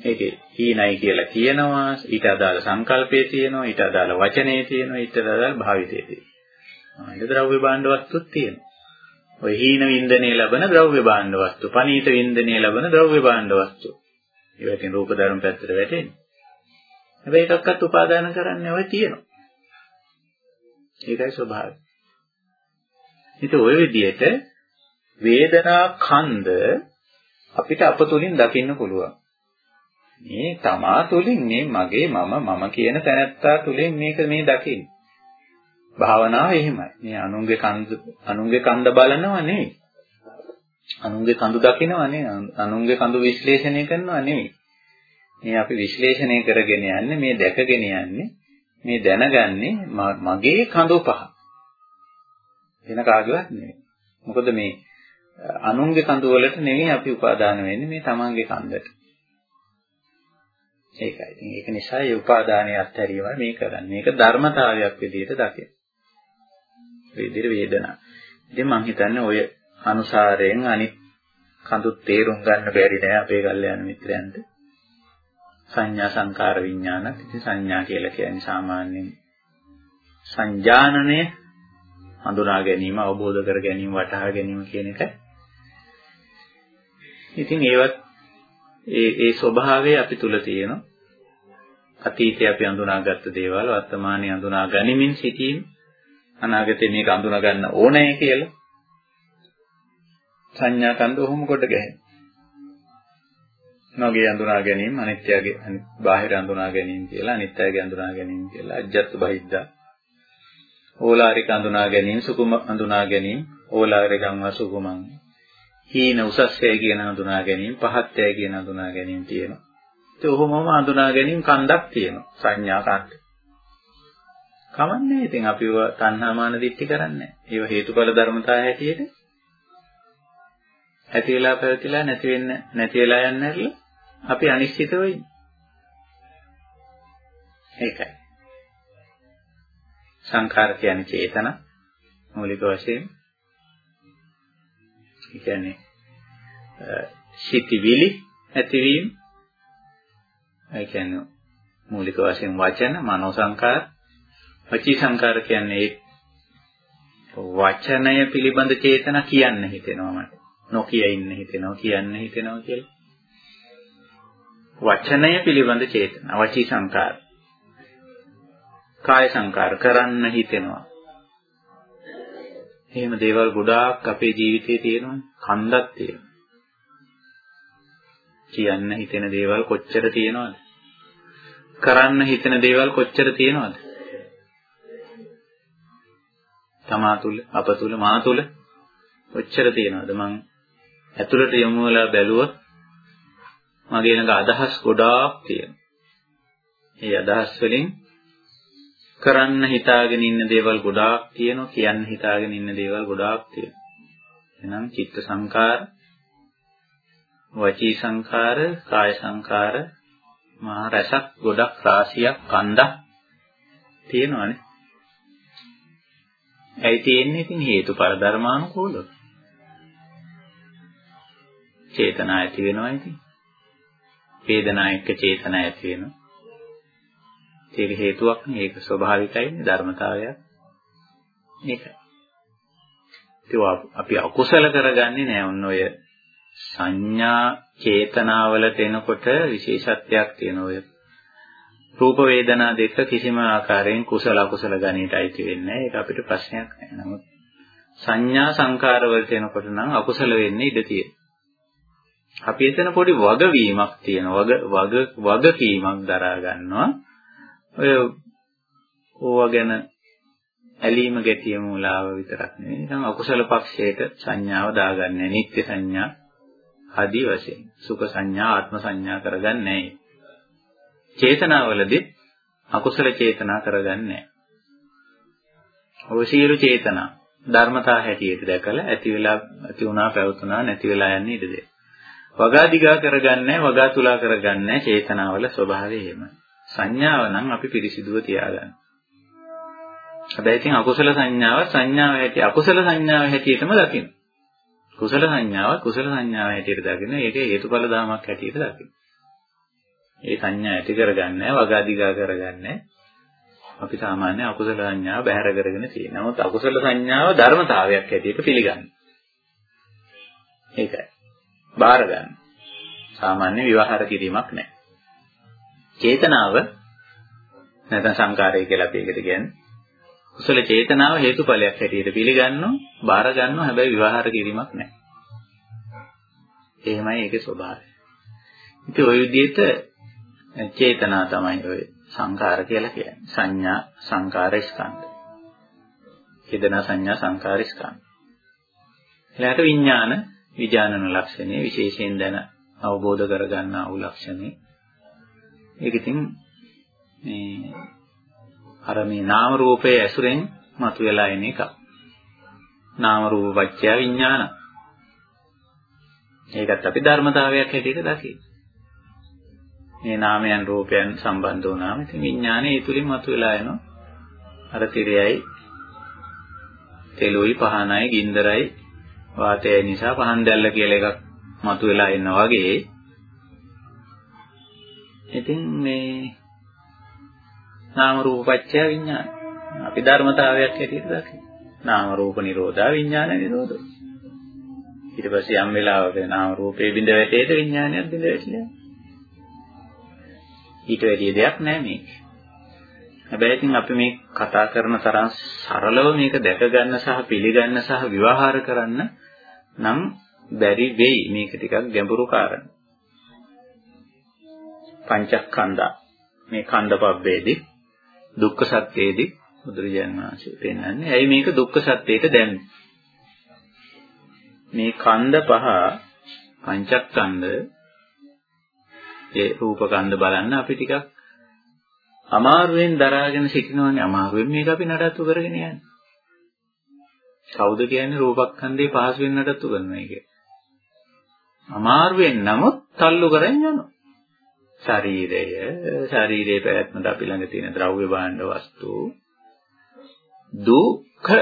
A: ඒකේ හීනයි කියලා කියනවා, ඊට අදාළ සංකල්පයේ තියෙනවා, ඊට අදාළ වචනයේ තියෙනවා, ඊට අදාළ භාවිතයේ තියෙනවා. ආ, ද්‍රව්‍ය භාණ්ඩ වස්තුත් තියෙනවා. ඔය හීන වින්දනයේ ලබන ද්‍රව්‍ය භාණ්ඩ වස්තු, පනීත වින්දනයේ ලබන ද්‍රව්‍ය භාණ්ඩ වස්තු. ඒවටින් රූප ධර්ම පැත්තට වැටෙන්නේ. හැබැයි එකක්වත් උපාදාන කරන්නේ ඔය තියෙනවා. ඒකයි ස්වභාවය. ඉතින් ওই විදිහට වේදනා ඛණ්ඩ අපිට අප තුලින් දකින්න පුළුවන්. මේ තමා තුලින් මේ මගේ මම මම කියන තැනත්තා තුලින් මේක මේ දකින්නේ. භාවනාව එහෙමයි. මේ අනුන්ගේ කන්ද අනුන්ගේ කන්ද බලනවා නෙවෙයි. අනුන්ගේ කඳු දකිනවා නෙවෙයි. අනුන්ගේ කඳු විශ්ලේෂණය කරනවා නෙවෙයි. මේ අපි විශ්ලේෂණය කරගෙන යන්නේ මේ දැකගෙන යන්නේ මේ දැනගන්නේ මගේ කඳු පහ. වෙන කාගේවත් නෙවෙයි. මොකද මේ අනුන්ගේ කඳු වලට නෙවෙයි අපි උපාදාන වෙන්නේ මේ තමන්ගේ කන්දට. ඒකයි. ඉතින් ඒක නිසා ඒ උපාදානයේ අත්හැරීමයි මේ කරන්නේ. මේක ධර්මතාවයක් විදිහට දකින්න. වේදිර වේදනා. ඉතින් මම හිතන්නේ ඔය අනුසාරයෙන් අනිත් කඳු තේරුම් ගන්න බැරි නෑ අපේ කල්යාණ මිත්‍රයන්ට. සංඥා සංකාර විඥාන. ඉතින් සංඥා කියලා කියන්නේ සාමාන්‍යයෙන් සංජානනය හඳුනා ගැනීම, අවබෝධ කර ගැනීම, වටහා ගැනීම කියන එක. ඉතින් ඒවත් ඒ ඒ ස්වභාවය අපි තුල තියෙනවා. අතීතයේ අපි අඳුනාගත්ත දේවල් වර්තමානයේ අඳුනා ගනිමින් සිටීම අනාගතේ මේක අඳුනා ගන්න ඕනේ කියලා සංඥා කන්ද ඔහොම කොට ගැහෙනවා. මගේ අඳුනා ගැනීම අනිත්‍යගේ බාහිර අඳුනා ගැනීම කියලා අනිත්‍යගේ අඳුනා ගැනීම කියලා අජ්ජත් බහිද්දා ඕලාරික අඳුනා ගැනීම සුකුම අඳුනා ගැනීම ඕලාරිකම් වසුකුමං හීන උසස්යයි කියන අඳුනා ගැනීම පහත්යයි කියන අඳුනා ගැනීම තියෙනවා ඒ ඔහොමම අඳුනා ගැනීම කන්දක් තියෙනවා සංඥා කන්ද කමන්නේ ඉතින් අපිව තණ්හා මාන දිට්ඨි කරන්නේ ඒව හේතුඵල ධර්මතාවය හැටියට ඇති වෙලා පැවතිලා නැති වෙන්න නැති වෙලා යන්න හැරලා අපි අනිශ්චිතව ඉන්නේ. ඒකයි. සංඛාර කියන්නේ චේතන මූලික වශයෙන්. ඒ කියන්නේ සිතිවිලි ඇතිවීම. ඒ කියන්නේ මූලික වශයෙන් වචන, මනෝ සංකාර, වචී සංකාර කියන්නේ වචනය පිළිබඳ චේතන කියන්න හිතෙනවා මට. නොකිය ඉන්න හිතෙනවා කියන්න හිතෙනවා කියලා. වචනය පිළිබඳ චේතන, වචී සංකාර. කාය සංකාර කරන්න හිතෙනවා. එහෙම දේවල් ගොඩාක් අපේ ජීවිතේ තියෙනවා. කන්දක් තියෙනවා. කියන්න හිතෙන දේවල් කොච්චර තියෙනවද? කරන්න හිතෙන දේවල් කොච්චර තියෙනවද? තමා තුල, අප තුල, මා තුල කොච්චර තියෙනවද? මං ඇතුළට යොමු වෙලා බැලුවොත් මගේ ළඟ අදහස් ගොඩාක් තියෙනවා. ඒ අදහස් වලින් කරන්න හිතාගෙන ඉන්න දේවල් ගොඩාක් තියෙනවා, කියන්න හිතාගෙන ඉන්න දේවල් ගොඩාක් තියෙනවා. එහෙනම් චිත්ත සංකාර, වචී සංකාර, කාය සංකාර, මහා රසක් ගොඩක් රාශියක් කන්දක් තියෙනවානේ. ඇයි තියෙන්නේ? ඉතින් හේතුඵල ධර්මානුකූලව. චේතනා ඇති වෙනවා ඉතින්. වේදනා එක්ක චේතනා ඇති වෙනවා. ඒක හේතුවක් නේ ඒක ස්වභාවිකයිනේ ධර්මතාවයක්. ඒකයි. ඒක අපි අකුසල කරගන්නේ නෑ ඔන්න ඔය සංඥා චේතනාවලට එනකොට විශේෂත්වයක් තියෙනවා ඔය රූප වේදනා දෙක කිසිම ආකාරයෙන් කුසල අකුසල ගණයට අයිති වෙන්නේ නැහැ. ඒක අපිට ප්‍රශ්නයක් නෑ. නමුත් සංඥා සංකාර වලට එනකොට නම් අකුසල වෙන්නේ ඉඩ තියෙනවා. අපි එතන පොඩි වගවීමක් තියෙනවා. වග වග වගකීමක් දරා ගන්නවා. ඔය ඕවා ගැන ඇලීම ගැටීම මුලාව විතරක් නෙවෙයි. නිකන් අකුසල පක්ෂයට සංඥාව දාගන්නේ නිත්‍ය සංඥා ආදී වශයෙන්. සුඛ සංඥා ආත්ම සංඥා කරගන්නේ නැහැ. චේතනාවලදී අකුසල චේතනා කරගන්නේ නැහැ. ඔය සියලු චේතනා ධර්මතා හැටියට දැකලා ඇති වෙලා ඇති වුණා පැවතුණා නැති වෙලා යන්නේ ඉඩ දෙන්න. වගා දිගා කරගන්නේ වගා තුලා කරගන්නේ චේතනාවල ස්වභාවය එහෙමයි. සංඥාව නම් අපි පිරිසිදුව තියාගන්න. හැබැයි ඉතින් අකුසල සංඥාව සංඥාව හැටි අකුසල සංඥාව හැටියටම දකින්න. කුසල සංඥාව කුසල සංඥාව හැටියට දකින්න. ඒක හේතුඵල ධමයක් හැටියට දකින්න. ඒ සංඥා ඇති කරගන්නේ වගාදිගා කරගන්නේ අපි සාමාන්‍ය අකුසල සංඥාව බැහැර කරගෙන තියෙනවා. නමුත් අකුසල සංඥාව ධර්මතාවයක් හැටියට පිළිගන්න. ඒකයි. බාර ගන්න. සාමාන්‍ය විවහාර කිරීමක් නැහැ. චේතනාව නැත්නම් සංකාරය කියලා අපි ඒකට කියන්නේ. කුසල චේතනාව හේතුඵලයක් හැටියට පිළිගන්නෝ, බාර ගන්නෝ හැබැයි විවහාර කිරීමක් නැහැ. එහෙමයි ඒකේ ස්වභාවය. ඉතින් ওই විදිහට චේතනා තමයි ඔය සංකාර කියලා කියන්නේ. සංඥා සංකාර ස්කන්ධ. චේතනා සංඥා සංකාර ස්කන්ධ. ඊළඟට විඥාන විඥානන ලක්ෂණේ විශේෂයෙන් දැන අවබෝධ කරගන්නා වූ ලක්ෂණේ ඒක ඉතින් මේ අර මේ නාම රූපයේ ඇසුරෙන් මතුවලා එන එක. නාම රූප පත්‍ය විඥාන. ඒකත් අපි ධර්මතාවයක් හැටියට දකින්න. මේ නාමයන් රූපයන් සම්බන්ධ වුණාම ඉතින් විඥානය ඒ තුලින් මතුවලා එනවා. අර තිරයයි තෙලුයි පහනයි ගින්දරයි වාතයයි නිසා පහන් දැල්ල කියලා එකක් මතුවලා එනවා වගේ ඉතින් මේ නාම රූප පත්‍ය විඥාන. අපි ධර්මතාවයක් හැටියට දකිනවා. නාම රූප නිරෝධා විඥාන නිරෝධෝ. ඊට පස්සේ යම් වෙලාවක නාම රූපේ බිඳ වැටේද විඥානයක් බිඳ වැටිලා. ඊට වැඩි දෙයක් නැහැ මේක. හැබැයි ඉතින් අපි මේ කතා කරන තරම් සරලව මේක දැක ගන්න සහ පිළිගන්න සහ විවහාර කරන්න නම් බැරි වෙයි මේක ටිකක් ගැඹුරු කාරණා. පංචස්කන්ධා. මේ කන්දපබ්බේදී දුක්ඛ සත්‍යයේදී බුදුරජාණන් වහන්සේ පෙන්වන්නේ. ඇයි මේක දුක්ඛ සත්‍යයට දැම්මේ? මේ කන්ද පහ පංචස්කන්ධ ඒ රූප කන්ද බලන්න අපි ටිකක් අමාරුවෙන් දරාගෙන සිටිනවනේ. අමාරුවෙන් මේක අපි නඩත්තු කරගෙන යන්නේ. කවුද කියන්නේ රූපස්කන්ධේ පහසුවෙන් නඩත්තු කරනවා කියන්නේ අමාරුවෙන් නමුත් තල්ලු කරන් යනවා. ශරීරය ශරීරයේ පැවැත්මට අපි ළඟ තියෙන ද්‍රව්‍ය භාණ්ඩ වස්තු දුක්ඛ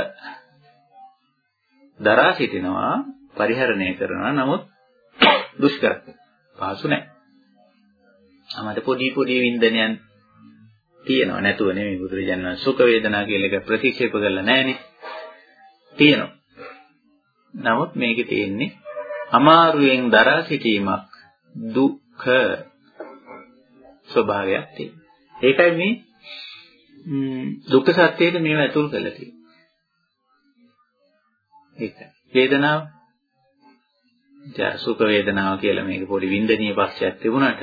A: දරා සිටිනවා පරිහරණය කරනවා නමුත් දුෂ්කර පහසු නැහැ. අපිට පොඩි පොඩි වින්දනයන් තියෙනවා නැතුව නෙමෙයි බුදුරජාණන් සුඛ වේදනා කියලා එක ප්‍රතික්ෂේප කරලා නැහනේ. තියෙනවා. නමුත් මේකේ තියෙන්නේ අමාරුවෙන් දරා සිටීමක් දුක්ඛ ස්වභාවයක් තියෙනවා. ඒකයි මේ දුක්ඛ සත්‍යයට මේව ඇතුල් කරලා තියෙන්නේ. ඒකයි. වේදනාව ජා සුඛ වේදනාව කියලා මේක පොඩි වින්දනීය පක්ෂයක් තිබුණාට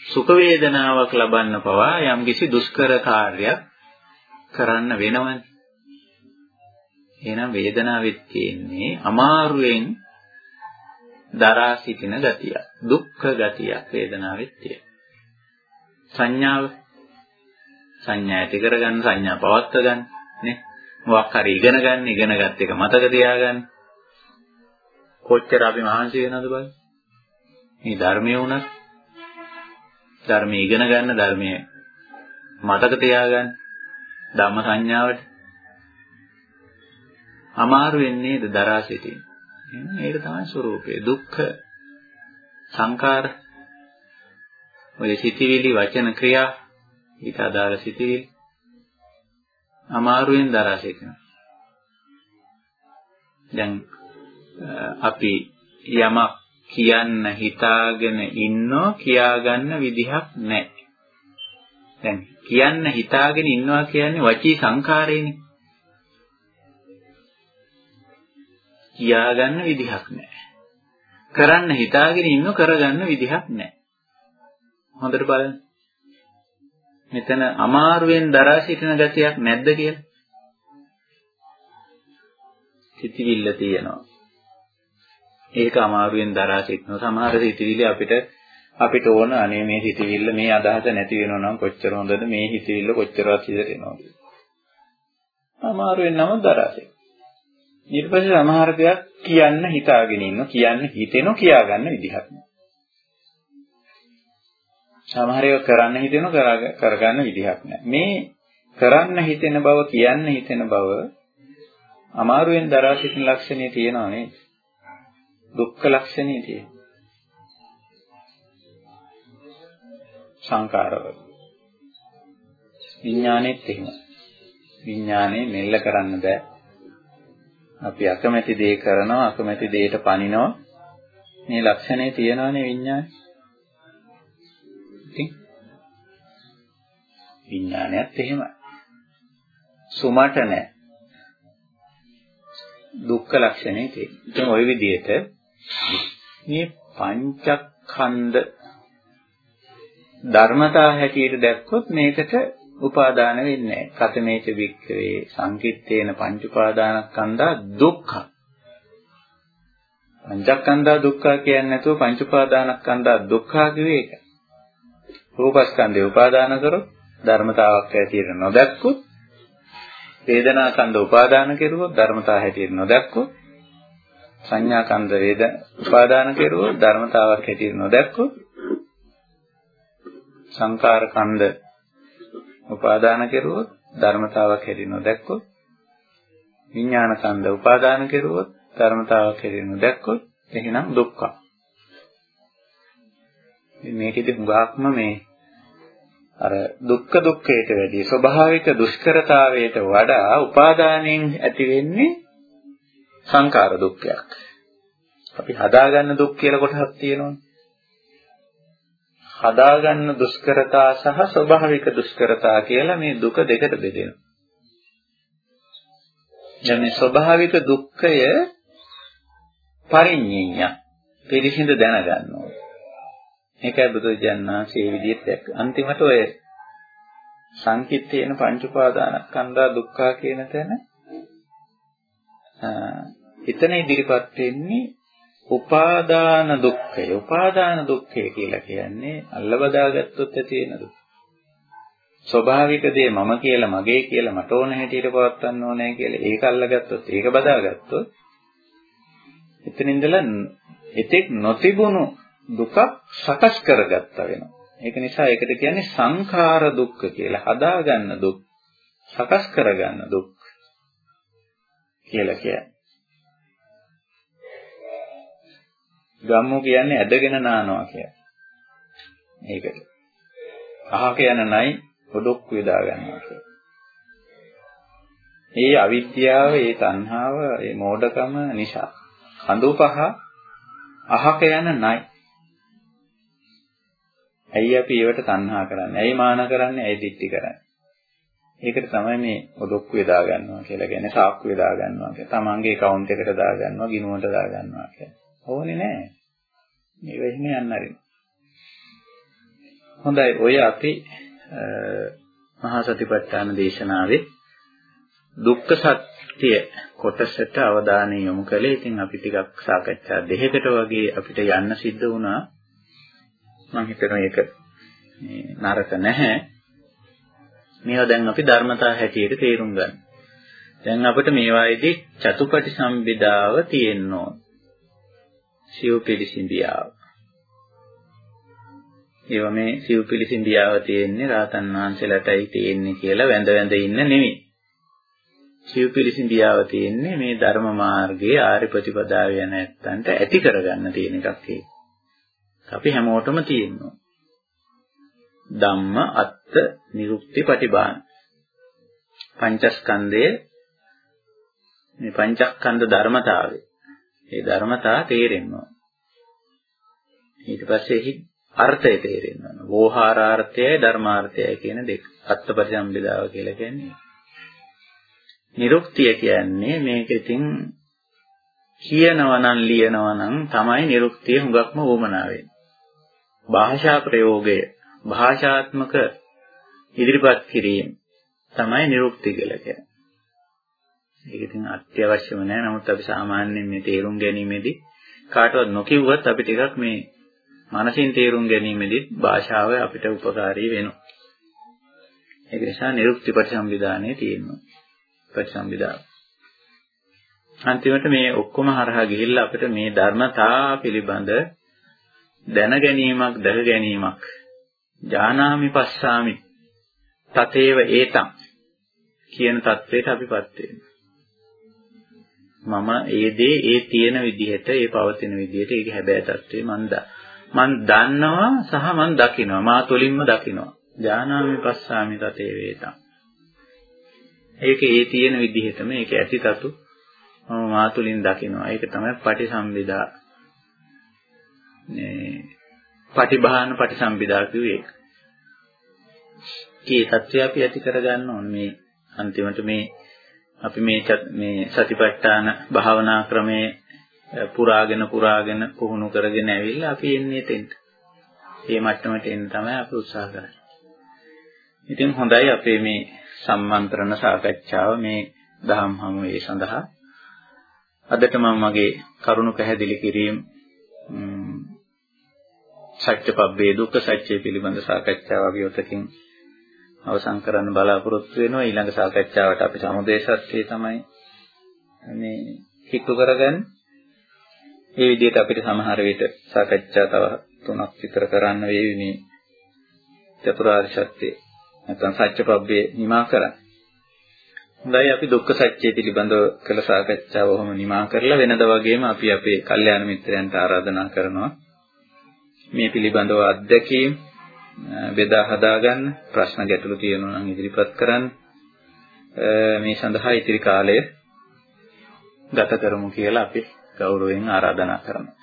A: සුඛ වේදනාවක් ලබන්න පවා යම්කිසි දුෂ්කර කාර්යයක් කරන්න වෙනවනේ. එහෙනම් වේදනාවෙත් තියෙන්නේ අමාරුවෙන් දරා සිටින ගතිය. දුක්ඛ ගතියක් වේදනාවෙත් තියෙනවා. සංඥාව? සංඥා ඇති කරගන්න සංඥා පවත්ව ගන්න නේ? මොකක් හරි ඉගෙන ගන්න ඉගෙනගත් එක මතක තියාගන්න. කොච්චර අපි මහන්සි වෙනවද බලන්න. මේ ධර්මයේ උනත් ධර්මයේ ඉගෙන ගන්න ධර්මයේ මතක තියාගන්න ධම්ම සංඥාවට අමාරු වෙන්නේද දරා සිටින් ඒක තමයි ස්වરૂපය දුක්ඛ සංකාර ඔය සිතිවිලි වචන ක්‍රියා ඊට අදාළ සිතිවිලි අමාරුවෙන් දරා සිටිනවා. දැන් අපි යමක් කියන්න හිතාගෙන ඉන්නෝ කියාගන්න විදිහක් නැහැ. දැන් කියන්න හිතාගෙන ඉන්නවා කියන්නේ වචී සංඛාරේනේ. කියාගන්න විදිහක් නැහැ. කරන්න හිතාගෙන ඉන්නෝ කරගන්න විදිහක් නැහැ. හොඳට බලන්න. මෙතන අමාරුවෙන් දරා සිටින ගතියක් නැද්ද කියලා? සිතිවිල්ල තියෙනවා. ඒක අමාරුවෙන් දරා සිටිනවා. සමහර සිතිවිලි අපිට අපිට ඕන අනේ මේ හිතවිල්ල මේ අදහස නැති වෙනවා නම් කොච්චර හොඳද මේ හිතවිල්ල කොච්චරවත් හිතෙනවද අමාරුවෙන් නම් දරාසේ ඊට පස්සේ සමහර දෙයක් කියන්න හිතාගෙන ඉන්න කියන්න හිතෙනෝ කියාගන්න විදිහක් නෑ සමහර ඒවා කරන්න හිතෙන කරගන්න විදිහක් නැහැ. මේ කරන්න හිතෙන බව කියන්න හිතෙන බව අමාරුවෙන් දරා සිටින ලක්ෂණේ තියෙනවා නේද? දුක්ඛ ලක්ෂණේ තියෙනවා. සංකාරවල. විඥානෙත් එහෙම. විඥානේ මෙල්ල කරන්න බෑ. අපි අකමැති දේ කරනවා අකමැති දෙයට පනිනවා. මේ ලක්ෂණේ තියෙනවානේ විඥානේ. ඉතින් විඥානයත් එහෙමයි. සුමට නැහැ. දුක්ඛ ලක්ෂණේ තියෙනවා. ඉතින් ওই විදිහට මේ පංචස්කන්ධ ධර්මතා හැටියට දැක්කොත් මේකට උපාදාන වෙන්නේ නැහැ. කතමේච වික්ඛවේ සංකිට්ඨේන පංච උපාදානස්කන්ධා දුක්ඛ. පංචස්කන්ධා දුක්ඛ කියන්නේ නැතුව පංච උපාදානස්කන්ධා දුක්ඛ කිව්වේ ඒක. රූපස්කන්ධය උපාදාන කරොත් ධර්මතාවක් හැටියට නොදැක්කොත් වේදනා කන්ද උපාදාන කෙරුවොත් ධර්මතාව හැටියට නොදැක්කොත් සංඥා කන්ද වේද උපාදාන කෙරුවොත් ධර්මතාවක් හැටියට නොදැක්කොත් සංකාර කන්ද උපාදාන කෙරුවොත් ධර්මතාවක් හැටියට නොදැක්කොත් විඥාන කන්ද උපාදාන කෙරුවොත් ධර්මතාවක් හැටියට නොදැක්කොත් එහෙනම් දුක්ඛ. මේකෙදි හුඟක්ම මේ අර දුක්ඛ දුක්ඛයට වැඩි ස්වභාවික දුෂ්කරතාවයට වඩා උපාදානයෙන් ඇති වෙන්නේ සංකාර දුක්ඛයක්. අපි හදාගන්න දුක් කියලා කොටහක් තියෙනවනේ. හදාගන්න දුෂ්කරතා සහ ස්වභාවික දුෂ්කරතා කියලා මේ දුක දෙකට බෙදෙනවා. දැන් මේ ස්වභාවික දුක්ඛය පරිඤ්ඤය පිළිසිඳ දැනගන්න ඕනේ. මේකයි බුදුජානනාංශයේ විදිහට දැක්ක. අන්තිමට ඔය සංකිට්ඨේන පංච උපාදානස්කන්ධා දුක්ඛා කියන තැන එතන ඉදිරිපත් වෙන්නේ උපාදාන දුක්ඛය. උපාදාන දුක්ඛය කියලා කියන්නේ අල්ල බදාගත්තොත් ඇති වෙන දුක. ස්වභාවික දේ මම කියලා මගේ කියලා මට ඕන හැටියට පවත්වන්න ඕනේ කියලා ඒක අල්ලගත්තොත් ඒක බදාගත්තොත් එතන ඉඳලා එතෙක් නොතිබුණු දුකක් සකස් කරගත්තා වෙනවා. ඒක නිසා ඒකට කියන්නේ සංඛාර දුක්ඛ කියලා. හදාගන්න දුක්, සකස් කරගන්න දුක් කියලා කියන්නේ. ගම්මු කියන්නේ ඇදගෙන නානවා කියලා. ඒකට. අහක යන නයි පොඩොක් වේදා ගන්නවා කියලා. ඒ අවිද්‍යාව, ඒ තණ්හාව, ඒ මෝඩකම නිසා කඳු පහ අහක යන නයි ඇයි අපි ඒවට තණ්හා කරන්නේ? ඇයි මාන කරන්නේ? ඇයි දික්ටි කරන්නේ? ඒකට තමයි මේ ඔදොක්කු වේදා ගන්නවා කියලා කියන්නේ සාක්කු වේදා ගන්නවා කියලා. තමන්ගේ account එකට දා ගන්නවා, ගිණුමට දා ගන්නවා කියලා. ඕනේ නෑ. මේව එහෙම යන්න අරින්න. හොඳයි ඔය අපි මහා සතිපට්ඨාන දේශනාවේ දුක්ඛ සත්‍ය කොටසට අවධානය යොමු කළේ. ඉතින් අපි ටිකක් සාකච්ඡා දෙකකට වගේ අපිට යන්න සිද්ධ වුණා. මම හිතනවා ඒක නරක නැහැ. මේවා දැන් අපි ධර්මතා හැටියට තේරුම් ගන්න. දැන් අපිට මේවායේදී චතුපටි සම්බිදාව තියෙන්න ඕන. සිව් පිළිසිඳියාව. ඒවා මේ සිව් පිළිසිඳියාව තියෙන්නේ රාතන් වහන්සේලාටයි තියෙන්නේ කියලා වැඳ වැඳ ඉන්න නෙමෙයි. සිව් පිළිසිඳියාව තියෙන්නේ මේ ධර්ම මාර්ගයේ ආර්ය ප්‍රතිපදාව යන ඇත්තන්ට ඇති කරගන්න තියෙන එකක් ඒක. අපි හැමෝටම තියෙනවා. ධම්ම අත්ත නිරුක්ති පටිභාන. පංචස්කන්ධයේ මේ පංචස්කන්ධ ධර්මතාවය. ඒ ධර්මතා තේරෙනවා. ඊට පස්සේ එහි අර්ථය තේරෙනවා. වෝහාරාර්ථයයි ධර්මාර්ථයයි කියන දෙක. අත්පරිසම්බිදාව කියලා කියන්නේ. නිරුක්තිය කියන්නේ මේක ඉතින් කියනවා නම් ලියනවා නම් තමයි නිරුක්තිය හුඟක්ම වුමනා වෙන්නේ. භාෂා ප්‍රයෝගය භාෂාත්මක ඉදිරිපත් කිරීම තමයි නිරුක්ති කියලා කියන්නේ. ඒක ඉතින් අත්‍යවශ්‍යම නෑ. නමුත් අපි සාමාන්‍යයෙන් මේ තේරුම් ගැනීමේදී කාටවත් නොකියුවත් අපි ටිකක් මේ මානසින් තේරුම් ගැනීමේදී භාෂාව අපිට උපකාරී වෙනවා. ඒක නිසා නිරුක්ති ප්‍රතිසම්විධානයේ තියෙනවා. ප්‍රතිසම්විධාන. අන්තිමට මේ ඔක්කොම හරහා ගිහිල්ලා අපිට මේ ධර්මතා පිළිබඳ දැන ගැනීමක් දැක ගැනීමක් ජානාමි පස්සාමි. තතේව ඒතම් කියන தത്വයට අපිපත් වෙනවා. මම ඒ දේ ඒ තියෙන විදිහට ඒ පවතින විදිහට ඒක හැබෑ தത്വේ මන් මන් දන්නවා සහ මන් දකිනවා. මා තුලින්ම දකිනවා. ජානාමි පස්සාමි තතේ වේතම් ඒක ඒ තියෙන විදිහටම ඒක ඇතිතතු මම මා තුලින් දකිනවා. ඒක තමයි පටිසම්භිදා මේ පටිභාන පටිසම්භිදා කිව්වේ ඒක කී தත්ත්වය අපි ඇති කරගන්න ඕනේ මේ අන්තිමට මේ අපි මේ මේ සතිපට්ඨාන භාවනා ක්‍රමයේ පුරාගෙන පුරාගෙන පුහුණු කරගෙන ඇවිල්ලා අපි එන්නේ එතෙන්ට. මේ මට්ටමට එන්න තමයි අපි උත්සාහ කරන්නේ. ඉතින් හොඳයි අපේ මේ සම්මන්ත්‍රණ සාකච්ඡාව මේ දහම් හමුවේ සඳහා අදට මම මගේ කරුණු පැහැදිලි කිරීම සත්‍යපබ්බේ දුක්ඛ සත්‍ය පිළිබඳ සාකච්ඡාව විවතකින් අවසන් කරන්න බලාපොරොත්තු වෙනවා ඊළඟ සාකච්ඡාවට අපි සමුදේ සත්‍යය තමයි මේ හිතු කරගන්නේ. මේ විදිහට අපිට සමහර විට සාකච්ඡා තව තුනක් විතර කරන්න වේවි මේ චතුරාර්ය සත්‍ය නැත්නම් සත්‍යපබ්බේ නිමා කරන්න. හොඳයි අපි දුක්ඛ සත්‍ය පිළිබඳව කළ සාකච්ඡාව ඔහොම නිමා කරලා වෙනද වගේම අපි අපේ කල්යාණ මිත්‍රයන්ට ආරාධනා කරනවා මේ පිළිබඳව අත්දැකීම් බෙදා හදාගන්න ප්‍රශ්න ගැටලු තියෙනවා නම් ඉදිරිපත් කරන්න. මේ සඳහා ඉතිරි කාලය ගත කරමු කියලා අපි ගෞරවයෙන් ආරාධනා කරනවා.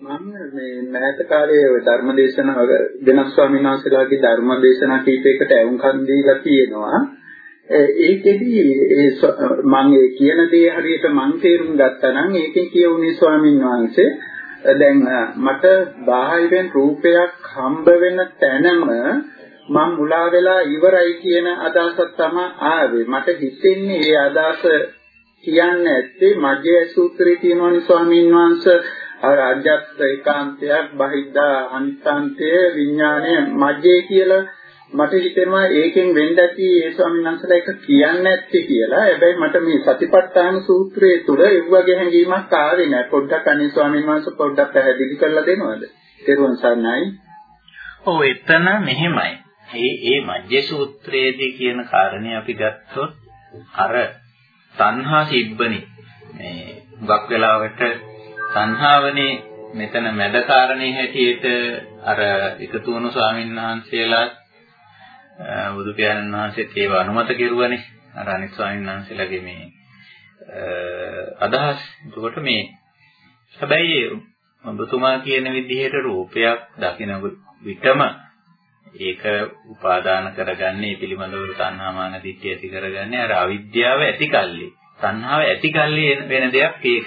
B: මම මේ මෑත කාලයේ ධර්මදේශනා වෙනස් ස්වාමීන් වහන්සේලාගේ ධර්මදේශනා කීපයකට ඇවුම්කන් දීලා තියෙනවා. ඒකෙදි මම ඒ කියන දේ හරියට මං තේරුම් ගත්තා නම් ඒකේ කියුනේ ස්වාමීන් වහන්සේ දැන් මට බාහිරෙන් රූපයක් හම්බ වෙන තැනම මම මුලා වෙලා ඉවරයි කියන අදහසක් තමයි ආවේ මට හිතෙන්නේ ඒ අදහස කියන්නේ ඇත්තේ මජ්ජේ සූත්‍රයේ තියෙනවනේ ස්වාමීන් වහන්සේ අර අජ්ජත් ඒකාන්තයක් බහිද්දා අනිත්‍යන්තය විඥානය මජ්ජේ කියලා මට හිතෙනවා ඒකෙන් වෙන්න ඇති ඒ ස්වාමීන් වහන්සේලා එක කියන්නේ නැත්තේ කියලා. හැබැයි මට මේ සතිපට්ඨාන සූත්‍රයේ තුල ඒ වගේ හැඟීමක් ආවේ නැහැ. පොඩ්ඩක් අනේ ස්වාමීන් වහන්සේ පොඩ්ඩක් පැහැදිලි කරලා දෙනවද? තෙරුවන් සරණයි.
A: ඔව් එතන මෙහෙමයි. මේ මේ මජ්ජේ සූත්‍රයේදී කියන කාරණේ අපි ගත්තොත් අර තණ්හා සිබ්බනි මේ හුඟක් වෙලාවට තණ්හාවනේ මෙතන මැද කාරණේ හැටියට අර එකතු වුණු ස්වාමීන් වහන්සේලා බුදු පියාණන් වහන්සේත් ඒව අනුමත කෙරුවනේ. අර අනිත් ස්වාමීන් වහන්සේලාගේ මේ අදහස්. එතකොට මේ හැබැයි ඔබතුමා කියන විදිහට රූපයක් දකින විටම ඒක උපාදාන කරගන්නේ පිළිබඳව තණ්හාමාන දිට්ඨිය ඇති කරගන්නේ අර අවිද්‍යාව ඇති කල්ලි. තණ්හාව ඇති කල්ලි වෙන දෙයක් ඒක.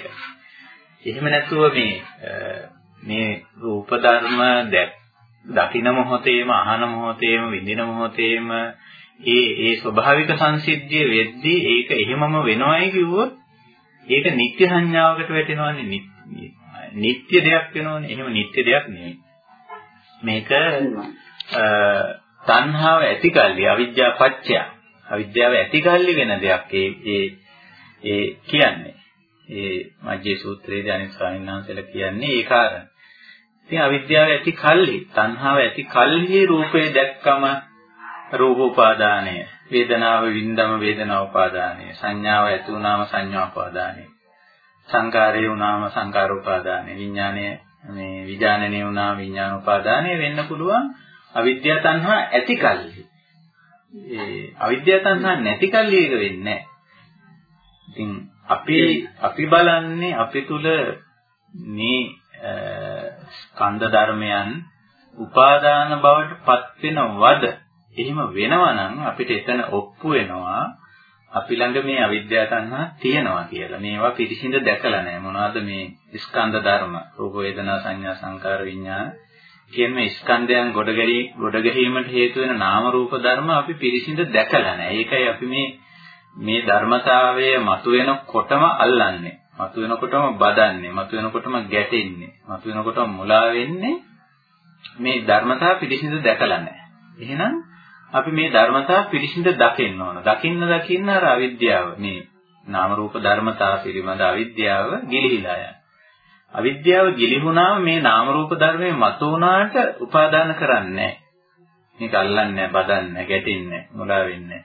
A: එහෙම නැතුව මේ මේ රූප ධර්ම දැක් දකින මොහොතේම අහන මොහොතේම විඳින මොහොතේම ඒ ඒ ස්වභාවික සංසිද්ධිය වෙද්දී ඒක එහෙමම වෙනවයි කිව්වොත් ඒක නිත්‍ය සංඥාවකට වැටෙනවනේ. නිත්‍ය දෙයක් වෙනවනේ. එහෙම නිත්‍ය දෙයක් නෙවෙයි. මේක තණ්හාව ඇතිකල්ලි අවිද්‍යාව පත්‍ය. අවිද්‍යාව ඇතිකල්ලි වෙන දෙයක් ඒ ඒ ඒ කියන්නේ. ඒ මජ්ජේ සූත්‍රයේදී අනිත් ස්වාමීන් වහන්සේලා කියන්නේ ඒ කාරණා ඉතින් අවිද්‍යාව ඇති කල්හි, තණ්හාව ඇති කල්හි රූපය දැක්කම රූප උපාදානය, වේදනාව වින්දම වේදනා උපාදානය, සංඥාව ඇති වුණාම සංඥා උපාදානය, සංකාරය වුණාම සංකාර උපාදානය, විඥානය මේ විඥානනේ වුණාම විඥාන උපාදානය වෙන්න පුළුවන් අවිද්‍යාව තණ්හා ඇති කල්හි. ඒ අවිද්‍යාව තණ්හා නැති කල්හි ඒක වෙන්නේ නැහැ. ඉතින් අපි අපි බලන්නේ අපි තුල මේ ස්කන්ධ ධර්මයන් උපාදාන බවට පත් වෙනවද? එහෙම වෙනවා නම් අපිට එතන ඔප්පු වෙනවා අපි ළඟ මේ අවිද්‍යාව තණ්හා තියෙනවා කියලා. මේවා පිරිසිඳ දැකලා නැහැ. මොනවද මේ ස්කන්ධ ධර්ම? රූප වේදනා සංඥා සංකාර විඥාන කියන මේ ස්කන්ධයන් ගොඩගැලී ගොඩගැහිීමට හේතු වෙන නාම රූප ධර්ම අපි පිරිසිඳ දැකලා නැහැ. ඒකයි අපි මේ මේ ධර්මතාවය මතුවෙනකොටම අල්ලන්නේ. මතුවෙනකොටම බදන්නේ, මතුවෙනකොටම ගැටෙන්නේ, මතුවෙනකොටම මුලා වෙන්නේ මේ ධර්මතාව පිළිසිඳ දැකලා නැහැ. එහෙනම් අපි මේ ධර්මතා පිළිසිඳ දකින්න ඕන. දකින්න දකින්න අර අවිද්‍යාව මේ නාම රූප ධර්මතා පිළිබඳ අවිද්‍යාව ගිලිහිලා යනවා. අවිද්‍යාව ගිලිහුණාම මේ නාම රූප ධර්මයේ මත උනාට උපාදාන කරන්නේ මේක අල්ලන්නේ බදන්නේ ගැටෙන්නේ මුලා වෙන්නේ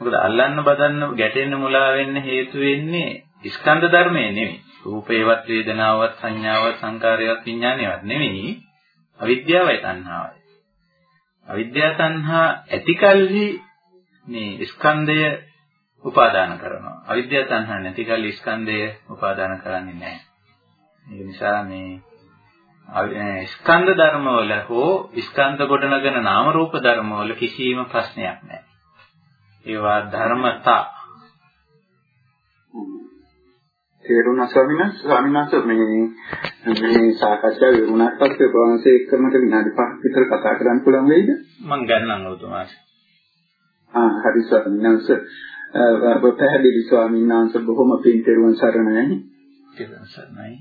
A: මොකද අල්ලන්න බදන්න ගැටෙන්න මුලා වෙන්න හේතු වෙන්නේ ස්කන්ධ ධර්මයේ නෙමෙයි රූපේවත් වේදනාවත් සංඥාවත් සංකාරයවත් විඥානයවත් නෙමෙයි අවිද්‍යාවයි තණ්හාවයි. අවිද්‍යාව තණ්හා ඇතිකල්හි මේ ස්කන්ධය උපාදාන කරනවා. අවිද්‍යාව තණ්හා නැතිකල්හි ස්කන්ධය උපාදාන කරන්නේ නැහැ. ඒ නිසා මේ ස්කන්ධ ධර්මවල හෝ ස්කන්ධ ගොඩනගෙන නාම රූප ධර්මවල කිසිම ප්‍රශ්නයක් නැහැ. ඒවා ධර්මතා.
B: තේරුණා ස්වාමීන් වහන්සේ ස්වාමීන් වහන්සේ මේ මේ සාකච්ඡාව විරුණාට පස්සේ ප්‍රවංශයේ එක්කමට විනාඩි 5ක් විතර කතා කරන්න පුළුවන් වෙයිද?
A: මම ගන්නම් ඔතුමාට.
B: ආ හරි ස්වාමීන් වහන්සේ. පැහැදිලි ස්වාමීන් වහන්සේ බොහොම පින් තෙරුවන් සරණයි.
A: තෙරුවන් සරණයි.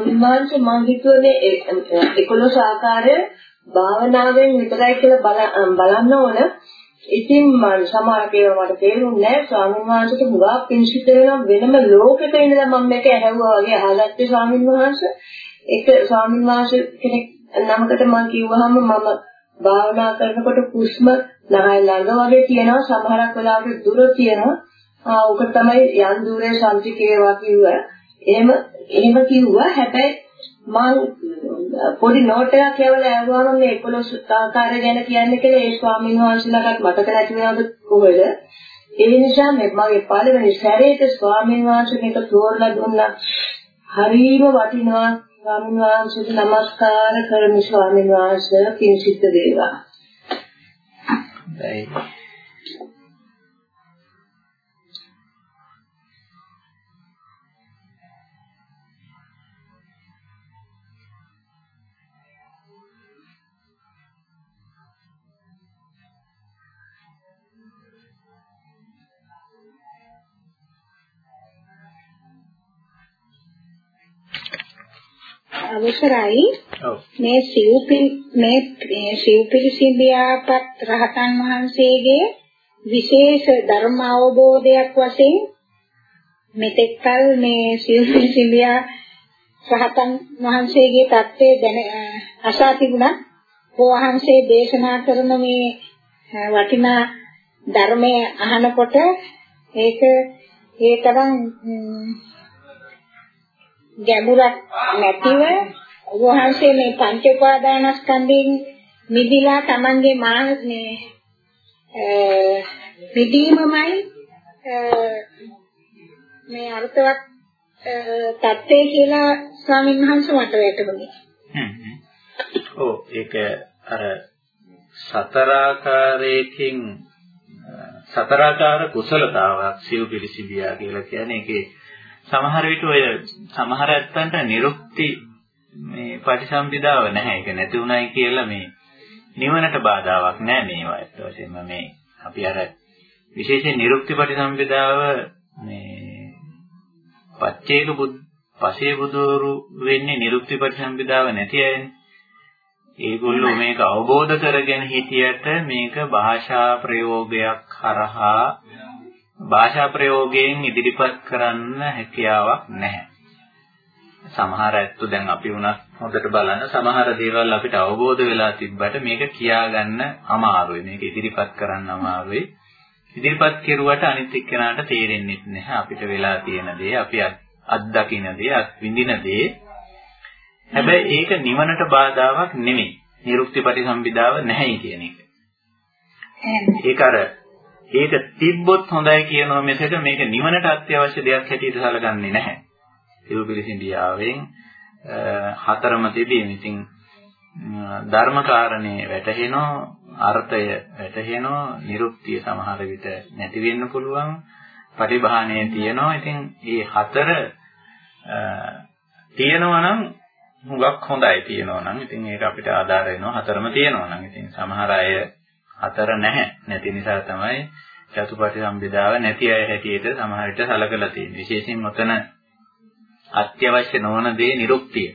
C: විමාංශ මම හිතුවේ 11 ආකාරය භාවනාවෙන් විතරයි කියලා බලන්න ඕන. ඉතින් මම සමහර ඒවා මට තේරුන්නේ නැහැ. ස්වාමීන් වහන්සේට හුඟා පිංසිත වෙන වෙනම ලෝකෙක ඉඳලා මම මේක ඇහුවා වගේ අහගත්තේ ස්වාමීන් වහන්සේ. ඒක ස්වාමීන් වහන්සේ කෙනෙක් නමකට මම කිව්වහම මම භාවනා කරනකොට කුස්ම නහය ළඟ වගේ තියෙනවා සමහරක් වෙලාවට දුර තියෙනවා. ආ උක තමයි යන් දුරේ සම්පිකේවා කිව්වා. එහෙම එහෙම කිව්වා හැබැයි මම පොඩි නෝට් එකක් කියවලා ඇහුවාම මේ 11 ආකාරය ගැන කියන්නේ කියලා ඒ ස්වාමීන් වහන්සේලාට මතක නැති වෙනවද කොහෙද ඒ නිසා මේ මගේ පළවෙනි සැරේට ස්වාමීන් වහන්සේ මේක තෝරලා දුන්නා. හරීම වටිනවා. ස්වාමීන් වහන්සේට নমස්කාර කරමු ස්වාමීන් වහන්සේ. පින් සිද්ධ වේවා.
D: අවසරයි මේ සිව්පිල් මේ සිව්පිලිසිඹියාපත් රහතන් වහන්සේගේ විශේෂ ධර්ම අවබෝධයක් වශයෙන් මෙතෙක්කල් මේ සිව්පිලිසිඹියා රහතන් වහන්සේගේ தත්ත්වය දැන අසා තිබුණා. වහන්සේ දේශනා කරන මේ වටිනා ධර්මය අහනකොට ඒක ඒ තරම් ගැඹුරක් නැතිව වහන්සේ මේ පංච උපාදානස්කන්ධයෙන් මිදිලා Tamange මානසේ මිදීමමයි මේ අර්ථවත් தත්ත්වය කියලා ස්වාමීන් වහන්සේ මට වැටහුණේ.
A: ඔව් ඒක අර සතරාකාරයකින් සතරාකාර කුසලතාවක් සිව් පිළිසිබියා කියලා කියන්නේ ඒකේ සමහර විට ඔය සමහර ඇත්තන්ට නිරුක්ති මේ පටිසම්භිදාව නැහැ. ඒක නැති උනායි කියලා මේ නිවනට බාධාවක් නැහැ මේවා. ඇත්ත වශයෙන්ම මේ අපි අර විශේෂයෙන් නිරුක්ති පටිසම්භිදාව මේ පච්චේක බුද් පසේ බුදෝරු වෙන්නේ නිරුක්ති පටිසම්භිදාව නැති අයනේ. ඒගොල්ලෝ මේක අවබෝධ කරගෙන හිටියට මේක භාෂා ප්‍රයෝගයක් හරහා භාෂා ප්‍රයෝගයෙන් ඉදිරිපත් කරන්න හැකියාවක් නැහැ. සමහර ඇත්තු දැන් අපි වුණත් හොඳට බලන්න සමහර දේවල් අපිට අවබෝධ වෙලා තිබ්බට මේක කියාගන්න අමාරුයි. මේක ඉදිරිපත් කරන්න අමාරුයි. ඉදිරිපත් කෙරුවට අනිත් එක්කෙනාට තේරෙන්නේ නැහැ අපිට වෙලා තියෙන දේ, අපි අත්දකින දේ, අත්විඳින දේ. හැබැයි ඒක නිවනට බාධාවක් නෙමෙයි. නිරුක්තිපටි සම්බිදාව නැහැයි කියන එක. ඒක අර ඒක තිබ්බොත් හොඳයි කියනවා මිසක මේක නිවනට අත්‍යවශ්‍ය දෙයක් හැටියට සැලකන්නේ නැහැ. සිව්පිලිසින්දියාවෙන් හතරම තිබීම. ඉතින් ධර්මකාරණේ වැටහෙනෝ අර්ථය වැටහෙනෝ නිරුක්තිය සමහර විට නැති වෙන්න පුළුවන්. පරිභාණයේ තියෙනවා. ඉතින් මේ හතර තියෙනවා නම් හුඟක් හොඳයි තියෙනවා නම් ඉතින් ඒක අපිට ආධාර වෙනවා හතරම තියෙනවා නම් ඉතින් සමහර අය හතර නැහැ. නැති නිසා තමයි චතුපටි සම්බිදාව නැති අය හැටියට සමහර විට සලකලා තියෙන්නේ. විශේෂයෙන් ඔතන අත්‍යවශ්‍ය නොවන දේ නිරුක්තිය.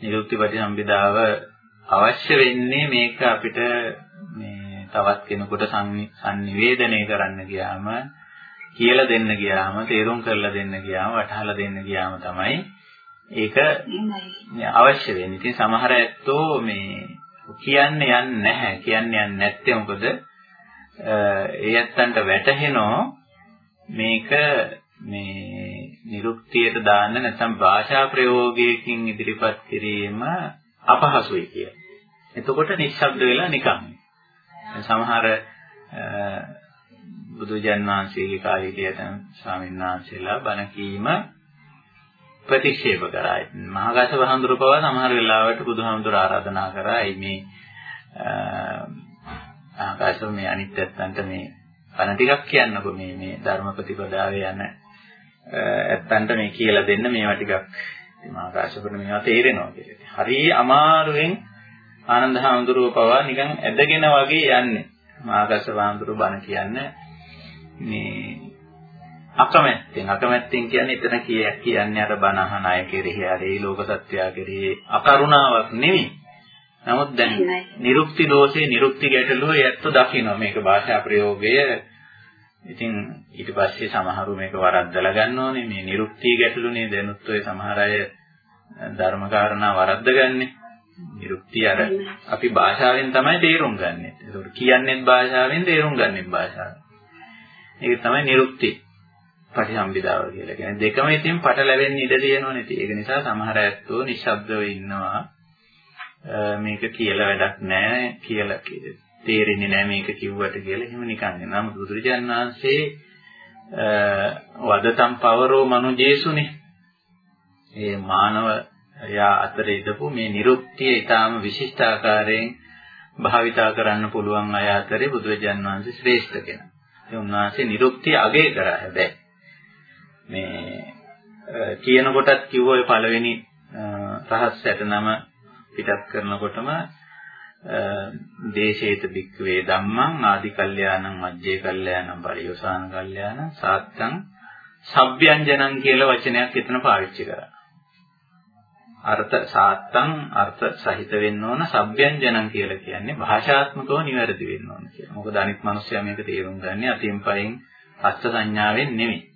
A: නිරුක්ති ප්‍රතිසම්බිදාව අවශ්‍ය වෙන්නේ මේක අපිට මේ තවත් කෙනෙකුට සංනිවේදනය කරන්න ගියාම කියලා දෙන්න ගියාම තේරුම් කරලා දෙන්න ගියාම වටහලා දෙන්න ගියාම තමයි ඒක අවශ්‍ය වෙන්නේ. ඉතින් සමහර ඇත්තෝ මේ කියන්න යන්නේ නැහැ. කියන්න යන්නේ නැත්තේ මොකද? ඒ ඇත්තන්ට වැටහෙනෝ මේක මේ නිරුක්තියට දාන්න නැත්නම් භාෂා ප්‍රයෝගයකින් ඉදිරිපත් කිරීම අපහසුයි කියලා. එතකොට නිශ්ශබ්ද වෙලා නිකන්. සමහර බුදුජන් වහන්සේගේ කාලීදී යන ස්වාමීන් වහන්සේලා බණ කීම ප්‍රතික්ෂේප කරා. මහාගත වහන්දුර පවා සමහර වෙලාවට බුදුහාමුදුර ආරාධනා කරා මේ ආකාශව මේ අනිත් ඇත්තන්ට මේ බණ ටිකක් කියන්නකෝ මේ මේ ධර්ම ප්‍රතිපදාවේ යන ඇත්තන්ට මේ කියලා දෙන්න මේවා ටිකක් මහාකාශවල මේවා තේරෙනවා කියලා. හරි අමාරුවෙන් ආනන්ද හාමුදුරුව පවා නිකන් ඇදගෙන වගේ යන්නේ. මහාකාශ වහන්දුරු බණ කියන්නේ මේ අකමැත්තෙන් අකමැත්තෙන් කියන්නේ එතන කියන්නේ අර බණ අහන අය කෙරෙහි අර ඒ ලෝක සත්‍යය කෙරෙහි අකරුණාවක් නෙමෙයි. නමුත් දැන් නිරුක්ති දෝෂේ නිරුක්ති ගැටලුව යැත්ත දකින්න මේක භාෂා ප්‍රයෝගය ඉතින් ඊට පස්සේ සමහරු මේක වරද්දලා ගන්න ඕනේ මේ නිරුක්ති ගැටලුනේ දැනුත් ඔය සමහර අය ධර්මකාරණා වරද්දගන්නේ නිරුක්තිය අර අපි භාෂාවෙන් තමයි තේරුම් ගන්නෙ. ඒකට කියන්නේත් භාෂාවෙන් තේරුම් ගන්නෙත් භාෂාවෙන්. ඒක තමයි නිරුක්ති පටිසම්භිදාව කියලා කියන්නේ. දෙකම ඉතින් පට ලැබෙන්න ඉඩ තියෙනවනේ. ඒක නිසා සමහර ඇත්තෝ නිශ්ශබ්දව ඉන්නවා. මේක කියලා වැඩක් නැහැ කියලා තේරෙන්නේ නැහැ මේක කිව්වට කියලා එහෙම නිකන් නේද? බුදුරජාණන් වහන්සේ වදතම් පවරෝ මනුජේසුනේ. ඒ මානව යා අතර ඉදපු මේ නිරුක්තිය ඊටාම විශිෂ්ට ආකාරයෙන් භාවිතා කරන්න පුළුවන් අය අතරේ බුදුරජාන් වහන්සේ ශ්‍රේෂ්ඨ කෙනා. ඒ උන්වහන්සේ නිරුක්තිය අගය කරා හැබැයි මේ කියන කොටත් කිව්ව ඔය පළවෙනි රහස් 69 පිටත් කරනකොටම දේශේත බික්කවේ ධම්මං ආදි කල්යාණං මජ්ජේ කල්යාණං පරියෝසాన කල්යාණං සාත්තං සබ්යංජනං කියලා වචනයක් එතන පාවිච්චි කරා. අර්ථ සාත්තං අර්ථ සහිත වෙන්න ඕන සබ්යංජනං කියලා කියන්නේ භාෂාත්මකව නිවැරදි වෙන්න ඕන කියලා. මොකද අනිත් මිනිස්සයා මේක තේරුම් ගන්නේ අතින් පයින් අර්ථ සංඥාවෙන් නෙමෙයි.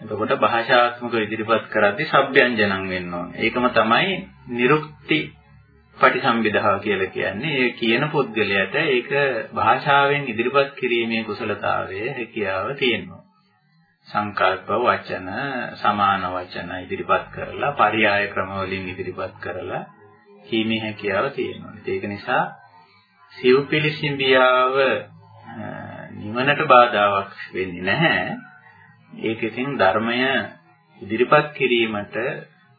A: එතකොට භාෂාත්මකව ඉදිරිපත් කරද්දී සබ්යංජනං වෙන්න ඕන. ඒකම තමයි නිරුක්ති පටිසම්භිදාව කියලා කියන්නේ. ඒ කියන පුද්ගලයාට ඒක භාෂාවෙන් ඉදිරිපත් කිරීමේ කුසලතාවය හැකියාව තියෙනවා. සංකල්ප වචන සමාන වචන ඉදිරිපත් කරලා පරියාය ක්‍රම වලින් ඉදිරිපත් කරලා කීමේ හැකියාව තියෙනවා. ඒක නිසා සිව්පිලිසිඹියාව නිවනට බාධාවක් වෙන්නේ නැහැ. ඒක ඉතින් ධර්මය ඉදිරිපත් කිරීමට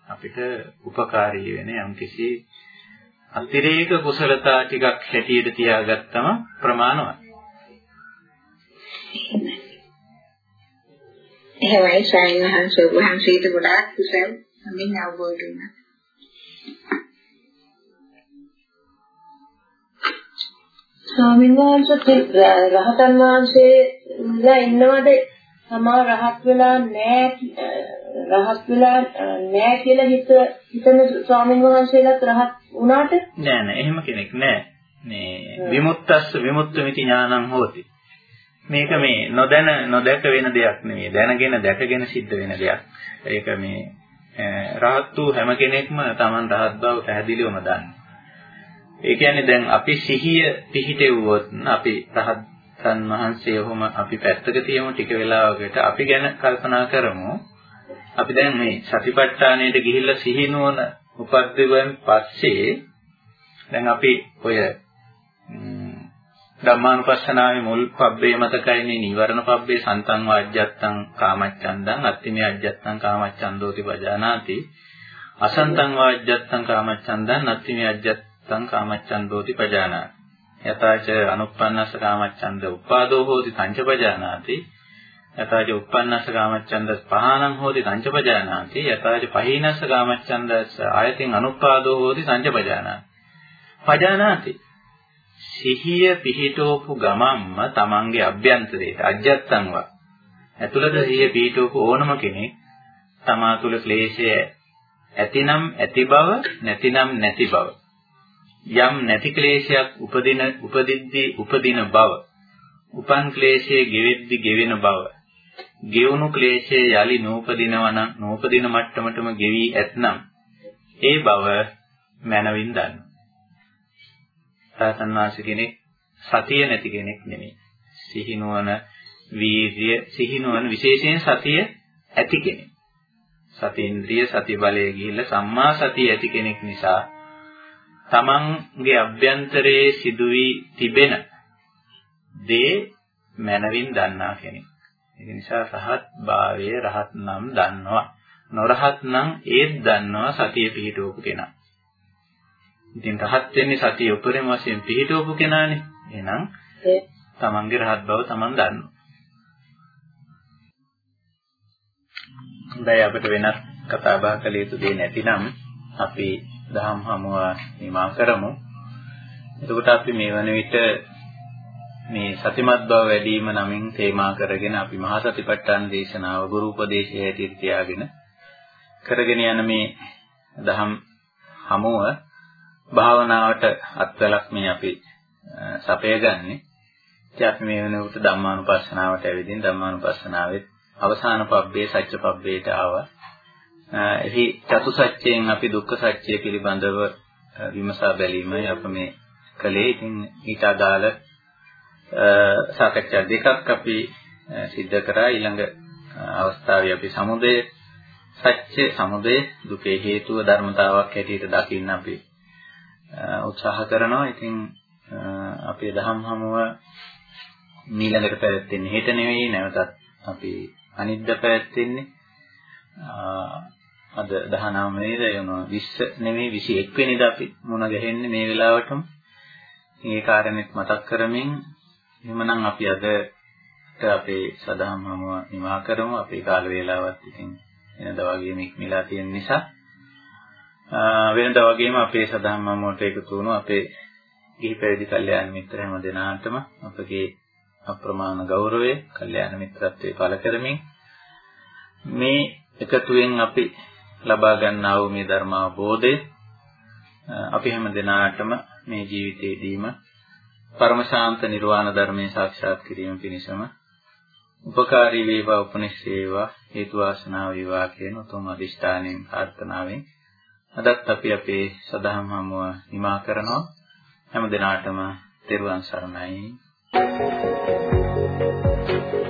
A: අපිට උපකාරී වෙන යම්කිසි අතිරේක කුසලතා ටිකක් හැටියට තියාගත්තම ප්‍රමාණවත්.
D: එහෙමයි ස්වාමීන් වහන්සේ වහන්සේට ගොඩාක් කුසල් සමින් අවබෝධ වුණා.
C: ස්වාමීන් වහන්සේ රහතන් වහන්සේලා ඉන්නවද සමා රහත් වෙලා නැහැ රහත් වෙලා නැහැ කියලා හිත හිතන ස්වාමීන් වහන්සේලාත් රහත් වුණාට
A: නෑ නෑ එහෙම කෙනෙක් නෑ මේ විමුක්තස්ස විමුක්තമിതി ඥානං හෝති මේක මේ නොදැන නොදැක වෙන දෙයක් නෙමෙයි. දැනගෙන දැකගෙන සිද්ධ වෙන දෙයක්. ඒක මේ රහත් වූ හැම කෙනෙක්ම Taman රහත් බව පැහැදිලිවම දන්නවා. ඒ කියන්නේ දැන් අපි සිහිය පිහිටෙව්වොත් අපි රහතන් වහන්සේ ඔහොම අපි පැත්තක තියමු ටික වෙලාවකට අපි ගැන කල්පනා කරමු. අපි දැන් මේ සතිපට්ඨානයට ගිහිල්ලා සිහිනුවන උපද්දවෙන් පස්සේ දැන් අපි ඔය ධම්මානුපස්සනාවේ මුල් පබ්බේ මතකයි මේ නිවරණ පබ්බේ සන්තං වාජ්ජත්තං කාමච්ඡන්දං අත්තිමේ අජ්ජත්තං කාමච්ඡන්දෝති පජානාති අසන්තං වාජ්ජත්තං කාමච්ඡන්දං අත්තිමේ අජ්ජත්තං කාමච්ඡන්දෝති පජානාති යතාච අනුප්පන්නස්ස කාමච්ඡන්ද උපාදෝ හෝති තංච පජානාති. යතාච උප්පන්නස්ස කාමච්ඡන්ද පහානං හෝති තංච පජානාති. යතාච පහීනස්ස කාමච්ඡන්දස්ස ආයතින් අනුපාදෝ හෝති තංච පජානාති. පජානාති. සිහිය පිහිටවපු ගමම්ම තමන්ගේ අභ්‍යන්තරයට අජත්තන්වා ඇතුළත සිහිය පිහිටවපු ඕනම කෙනෙක් තමා තුළ ක්ලේශය ඇතිනම් ඇති බව නැතිනම් නැති බව. යම් නැති ක්ලේශයක් උපදින උපදිද්දී උපදින බව උපන් ක්ලේශයේ ගෙවෙද්දි ගෙවෙන බව ගෙවුණු ක්ලේශයේ යලි නූපදිනවා නම් නූපදින මට්ටමටම ගෙවි ඇතනම් ඒ බව මනවින් දන්න. රහතන් වහන්සේ කෙනෙක් සතිය නැති කෙනෙක් නෙමෙයි. සිහිනුවන වීර්ය සිහිනුවන විශේෂයෙන් සතිය ඇති කෙනෙක්. සතේන්ද්‍රිය සති බලය ගිහිල්ලා සම්මා සතිය ඇති කෙනෙක් නිසා තමන්ගේ අභ්‍යන්තරයේ සිදුවී තිබෙන දේ මනවින් දන්නා කෙනෙක්. ඒක නිසා රහත් භාවයේ රහත් නම් දන්නවා. නොරහත් නම් ඒත් දන්නවා සතිය පිහිටවපු කෙනා. ඉතින් රහත් වෙන්නේ සතිය උපරිම වශයෙන් පිහිටවපු කෙනානේ. එහෙනම් තමන්ගේ රහත් බව තමන් දන්නවා. දැන් අපිට වෙනත් කතා බහ කළ යුතු දෙයක් නැතිනම් අපි දහම් හමුව නිමා කරමු. එතකොට අපි මේ වන විට මේ සතිමත් බව වැඩි වීම නමින් තේමා කරගෙන අපි මහා සතිපට්ඨාන දේශනාව ගුරු උපදේශය හැටියට තියාගෙන කරගෙන යන මේ දහම් හමුව භාවනාවට අත්වලක් මේ අපි සපයගන්නේ. ඉතින් අපි මේ වෙනකොට ධම්මානුපස්සනාවට ඇවිදින් ධම්මානුපස්සනාවෙත් අවසාන පබ්බේ සත්‍ය පබ්බේට ආවා. එහි චතුසත්‍යයෙන් අපි දුක්ඛ සත්‍ය පිළිබඳව විමසා බැලීමයි අප මේ කලේ. ඉතින් ඊට අදාළ සාකච්ඡා දෙකක් අපි සිද්ධ කරා ඊළඟ අවස්ථාවේ අපි සමුදය සත්‍ය සමුදය දුකේ හේතුව ධර්මතාවක් හැටියට දකින්න අපි උත්සාහ කරනවා. ඉතින් අපේ දහම් හමුව ඊළඟට පැවැත්වෙන්නේ හෙට නෙවෙයි නැවතත් අපි අනිද්දා පැවැත්වෙන්නේ අද 19 වෙනිදා යනවා 20 නෙමෙයි 21 වෙනිදා අපි මුණ ගැහෙන්නේ මේ වෙලාවටම. මේ කාරණෙත් මතක් කරමින් එහෙමනම් අපි අදට අපේ සදාම් හමුව නිමා කරමු. අපේ කාල වේලාවත් ඉතින් වෙනදා වගේම ඉක්මලා තියෙන නිසා වෙනදා වගේම අපේ සදාම් හමුවට එකතු වුණු අපේ ගිහි පැවිදි කල්යාණ මිත්‍ර හැම දෙනාටම අපගේ අප්‍රමාණ ගෞරවය කල්යාණ මිත්‍රත්වයේ පළ කරමින් මේ එකතුවෙන් අපි ලබා ගන්නා වූ මේ ධර්ම අවබෝධය අපි හැම දිනාටම මේ ජීවිතේදීම පරම ශාන්ත නිර්වාණ ධර්මයේ සාක්ෂාත් කිරීම පිණිසම උපකාරී වේවා උපනිස්සේවා හේතු වාසනා වේවා කියන උතුම් අදිෂ්ඨානයෙන් ප්‍රාර්ථනාවෙන් අදත් අපි අපේ සදහම් හමුව නිමා කරනවා හැම දිනාටම තෙරුවන් සරණයි Thank you. Thank you.